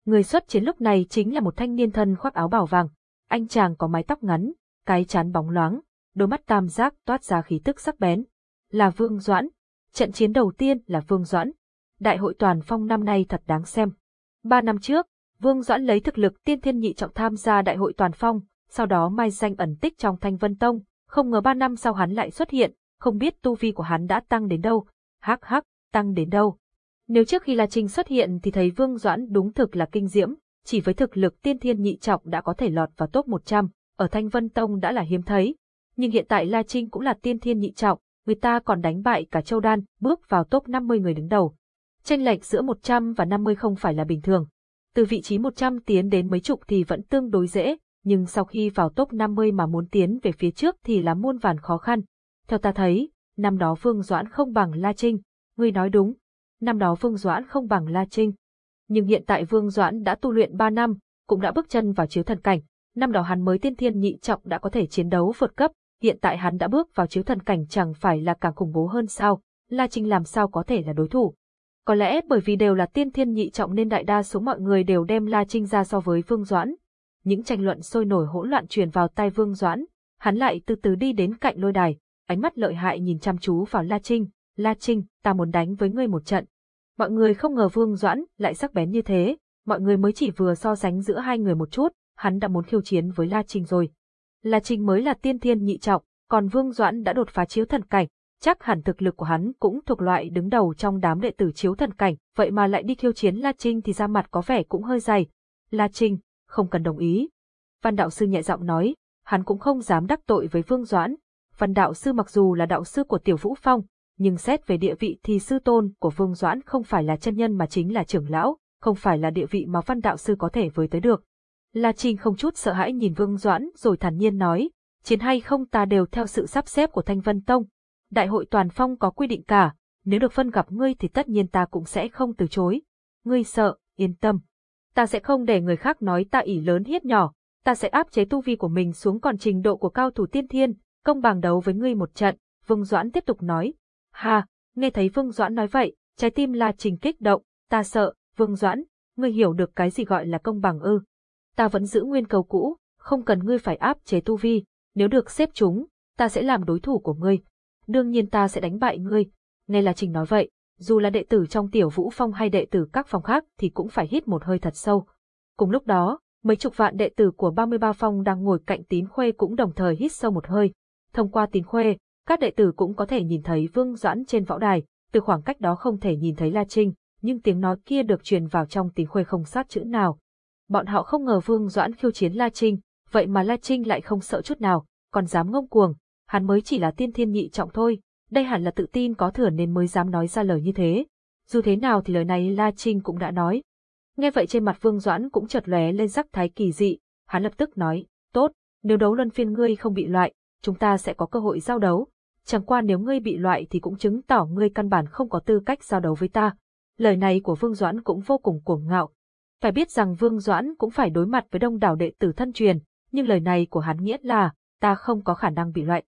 Người xuất chiến lúc này chính là một thanh niên thân khoác áo bảo vàng. Anh chàng có mái tóc ngắn, cái chán bóng loáng, đôi mắt tam giác toát ra khí tức sắc bén. Là Vương Doãn. Trận chiến đầu tiên là Vương Doãn. Đại hội toàn phong năm nay thật đáng xem. Ba năm trước, Vương Doãn lấy thực lực tiên thiên nhị trọng tham gia đại hội toàn phong, sau đó mai danh ẩn tích trong Thanh Vân Tông, không ngờ ba năm sau hắn lại xuất hiện, không biết tu vi của hắn đã tăng đến đâu. Hắc hắc, tăng đến đâu. Nếu trước khi La Trinh xuất hiện thì thấy Vương Doãn đúng thực là kinh diễm, chỉ với thực lực tiên thiên nhị trọng đã có thể lọt vào top 100, ở Thanh Vân Tông đã là hiếm thấy. Nhưng hiện tại La Trinh cũng là tiên thiên nhị trọng, người ta còn đánh bại cả Châu Đan, bước vào top 50 người đứng đầu. Tranh lệch giữa 100 và 50 không phải là bình thường. Từ vị trí 100 tiến đến mấy chục thì vẫn tương đối dễ, nhưng sau khi vào top 50 mà muốn tiến về phía trước thì là muôn vàn khó khăn. Theo ta thấy, năm đó Vương Doãn không bằng La Trinh, ngươi nói đúng, năm đó Vương Doãn không bằng La Trinh. Nhưng hiện tại Vương Doãn đã tu luyện 3 năm, cũng đã bước chân vào chiếu thần cảnh, năm đó hắn mới tiên thiên nhị trọng đã có thể chiến đấu vượt cấp, hiện tại hắn đã bước vào chiếu thần cảnh chẳng phải là càng khủng bố hơn sao, La Trinh làm sao có thể là đối thủ. Có lẽ bởi vì đều là tiên thiên nhị trọng nên đại đa số mọi người đều đem La Trinh ra so với Vương Doãn. Những tranh luận sôi nổi hỗn loạn truyền vào tai Vương Doãn, hắn lại từ từ đi đến cạnh lôi đài, ánh mắt lợi hại nhìn chăm chú vào La Trinh, La Trinh, ta muốn đánh với ngươi một trận. Mọi người không ngờ Vương Doãn lại sắc bén như thế, mọi người mới chỉ vừa so sánh giữa hai người một chút, hắn đã muốn khiêu chiến với La Trinh rồi. La Trinh mới là tiên thiên nhị trọng, còn Vương Doãn đã đột phá chiếu thần cảnh, chắc hẳn thực lực của hắn cũng thuộc loại đứng đầu trong đám đệ tử chiếu thần cảnh, vậy mà lại đi khiêu chiến La Trinh thì ra mặt có vẻ cũng hơi dày. La Trinh, không cần đồng ý. Văn đạo sư nhẹ giọng nói, hắn cũng không dám đắc tội với Vương Doãn. Văn đạo sư mặc dù là đạo sư của Tiểu Vũ Phong, nhưng xét về địa vị thì sư tôn của Vương Doãn không phải là chân nhân mà chính là trưởng lão, không phải là địa vị mà văn đạo sư có thể với tới được. La Trinh không chút sợ hãi nhìn Vương Doãn rồi thản nhiên nói, chiến hay không ta đều theo sự sắp xếp của Thanh Vân Tông. Đại hội toàn phong có quy định cả, nếu được phân gặp ngươi thì tất nhiên ta cũng sẽ không từ chối. Ngươi sợ, yên tâm. Ta sẽ không để người khác nói ta ỉ lớn hiếp nhỏ, ta sẽ áp chế tu vi của mình xuống còn trình độ của cao thủ tiên thiên, công bằng đấu với ngươi một trận, Vương Doãn tiếp tục nói. Ha, nghe thấy Vương Doãn nói vậy, trái tim La Trình kích động, ta sợ, Vương Doãn, ngươi hiểu được cái gì gọi là công bằng ư. Ta vẫn giữ nguyên cầu cũ, không cần ngươi phải áp chế tu vi, nếu được xếp chúng, ta sẽ làm đối thủ của ngươi. Đương nhiên ta sẽ đánh bại ngươi. Nghe La Trình nói vậy, dù là đệ tử trong tiểu vũ phong hay đệ tử các phòng khác thì cũng phải hít một hơi thật sâu. Cùng lúc đó, mấy chục vạn đệ tử của 33 phong đang ngồi cạnh tín khuê cũng đồng thời hít sâu một hơi. Thông qua tín khuê, các đệ tử cũng có thể nhìn thấy Vương Doãn trên võ đài, từ khoảng cách đó không thể nhìn thấy La Trinh, nhưng tiếng nói kia được truyền vào trong tín khuê không sát chữ nào. Bọn họ không ngờ Vương Doãn khiêu chiến La Trinh, vậy mà La Trinh lại không sợ chút nào, còn dám ngông cuồng, hắn mới chỉ là tiên thiên nhị trọng thôi, đây hẳn là tự tin có thừa nên mới dám nói ra lời như thế. Dù thế nào thì lời này La Trinh cũng đã nói. Nghe vậy trên mặt Vương Doãn cũng chợt lóe lên sắc thái kỳ dị, hắn lập tức nói, tốt, nếu đấu luân phiên ngươi không bị loại, chúng ta sẽ có cơ hội giao đấu, chẳng qua nếu ngươi bị loại thì cũng chứng tỏ ngươi căn bản không có tư cách giao đấu với ta. Lời này của Vương Doãn cũng vô cùng cuồng ngạo. Phải biết rằng Vương Doãn cũng phải đối mặt với đông đảo đệ tử thân truyền, nhưng lời này của hắn nghĩa là, ta không có khả năng bị loại.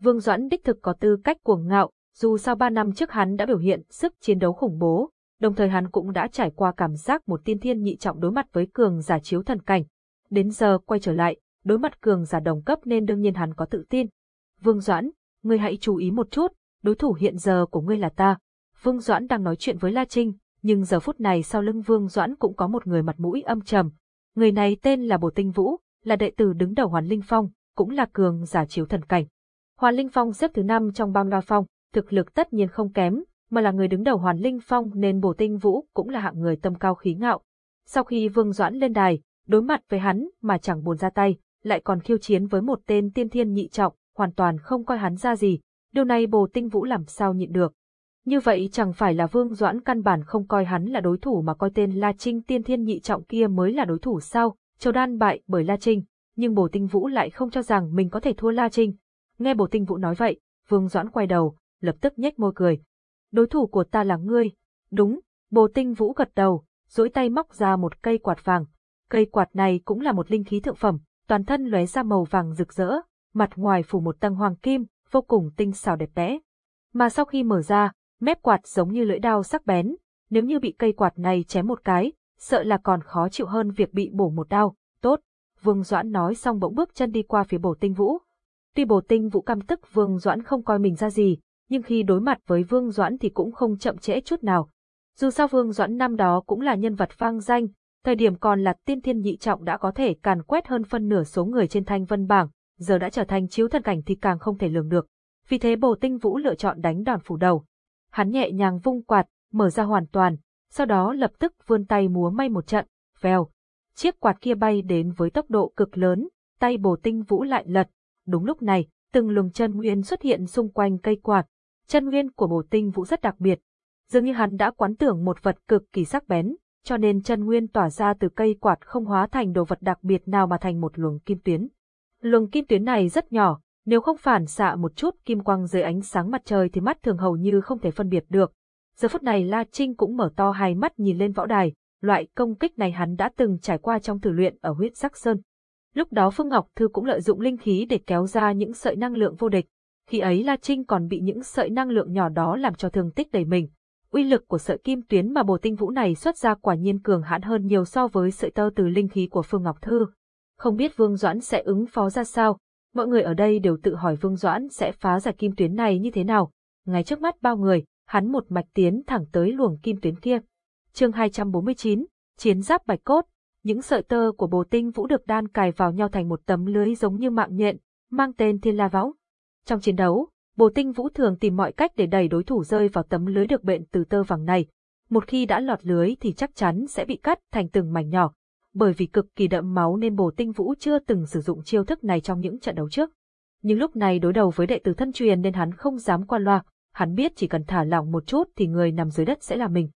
Vương Doãn đích thực có tư cách cuồng ngạo, dù sau ba năm trước hắn đã biểu hiện sức chiến đấu khủng bố, đồng thời hắn cũng đã trải qua cảm giác một tiên thiên nhị trọng đối mặt với cường giả chiếu thần cảnh. Đến giờ quay trở lại, đối mặt cường giả đồng cấp nên đương nhiên hắn có tự tin. Vương Doãn, ngươi hãy chú ý một chút, đối thủ hiện giờ của ngươi là ta. Vương Doãn đang nói chuyện với La Trinh, nhưng giờ phút này sau lưng Vương Doãn cũng có một người mặt mũi âm trầm. Người này tên là Bồ Tinh Vũ, là đệ tử đứng đầu Hoàn Linh Phong, cũng là cường giả chiếu thần cảnh. Hoàn Linh Phong xếp thứ năm trong bang loa phong, thực lực tất nhiên không kém, mà là người đứng đầu Hoàn Linh Phong nên Bồ Tinh Vũ cũng là hạng người tâm cao khí ngạo. Sau khi Vương Doãn lên đài, đối mặt với hắn mà chẳng buồn ra tay, lại còn khiêu chiến với một tên tiên thiên nhị trọng, hoàn toàn không coi hắn ra gì, điều này Bồ Tinh Vũ làm sao nhịn được. Như vậy chẳng phải là Vương Doãn căn bản không coi hắn là đối thủ mà coi tên La Trinh tiên thiên nhị trọng kia mới là đối thủ sao, Châu Đan bại bởi La Trinh, nhưng Bồ Tinh Vũ lại không cho rằng mình có thể thua La Trinh. Nghe Bồ Tinh Vũ nói vậy, Vương Doãn quay đầu, lập tức nhếch môi cười. Đối thủ của ta là ngươi. Đúng, Bồ Tinh Vũ gật đầu, duỗi tay móc ra một cây quạt vàng. Cây quạt này cũng là một linh khí thượng phẩm, toàn thân lóe ra màu vàng rực rỡ, mặt ngoài phủ một tầng hoàng kim, vô cùng tinh xảo đẹp đẽ. Mà sau khi mở ra, mép quạt giống như lưỡi đao sắc bén, nếu như bị cây quạt này chém một cái, sợ là còn khó chịu hơn việc bị bổ một đao. Tốt, Vương Doãn nói xong bỗng bước chân đi qua phía bổ tinh vũ. Tuy bổ tinh vũ căm tức Vương Doãn không coi mình ra gì, nhưng khi đối mặt với Vương Doãn thì cũng không chậm trễ chút nào. Dù sao Vương Doãn năm đó cũng là nhân vật vang danh, thời điểm còn là tiên thiên nhị trọng đã có thể càn quét hơn phân nửa số người trên thanh vân bảng, giờ đã trở thành chiếu thần cảnh thì càng không thể lường được. Vì thế bồ tinh vũ lựa chọn đánh đòn phủ đầu. Hắn nhẹ nhàng vung quạt, mở ra hoàn toàn, sau đó lập tức vươn tay múa may một trận, vèo. Chiếc quạt kia bay đến với tốc độ cực lớn, tay bồ tinh vũ lại lật. Đúng lúc này, từng luồng chân nguyên xuất hiện xung quanh cây quạt. Chân nguyên của bồ tinh vũ rất đặc biệt. Dường như hắn đã quán tưởng một vật cực kỳ sắc bén, cho nên chân nguyên tỏa ra từ cây quạt không hóa thành đồ vật đặc biệt nào mà thành một luồng kim tuyến. Luồng kim tuyến này rất nhỏ, nếu không phản xạ một chút kim quang dưới ánh sáng mặt trời thì mắt thường hầu như không thể phân biệt được. Giờ phút này La Trinh cũng mở to hai mắt nhìn lên võ đài, loại công kích này hắn đã từng trải qua trong thử luyện ở huyết sắc sơn. Lúc đó Phương Ngọc Thư cũng lợi dụng linh khí để kéo ra những sợi năng lượng vô địch. Khi ấy La Trinh còn bị những sợi năng lượng nhỏ đó làm cho thương tích đầy mình. Uy lực của sợi kim tuyến mà bồ tinh vũ này xuất ra quả nhiên cường hãn hơn nhiều so với sợi tơ từ linh khí của Phương Ngọc Thư. Không biết Vương Doãn sẽ ứng phó ra sao, mọi người ở đây đều tự hỏi Vương Doãn sẽ phá giải kim tuyến này như thế nào. Ngay trước mắt bao người, hắn một mạch tiến thẳng tới luồng kim tuyến kia. Chương 249, Chiến giáp bạch cốt, những sợi tơ của bồ tinh vũ được đan cài vào nhau thành một tấm lưới giống như mạng nhện, mang tên Thiên La Võng. Trong chiến đấu, bồ tinh vũ thường tìm mọi cách để đẩy đối thủ rơi vào tấm lưới được bện từ tơ vàng này. Một khi đã lọt lưới thì chắc chắn sẽ bị cắt thành từng mảnh nhỏ, bởi vì cực kỳ đậm máu nên bồ tinh vũ chưa từng sử dụng chiêu thức này trong những trận đấu trước. Nhưng lúc này đối đầu với đệ tử thân truyền nên hắn không dám qua loa, hắn biết chỉ cần thả lỏng một chút thì người nằm dưới đất sẽ là mình.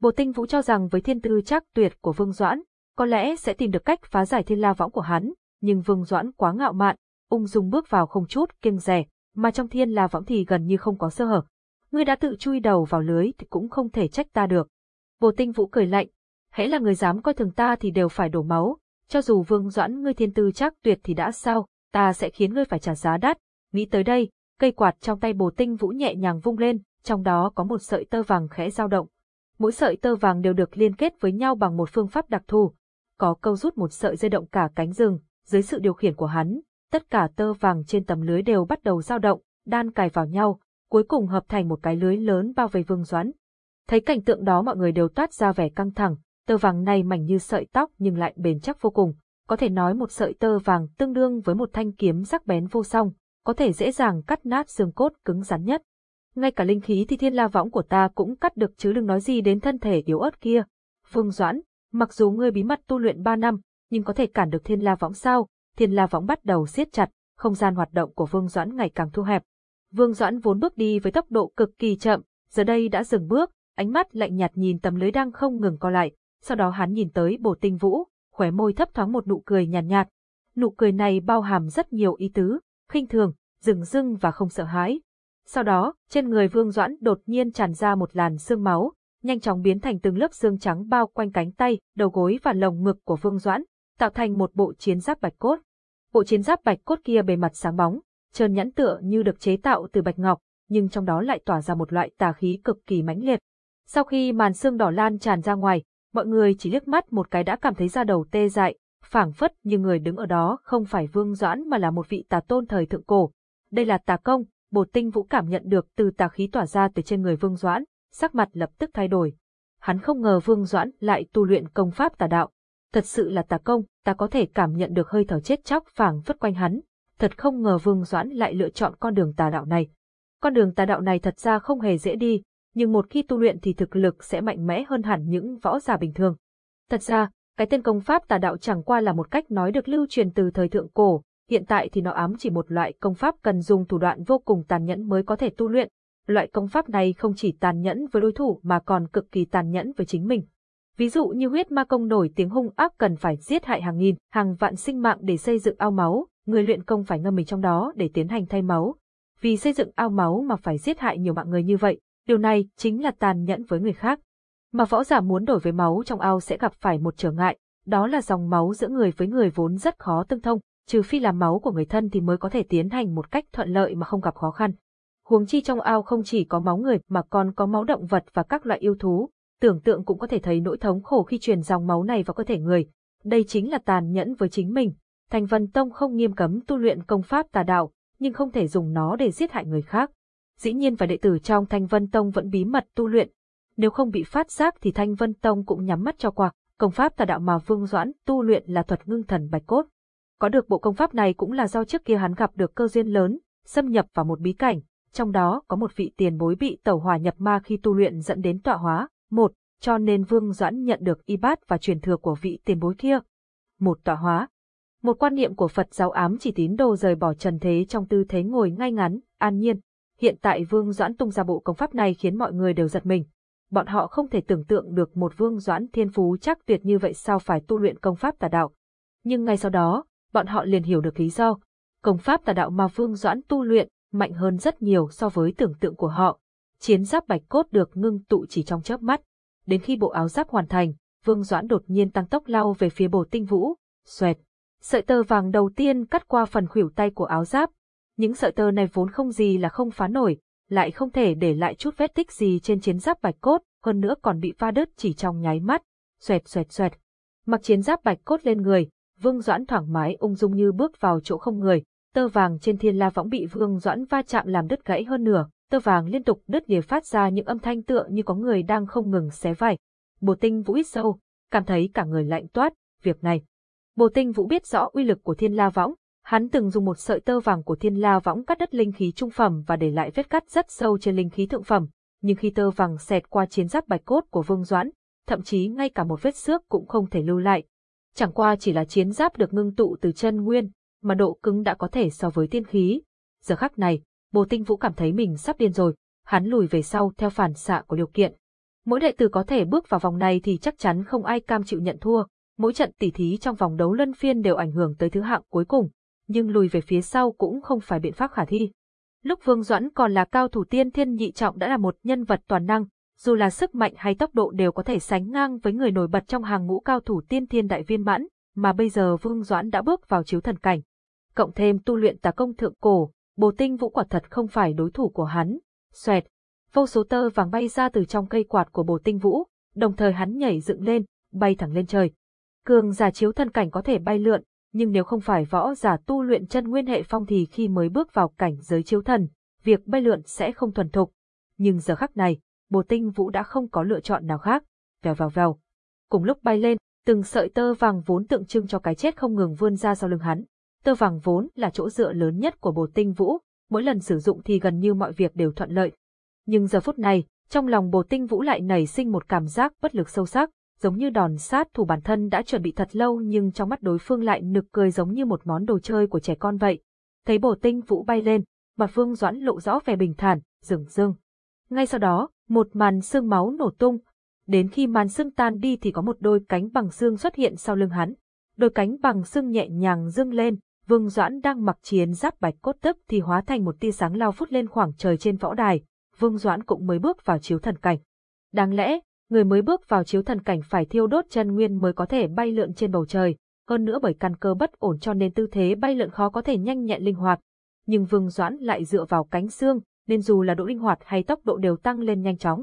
Bồ tinh vũ cho rằng với thiên tư chắc tuyệt của Vương Doãn, có lẽ sẽ tìm được cách phá giải thiên la võng của hắn, nhưng Vương Doãn quá ngạo mạn, ung dung bước vào không chút kiêng rẻ, mà trong thiên la võng thì gần như không có sơ hở. Ngươi đã tự chui đầu vào lưới thì cũng không thể trách ta được. Bồ tinh vũ cười lạnh, hễ là người dám coi thường ta thì đều phải đổ máu, cho dù Vương Doãn ngươi thiên tư chắc tuyệt thì đã sao, ta sẽ khiến ngươi phải trả giá đắt. Nghĩ tới đây, cây quạt trong tay bồ tinh vũ nhẹ nhàng vung lên, trong đó có một sợi tơ vàng khẽ dao động. Mỗi sợi tơ vàng đều được liên kết với nhau bằng một phương pháp đặc thù. Có câu rút một sợi dây động cả cánh rừng, dưới sự điều khiển của hắn, tất cả tơ vàng trên tấm lưới đều bắt đầu dao động, đan cài vào nhau, cuối cùng hợp thành một cái lưới lớn bao vây Vương Doãn. Thấy cảnh tượng đó mọi người đều toát ra vẻ căng thẳng, tơ vàng này mảnh như sợi tóc nhưng lại bền chắc vô cùng, có thể nói một sợi tơ vàng tương đương với một thanh kiếm sắc bén vô song, có thể dễ dàng cắt nát xương cốt cứng rắn nhất. Ngay cả linh khí thì thiên la võng của ta cũng cắt được chứ đừng nói gì đến thân thể yếu ớt kia. Vương Doãn, mặc dù ngươi bí mật tu luyện ba năm, nhưng có thể cản được thiên la võng sao? Thiên la võng bắt đầu siết chặt, không gian hoạt động của Vương Doãn ngày càng thu hẹp. Vương Doãn vốn bước đi với tốc độ cực kỳ chậm, giờ đây đã dừng bước, ánh mắt lạnh nhạt nhìn tấm lưới đang không ngừng co lại, sau đó hắn nhìn tới bổ tinh vũ, khóe môi thấp thoáng một nụ cười nhàn nhạt, nhạt. Nụ cười này bao hàm rất nhiều ý tứ, khinh thường, rừng rưng và không sợ hãi. Sau đó, trên người Vương Doãn đột nhiên tràn ra một làn sương máu, nhanh chóng biến thành từng lớp xương trắng bao quanh cánh tay, đầu gối và lồng ngực của Vương Doãn, tạo thành một bộ chiến giáp bạch cốt. Bộ chiến giáp bạch cốt kia bề mặt sáng bóng, trơn nhẵn tựa như được chế tạo từ bạch ngọc, nhưng trong đó lại tỏa ra một loại tà khí cực kỳ mãnh liệt. Sau khi màn xương đỏ lan tràn ra ngoài, mọi người chỉ liếc mắt một cái đã cảm thấy da đầu tê dại, phảng phất như người đứng ở đó không phải Vương Doãn mà là một vị tà tôn thời thượng cổ. Đây là tà công, Bồ Tinh Vũ cảm nhận được từ tà khí tỏa ra từ trên người Vương Doãn, sắc mặt lập tức thay đổi. Hắn không ngờ Vương Doãn lại tu luyện công pháp tà đạo. Thật sự là tà công, ta có thể cảm nhận được hơi thở chết chóc phảng phất quanh hắn. Thật không ngờ Vương Doãn lại lựa chọn con đường tà đạo này. Con đường tà đạo này thật ra không hề dễ đi, nhưng một khi tu luyện thì thực lực sẽ mạnh mẽ hơn hẳn những võ giả bình thường. Thật ra, cái tên công pháp tà đạo chẳng qua là một cách nói được lưu truyền từ thời thượng cổ, hiện tại thì nó ám chỉ một loại công pháp cần dùng thủ đoạn vô cùng tàn nhẫn mới có thể tu luyện. Loại công pháp này không chỉ tàn nhẫn với đối thủ mà còn cực kỳ tàn nhẫn với chính mình. Ví dụ như huyết ma công nổi tiếng hung ác cần phải giết hại hàng nghìn, hàng vạn sinh mạng để xây dựng ao máu, người luyện công phải ngâm mình trong đó để tiến hành thay máu. Vì xây dựng ao máu mà phải giết hại nhiều mạng người như vậy, điều này chính là tàn nhẫn với người khác. Mà võ giả muốn đổi với máu trong ao sẽ gặp phải một trở ngại, đó là dòng máu giữa người với người vốn rất khó tương thông, trừ phi là máu của người thân thì mới có thể tiến hành một cách thuận lợi mà không gặp khó khăn. Huống chi trong ao không chỉ có máu người mà còn có máu động vật và các loại yêu thú, tưởng tượng cũng có thể thấy nỗi thống khổ khi truyền dòng máu này vào cơ thể người. Đây chính là tàn nhẫn với chính mình. Thành Vân Tông không nghiêm cấm tu luyện công pháp tà đạo, nhưng không thể dùng nó để giết hại người khác. Dĩ nhiên và đệ tử trong Thanh Vân Tông vẫn bí mật tu luyện. Nếu không bị phát giác thì Thanh Vân Tông cũng nhắm mắt cho qua. Công pháp tà đạo mà Vương Doãn tu luyện là thuật ngưng thần bạch cốt. Có được bộ công pháp này cũng là do trước kia hắn gặp được cơ duyên lớn, xâm nhập vào một bí cảnh, trong đó có một vị tiền bối bị tẩu hỏa nhập ma khi tu luyện dẫn đến tọa hóa. Một, cho nên Vương Doãn nhận được y bát và truyền thừa của vị tiền bối kia. Một tọa hóa. Một quan niệm của Phật giáo ám chỉ tín đồ rời bỏ trần thế trong tư thế ngồi ngay ngắn, an nhiên. Hiện tại Vương Doãn tung ra bộ công pháp này khiến mọi người đều giật mình. Bọn họ không thể tưởng tượng được một Vương Doãn thiên phú chắc tuyệt như vậy sao phải tu luyện công pháp tà đạo. Nhưng ngay sau đó, bọn họ liền hiểu được lý do. Công pháp tà đạo mà Vương Doãn tu luyện mạnh hơn rất nhiều so với tưởng tượng của họ. Chiến giáp bạch cốt được ngưng tụ chỉ trong chớp mắt. Đến khi bộ áo giáp hoàn thành, Vương Doãn đột nhiên tăng tốc lao về phía bồ tinh vũ, xoẹt. Sợi tơ vàng đầu tiên cắt qua phần khuỷu tay của áo giáp. Những sợi tơ này vốn không gì là không phá nổi, lại không thể để lại chút vết tích gì trên chiến giáp bạch cốt, hơn nữa còn bị pha đứt chỉ trong nháy mắt. Xoẹt xoẹt xoẹt. Mặc chiến giáp bạch cốt lên người, Vương Doãn thoải mái ung dung như bước vào chỗ không người, tơ vàng trên thiên la võng bị Vương Doãn va chạm làm đứt gãy hơn nửa, tơ vàng liên tục đứt để phát ra những âm thanh tựa như có người đang không ngừng xé vải. Bồ Tinh Vũ hít sâu, cảm thấy cả người lạnh toát, việc này. Bồ Tinh Vũ biết rõ uy lực của thiên la võng, hắn từng dùng một sợi tơ vàng của thiên la võng cắt đứt linh khí trung phẩm và để lại vết cắt rất sâu trên linh khí thượng phẩm, nhưng khi tơ vàng xẹt qua chiến giáp bạch cốt của Vương Doãn, thậm chí ngay cả một vết xước cũng không thể lưu lại. Chẳng qua chỉ là chiến giáp được ngưng tụ từ chân nguyên, mà độ cứng đã có thể so với tiên khí. Giờ khắc này, Bồ Tinh Vũ cảm thấy mình sắp điên rồi, hắn lùi về sau theo phản xạ của điều kiện. Mỗi đệ tử có thể bước vào vòng này thì chắc chắn không ai cam chịu nhận thua, mỗi trận tỉ thí trong vòng đấu luân phiên đều ảnh hưởng tới thứ hạng cuối cùng, nhưng lùi về phía sau cũng không phải biện pháp khả thi. Lúc Vương Doãn còn là cao thủ tiên thiên nhị trọng đã là một nhân vật toàn năng, dù là sức mạnh hay tốc độ đều có thể sánh ngang với người nổi bật trong hàng ngũ cao thủ tiên thiên đại viên mãn, mà bây giờ Vương Doãn đã bước vào chiếu thần cảnh. Cộng thêm tu luyện tà công thượng cổ, bồ tinh vũ quả thật không phải đối thủ của hắn. Xoẹt, vô số tơ vàng bay ra từ trong cây quạt của bồ tinh vũ, đồng thời hắn nhảy dựng lên, bay thẳng lên trời. Cường giả chiếu thần cảnh có thể bay lượn, nhưng nếu không phải võ giả tu luyện chân nguyên hệ phong thì khi mới bước vào cảnh giới chiếu thần, việc bay lượn sẽ không thuần thục. Nhưng giờ khắc này, bồ tinh vũ đã không có lựa chọn nào khác. Vèo vèo vèo. Cùng lúc bay lên, từng sợi tơ vàng vốn tượng trưng cho cái chết không ngừng vươn ra sau lưng hắn. Tơ vàng vốn là chỗ dựa lớn nhất của bồ tinh vũ, mỗi lần sử dụng thì gần như mọi việc đều thuận lợi. Nhưng giờ phút này, trong lòng bồ tinh vũ lại nảy sinh một cảm giác bất lực sâu sắc, giống như đòn sát thủ bản thân đã chuẩn bị thật lâu nhưng trong mắt đối phương lại nực cười giống như một món đồ chơi của trẻ con vậy. Thấy bổ tinh vũ bay lên, mặt vương doãn lộ rõ vẻ bình thản, dừng rưng. Ngay sau đó, một màn xương máu nổ tung. Đến khi màn xương tan đi thì có một đôi cánh bằng xương xuất hiện sau lưng hắn. Đôi cánh bằng xương nhẹ nhàng dương lên, Vương Doãn đang mặc chiến giáp bạch cốt tức thì hóa thành một tia sáng lao phút lên khoảng trời trên võ đài, Vương Doãn cũng mới bước vào chiếu thần cảnh. Đáng lẽ, người mới bước vào chiếu thần cảnh phải thiêu đốt chân nguyên mới có thể bay lượn trên bầu trời, hơn nữa bởi căn cơ bất ổn cho nên tư thế bay lượn khó có thể nhanh nhẹn linh hoạt. Nhưng Vương Doãn lại dựa vào cánh xương, nên dù là độ linh hoạt hay tốc độ đều tăng lên nhanh chóng.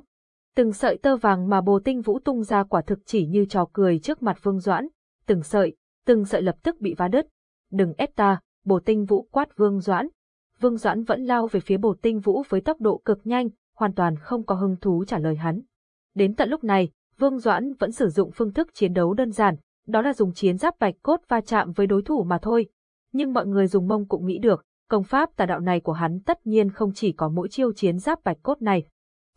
Từng sợi tơ vàng mà Bồ Tinh Vũ tung ra quả thực chỉ như trò cười trước mặt Vương Doãn, từng sợi, từng sợi lập tức bị vá đứt. Đừng ép ta, Bồ Tinh Vũ quát Vương Doãn. Vương Doãn vẫn lao về phía Bồ Tinh Vũ với tốc độ cực nhanh, hoàn toàn không có hứng thú trả lời hắn. Đến tận lúc này, Vương Doãn vẫn sử dụng phương thức chiến đấu đơn giản, đó là dùng chiến giáp bạch cốt va chạm với đối thủ mà thôi. Nhưng mọi người dùng mông cũng nghĩ được, công pháp tà đạo này của hắn tất nhiên không chỉ có mỗi chiêu chiến giáp bạch cốt này.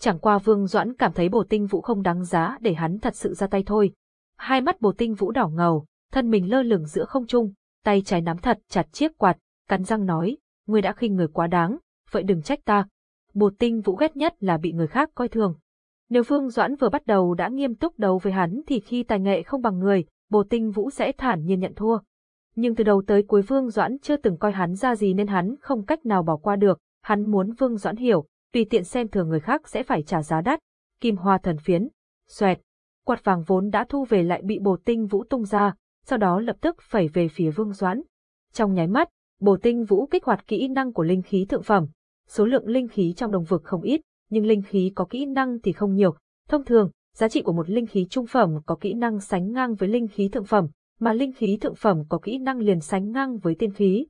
Chẳng qua Vương Doãn cảm thấy bổ tinh vũ không đáng giá để hắn thật sự ra tay thôi. Hai mắt bổ tinh vũ đỏ ngầu, thân mình lơ lửng giữa không trung, tay trái nắm thật chặt chiếc quạt, cắn răng nói, ngươi đã khinh người quá đáng, vậy đừng trách ta. Bột tinh vũ ghét nhất là bị người khác coi thường. Nếu Phương Doãn vừa bắt đầu đã nghiêm túc đấu với hắn thì khi tài nghệ không bằng người, bồ tinh vũ sẽ thản nhiên nhận thua. Nhưng từ đầu tới cuối Phương Doãn chưa từng coi hắn ra gì nên hắn không cách nào bỏ qua được, hắn muốn Phương Doãn hiểu, tùy tiện xem thường người khác sẽ phải trả giá đắt. Kim hoa thần phiến, xoẹt, quạt vàng vốn đã thu về lại bị bồ tinh vũ tung ra, sau đó lập tức phẩy về phía Vương Doãn. Trong nháy mắt, bồ tinh vũ kích hoạt kỹ năng của linh khí thượng phẩm. Số lượng linh khí trong đồng vực không ít, nhưng linh khí có kỹ năng thì không nhiều. Thông thường, giá trị của một linh khí trung phẩm có kỹ năng sánh ngang với linh khí thượng phẩm, mà linh khí thượng phẩm có kỹ năng liền sánh ngang với tiên khí.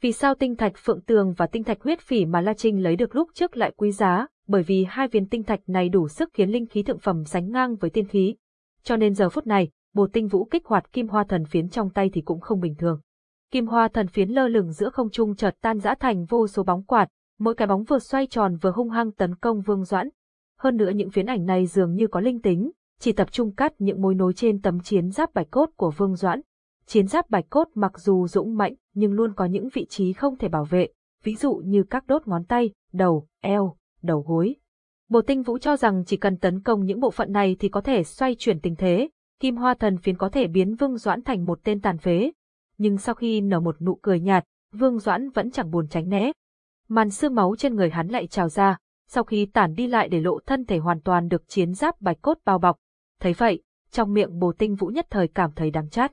Vì sao tinh thạch phượng tường và tinh thạch huyết phỉ mà La Trinh lấy được lúc trước lại quý giá, bởi vì hai viên tinh thạch này đủ sức khiến linh khí thượng phẩm sánh ngang với tiên khí. Cho nên giờ phút này, bồ tinh vũ kích hoạt kim hoa thần phiến trong tay thì cũng không bình thường. Kim hoa thần phiến lơ lửng giữa không trung chợt tan rã thành vô số bóng quạt, mỗi cái bóng vừa xoay tròn vừa hung hăng tấn công Vương Doãn. Hơn nữa những phiến ảnh này dường như có linh tính, chỉ tập trung cắt những mối nối trên tấm chiến giáp bạch cốt của Vương Doãn. Chiến giáp bạch cốt mặc dù dũng mạnh nhưng luôn có những vị trí không thể bảo vệ, ví dụ như các đốt ngón tay, đầu, eo, đầu gối. Bồ Tinh Vũ cho rằng chỉ cần tấn công những bộ phận này thì có thể xoay chuyển tình thế, Kim Hoa Thần phiến có thể biến Vương Doãn thành một tên tàn phế. Nhưng sau khi nở một nụ cười nhạt, Vương Doãn vẫn chẳng buồn tránh né. Màn xương máu trên người hắn lại trào ra, sau khi tản đi lại để lộ thân thể hoàn toàn được chiến giáp bạch cốt bao bọc. Thấy vậy, trong miệng Bồ Tinh Vũ nhất thời cảm thấy đắng chát.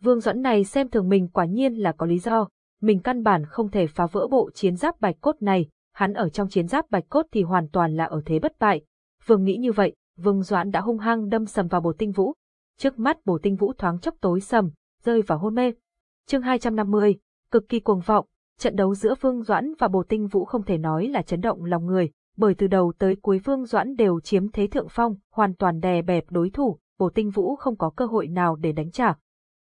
Vương Doãn này xem thường mình quả nhiên là có lý do, mình căn bản không thể phá vỡ bộ chiến giáp bạch cốt này, hắn ở trong chiến giáp bạch cốt thì hoàn toàn là ở thế bất bại. Vương nghĩ như vậy, Vương Doãn đã hung hăng đâm sầm vào Bồ Tinh Vũ. Trước mắt Bồ Tinh Vũ thoáng chốc tối sầm, rơi vào hôn mê. Chương 250, cực kỳ cuồng vọng, trận đấu giữa Vương Doãn và Bồ Tinh Vũ không thể nói là chấn động lòng người, bởi từ đầu tới cuối Vương Doãn đều chiếm thế thượng phong, hoàn toàn đè bẹp đối thủ, Bồ Tinh Vũ không có cơ hội nào để đánh trả.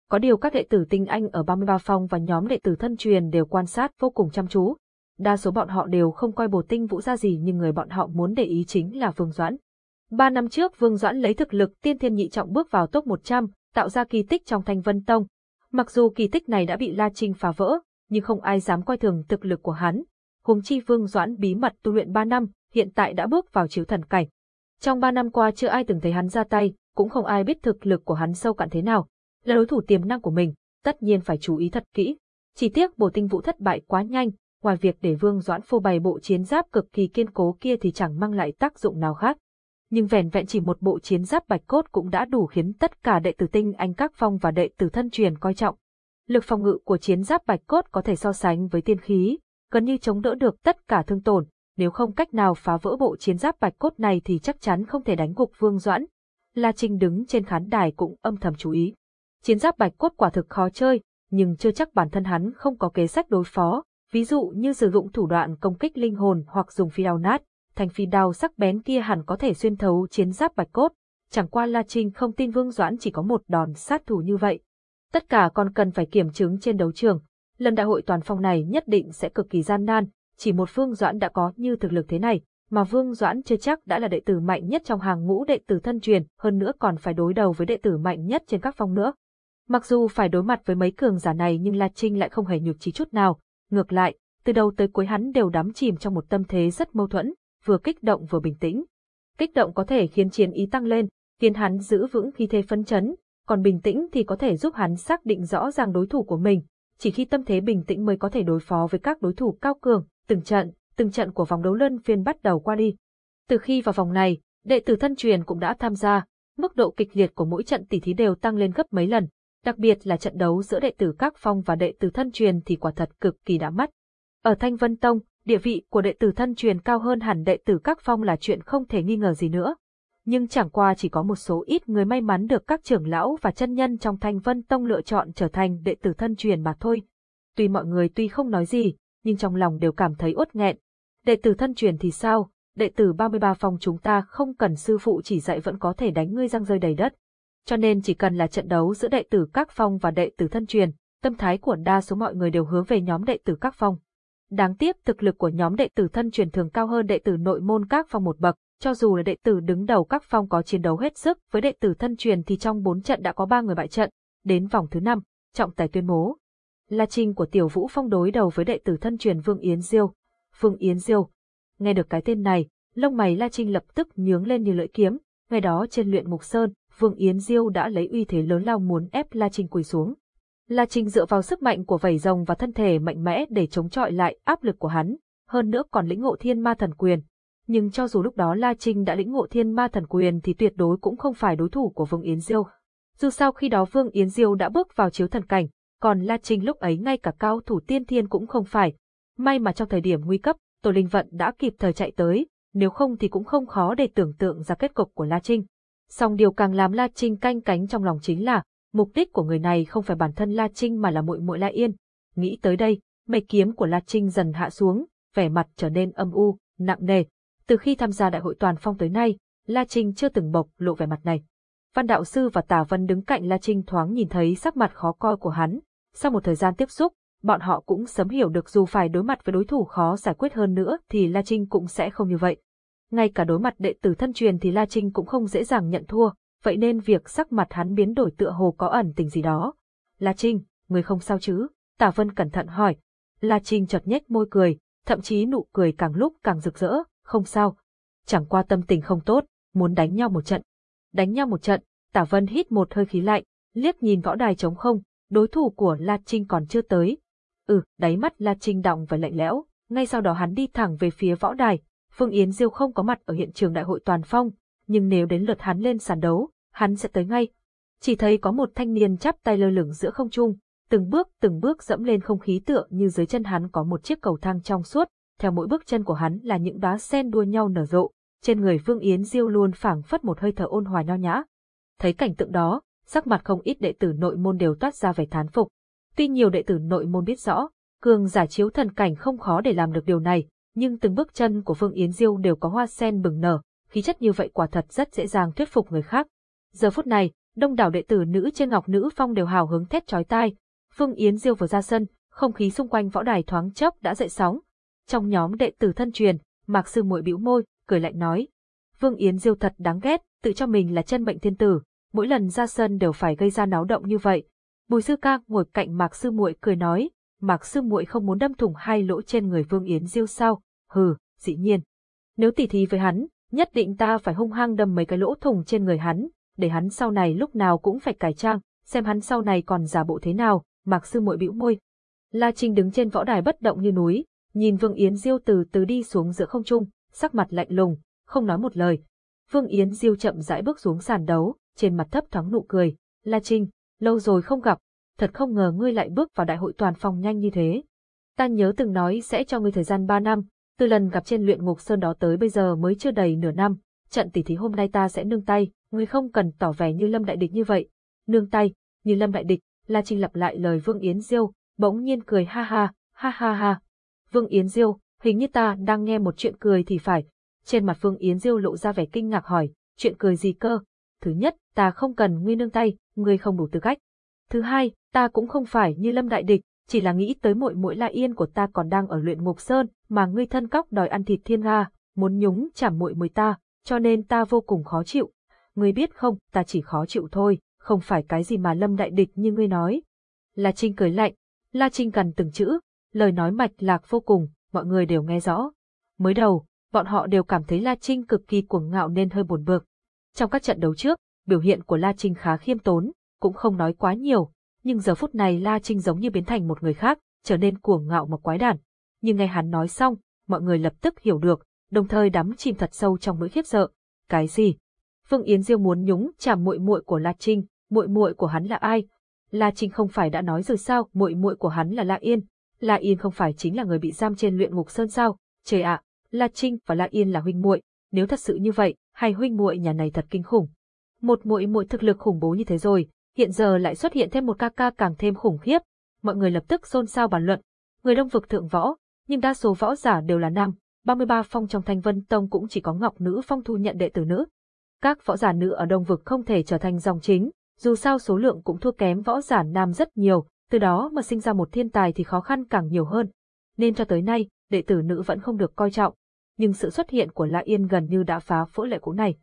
Có điều các đệ tử tinh anh ở 33 phong và nhóm đệ tử thân truyền đều quan sát vô cùng chăm chú. Đa số bọn họ đều không coi Bồ Tinh Vũ ra gì nhưng người bọn họ muốn để ý chính là Vương Doãn. Ba năm trước Vương Doãn lấy thực lực tiên thiên nhị trọng bước vào top 100, tạo ra kỳ tích trong Thanh Vân Tông. Mặc dù kỳ tích này đã bị La Trinh phá vỡ, nhưng không ai dám coi thường thực lực của hắn. Huống chi Vương Doãn bí mật tu luyện 3 năm, hiện tại đã bước vào chiếu thần cảnh. Trong 3 năm qua chưa ai từng thấy hắn ra tay, cũng không ai biết thực lực của hắn sâu cạn thế nào. Là đối thủ tiềm năng của mình, tất nhiên phải chú ý thật kỹ. Chỉ tiếc bổ tinh vũ thất bại quá nhanh, ngoài việc để Vương Doãn phô bày bộ chiến giáp cực kỳ kiên cố kia thì chẳng mang lại tác dụng nào khác. Nhưng vẻn vẹn chỉ một bộ chiến giáp bạch cốt cũng đã đủ khiến tất cả đệ tử tinh anh các phong và đệ tử thân truyền coi trọng. Lực phòng ngự của chiến giáp bạch cốt có thể so sánh với tiên khí, gần như chống đỡ được tất cả thương tổn, nếu không cách nào phá vỡ bộ chiến giáp bạch cốt này thì chắc chắn không thể đánh gục Vương Doãn. La Trinh đứng trên khán đài cũng âm thầm chú ý. Chiến giáp bạch cốt quả thực khó chơi, nhưng chưa chắc bản thân hắn không có kế sách đối phó, ví dụ như sử dụng thủ đoạn công kích linh hồn hoặc dùng phi đao nát, thành phi đao sắc bén kia hẳn có thể xuyên thấu chiến giáp bạch cốt. Chẳng qua La Trinh không tin Vương Doãn chỉ có một đòn sát thủ như vậy. Tất cả còn cần phải kiểm chứng trên đấu trường. Lần đại hội toàn phong này nhất định sẽ cực kỳ gian nan, chỉ một Vương Doãn đã có như thực lực thế này, mà Vương Doãn chưa chắc đã là đệ tử mạnh nhất trong hàng ngũ đệ tử thân truyền, hơn nữa còn phải đối đầu với đệ tử mạnh nhất trên các phong nữa. Mặc dù phải đối mặt với mấy cường giả này nhưng La Trinh lại không hề nhục chí chút nào, ngược lại, từ đầu tới cuối hắn đều đắm chìm trong một tâm thế rất mâu thuẫn, vừa kích động vừa bình tĩnh. Kích động có thể khiến chiến ý tăng lên, khiến hắn giữ vững khi thế phấn chấn, còn bình tĩnh thì có thể giúp hắn xác định rõ ràng đối thủ của mình, chỉ khi tâm thế bình tĩnh mới có thể đối phó với các đối thủ cao cường, từng trận, từng trận của vòng đấu luân phiên bắt đầu qua đi. Từ khi vào vòng này, đệ tử thân truyền cũng đã tham gia, mức độ kịch liệt của mỗi trận tỷ thí đều tăng lên gấp mấy lần, đặc biệt là trận đấu giữa đệ tử các phong và đệ tử thân truyền thì quả thật cực kỳ đã mắt. Ở Thanh Vân Tông, địa vị của đệ tử thân truyền cao hơn hẳn đệ tử các phong là chuyện không thể nghi ngờ gì nữa. Nhưng chẳng qua chỉ có một số ít người may mắn được các trưởng lão và chân nhân trong Thanh Vân Tông lựa chọn trở thành đệ tử thân truyền mà thôi. Tuy mọi người tuy không nói gì, nhưng trong lòng đều cảm thấy uất nghẹn. Đệ tử thân truyền thì sao, đệ tử 33 phòng chúng ta không cần sư phụ chỉ dạy vẫn có thể đánh ngươi răng rơi đầy đất. Cho nên chỉ cần là trận đấu giữa đệ tử các phong và đệ tử thân truyền, tâm thái của đa số mọi người đều hướng về nhóm đệ tử các phong. Đáng tiếc thực lực của nhóm đệ tử thân truyền thường cao hơn đệ tử nội môn các phong một bậc, cho dù là đệ tử đứng đầu các phong có chiến đấu hết sức với đệ tử thân truyền thì trong 4 trận đã có 3 người bại trận, đến vòng thứ 5, trọng tài tuyên bố. La Trinh của Tiểu Vũ Phong đối đầu với đệ tử thân truyền Vương Yến Diêu. Vương Yến Diêu. Nghe được cái tên này, lông mày La Trinh lập tức nhướng lên như lưỡi kiếm, ngày đó trên luyện ngục sơn, Vương Yến Diêu đã lấy uy thế lớn lao muốn ép La Trinh quỳ xuống. La Trinh dựa vào sức mạnh của vảy rồng và thân thể mạnh mẽ để chống chọi lại áp lực của hắn, hơn nữa còn lĩnh ngộ thiên ma thần quyền. Nhưng cho dù lúc đó La Trinh đã lĩnh ngộ thiên ma thần quyền thì tuyệt đối cũng không phải đối thủ của Vương Yến Diêu. Dù sao khi đó Vương Yến Diêu đã bước vào chiếu thần cảnh, còn La Trinh lúc ấy ngay cả cao thủ tiên thiên cũng không phải. May mà trong thời điểm nguy cấp, Tổ Linh Vận đã kịp thời chạy tới, nếu không thì cũng không khó để tưởng tượng ra kết cục của La Trinh. Song điều càng làm La Trinh canh cánh trong lòng chính là, mục đích của người này không phải bản thân La Trinh mà là muội muội La Yên. Nghĩ tới đây, mây kiếm của La Trinh dần hạ xuống, vẻ mặt trở nên âm u, nặng nề. Từ khi tham gia đại hội toàn phong tới nay, La Trinh chưa từng bộc lộ vẻ mặt này. Văn đạo sư và Tả Vân đứng cạnh La Trinh thoáng nhìn thấy sắc mặt khó coi của hắn. Sau một thời gian tiếp xúc, bọn họ cũng sớm hiểu được dù phải đối mặt với đối thủ khó giải quyết hơn nữa thì La Trinh cũng sẽ không như vậy. Ngay cả đối mặt đệ tử thân truyền thì La Trinh cũng không dễ dàng nhận thua, vậy nên việc sắc mặt hắn biến đổi tựa hồ có ẩn tình gì đó. La Trinh, người không sao chứ? Tả Vân cẩn thận hỏi. La Trinh chợt nhếch môi cười, thậm chí nụ cười càng lúc càng rực rỡ, không sao. Chẳng qua tâm tình không tốt, muốn đánh nhau một trận. Đánh nhau một trận, Tả Vân hít một hơi khí lạnh, liếc nhìn võ đài trống không, đối thủ của La Trinh còn chưa tới. Ừ, đáy mắt La Trinh động và lạnh lẽo, ngay sau đó hắn đi thẳng về phía võ đài. Phương Yến Diêu không có mặt ở hiện trường đại hội toàn phong, nhưng nếu đến lượt hắn lên sàn đấu, hắn sẽ tới ngay. Chỉ thấy có một thanh niên chắp tay lơ lửng giữa không trung, từng bước từng bước dẫm lên không khí tựa như dưới chân hắn có một chiếc cầu thang trong suốt, theo mỗi bước chân của hắn là những đóa sen đua nhau nở rộ, trên người Vương Yến Diêu luôn phảng phất một hơi thở ôn hòa nho nhã. Thấy cảnh tượng đó, sắc mặt không ít đệ tử nội môn đều toát ra vẻ thán phục. Tuy nhiều đệ tử nội môn biết rõ, cường giả chiếu thần cảnh không khó để làm được điều này, nhưng từng bước chân của Vương Yến Diêu đều có hoa sen bừng nở, khí chất như vậy quả thật rất dễ dàng thuyết phục người khác. Giờ phút này, đông đảo đệ tử nữ trên Ngọc Nữ Phong đều hào hứng thét chói tai. Phương Yến Diêu vừa ra sân, không khí xung quanh võ đài thoáng chốc đã dậy sóng. Trong nhóm đệ tử thân truyền, Mạc Sư Muội bĩu môi, cười lạnh nói: "Vương Yến Diêu thật đáng ghét, tự cho mình là chân bệnh thiên tử, mỗi lần ra sân đều phải gây ra náo động như vậy." Bùi Sư Ca ngồi cạnh Mạc Sư Muội cười nói: "Mạc Sư Muội không muốn đâm thủng hai lỗ trên người Vương Yến Diêu sao?" Hừ, dĩ nhiên. Nếu tỉ thí với hắn, nhất định ta phải hung hăng đâm mấy cái lỗ thủng trên người hắn, để hắn sau này lúc nào cũng phải cải trang, xem hắn sau này còn giả bộ thế nào, Mạc Sư Muội bĩu môi. La Trinh đứng trên võ đài bất động như núi, nhìn Vương Yến Diêu từ từ đi xuống giữa không trung, sắc mặt lạnh lùng, không nói một lời. Vương Yến Diêu chậm rãi bước xuống sàn đấu, trên mặt thấp thoáng nụ cười, "La Trinh, lâu rồi không gặp, thật không ngờ ngươi lại bước vào đại hội toàn phòng nhanh như thế. Ta nhớ từng nói sẽ cho ngươi thời gian 3 năm, từ lần gặp trên luyện ngục sơn đó tới bây giờ mới chưa đầy nửa năm, trận tỷ thí hôm nay ta sẽ nương tay, ngươi không cần tỏ vẻ như Lâm Đại Địch như vậy. Nương tay, như Lâm Đại Địch, La Trinh lặp lại lời Vương Yến Diêu, bỗng nhiên cười ha ha, ha ha ha. Vương Yến Diêu, hình như ta đang nghe một chuyện cười thì phải. Trên mặt Vương Yến Diêu lộ ra vẻ kinh ngạc hỏi, chuyện cười gì cơ? Thứ nhất, ta không cần ngươi nương tay, ngươi không đủ tư cách. Thứ hai, ta cũng không phải như Lâm Đại Địch, chỉ là nghĩ tới muội muội La Yên của ta còn đang ở luyện ngục sơn, mà ngươi thân cóc đòi ăn thịt thiên nga, muốn nhúng chảm muội muội ta, cho nên ta vô cùng khó chịu. Ngươi biết không, ta chỉ khó chịu thôi, không phải cái gì mà lâm đại địch như ngươi nói. La Trinh cười lạnh, La Trinh cần từng chữ, lời nói mạch lạc vô cùng, mọi người đều nghe rõ. Mới đầu, bọn họ đều cảm thấy La Trinh cực kỳ cuồng ngạo nên hơi buồn bực. Trong các trận đấu trước, biểu hiện của La Trinh khá khiêm tốn, cũng không nói quá nhiều, nhưng giờ phút này La Trinh giống như biến thành một người khác, trở nên cuồng ngạo mà quái đản. Nhưng nghe hắn nói xong, mọi người lập tức hiểu được, đồng thời đắm chìm thật sâu trong nỗi khiếp sợ. Cái gì? Phương Yến Diêu muốn nhúng chàm muội muội của La Trinh, muội muội của hắn là ai? La Trinh không phải đã nói rồi sao, muội muội của hắn là La Yên. La Yên không phải chính là người bị giam trên luyện ngục sơn sao? Trời ạ, La Trinh và La Yên là huynh muội, nếu thật sự như vậy, hai huynh muội nhà này thật kinh khủng. Một muội muội thực lực khủng bố như thế rồi, hiện giờ lại xuất hiện thêm một ca ca càng thêm khủng khiếp. Mọi người lập tức xôn xao bàn luận. Người đông vực thượng võ, nhưng đa số võ giả đều là nam, 33 phong trong Thanh Vân Tông cũng chỉ có Ngọc Nữ Phong thu nhận đệ tử nữ. Các võ giả nữ ở Đông Vực không thể trở thành dòng chính, dù sao số lượng cũng thua kém võ giả nam rất nhiều, từ đó mà sinh ra một thiên tài thì khó khăn càng nhiều hơn. Nên cho tới nay, đệ tử nữ vẫn không được coi trọng. Nhưng sự xuất hiện của La Yên gần như đã phá vỡ lệ cũ này.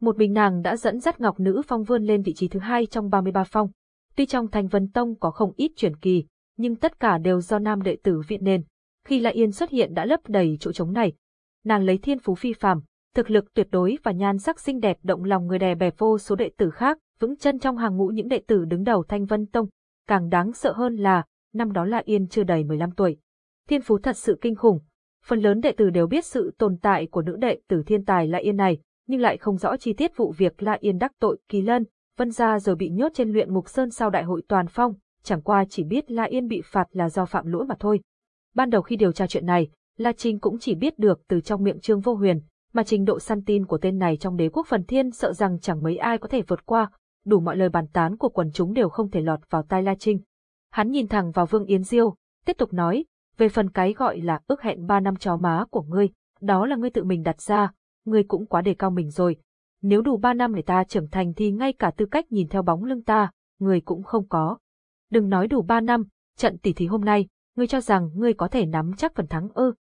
Một mình nàng đã dẫn dắt Ngọc Nữ Phong vươn lên vị trí thứ hai trong 33 phong. Tuy trong Thanh Vân Tông có không ít chuyển kỳ, nhưng tất cả đều do nam đệ tử viện nên. Khi La Yên xuất hiện đã lấp đầy chỗ trống này. Nàng lấy thiên phú phi phàm, thực lực tuyệt đối và nhan sắc xinh đẹp động lòng người đè bẹp vô số đệ tử khác, vững chân trong hàng ngũ những đệ tử đứng đầu Thanh Vân Tông. Càng đáng sợ hơn là, năm đó La Yên chưa đầy 15 tuổi. Thiên phú thật sự kinh khủng. Phần lớn đệ tử đều biết sự tồn tại của nữ đệ tử thiên tài La Yên này, nhưng lại không rõ chi tiết vụ việc La Yên đắc tội Kỳ Lân, Vân Gia rồi bị nhốt trên luyện mục sơn sau đại hội toàn phong, chẳng qua chỉ biết La Yên bị phạt là do phạm lỗi mà thôi. Ban đầu khi điều tra chuyện này, La Trinh cũng chỉ biết được từ trong miệng Trương Vô Huyền, mà trình độ săn tin của tên này trong đế quốc phần thiên sợ rằng chẳng mấy ai có thể vượt qua, đủ mọi lời bàn tán của quần chúng đều không thể lọt vào tai La Trinh. Hắn nhìn thẳng vào Vương Yến Diêu, tiếp tục nói, về phần cái gọi là ước hẹn ba năm chó má của ngươi, đó là ngươi tự mình đặt ra, ngươi cũng quá đề cao mình rồi. Nếu đủ ba năm để ta trưởng thành thì ngay cả tư cách nhìn theo bóng lưng ta, ngươi cũng không có. Đừng nói đủ ba năm, trận tỷ thí hôm nay, ngươi cho rằng ngươi có thể nắm chắc phần thắng ư.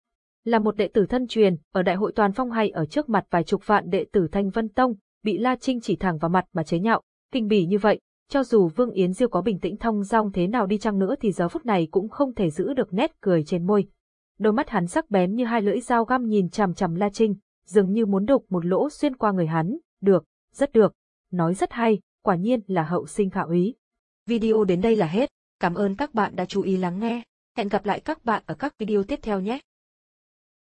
Là một đệ tử thân truyền, ở đại hội toàn phong hay ở trước mặt vài chục vạn đệ tử Thanh Vân Tông, bị La Trinh chỉ thẳng vào mặt mà chế nhạo, kinh bỉ như vậy, cho dù Vương Yến Diêu có bình tĩnh thong dong thế nào đi chăng nữa thì giờ phút này cũng không thể giữ được nét cười trên môi. Đôi mắt hắn sắc bén như hai lưỡi dao găm nhìn chằm chằm La Trinh, dường như muốn đục một lỗ xuyên qua người hắn, được, rất được, nói rất hay, quả nhiên là hậu sinh khả úy. Video đến đây là hết, cảm ơn các bạn đã chú ý lắng nghe, hẹn gặp lại các bạn ở các video tiếp theo nhé.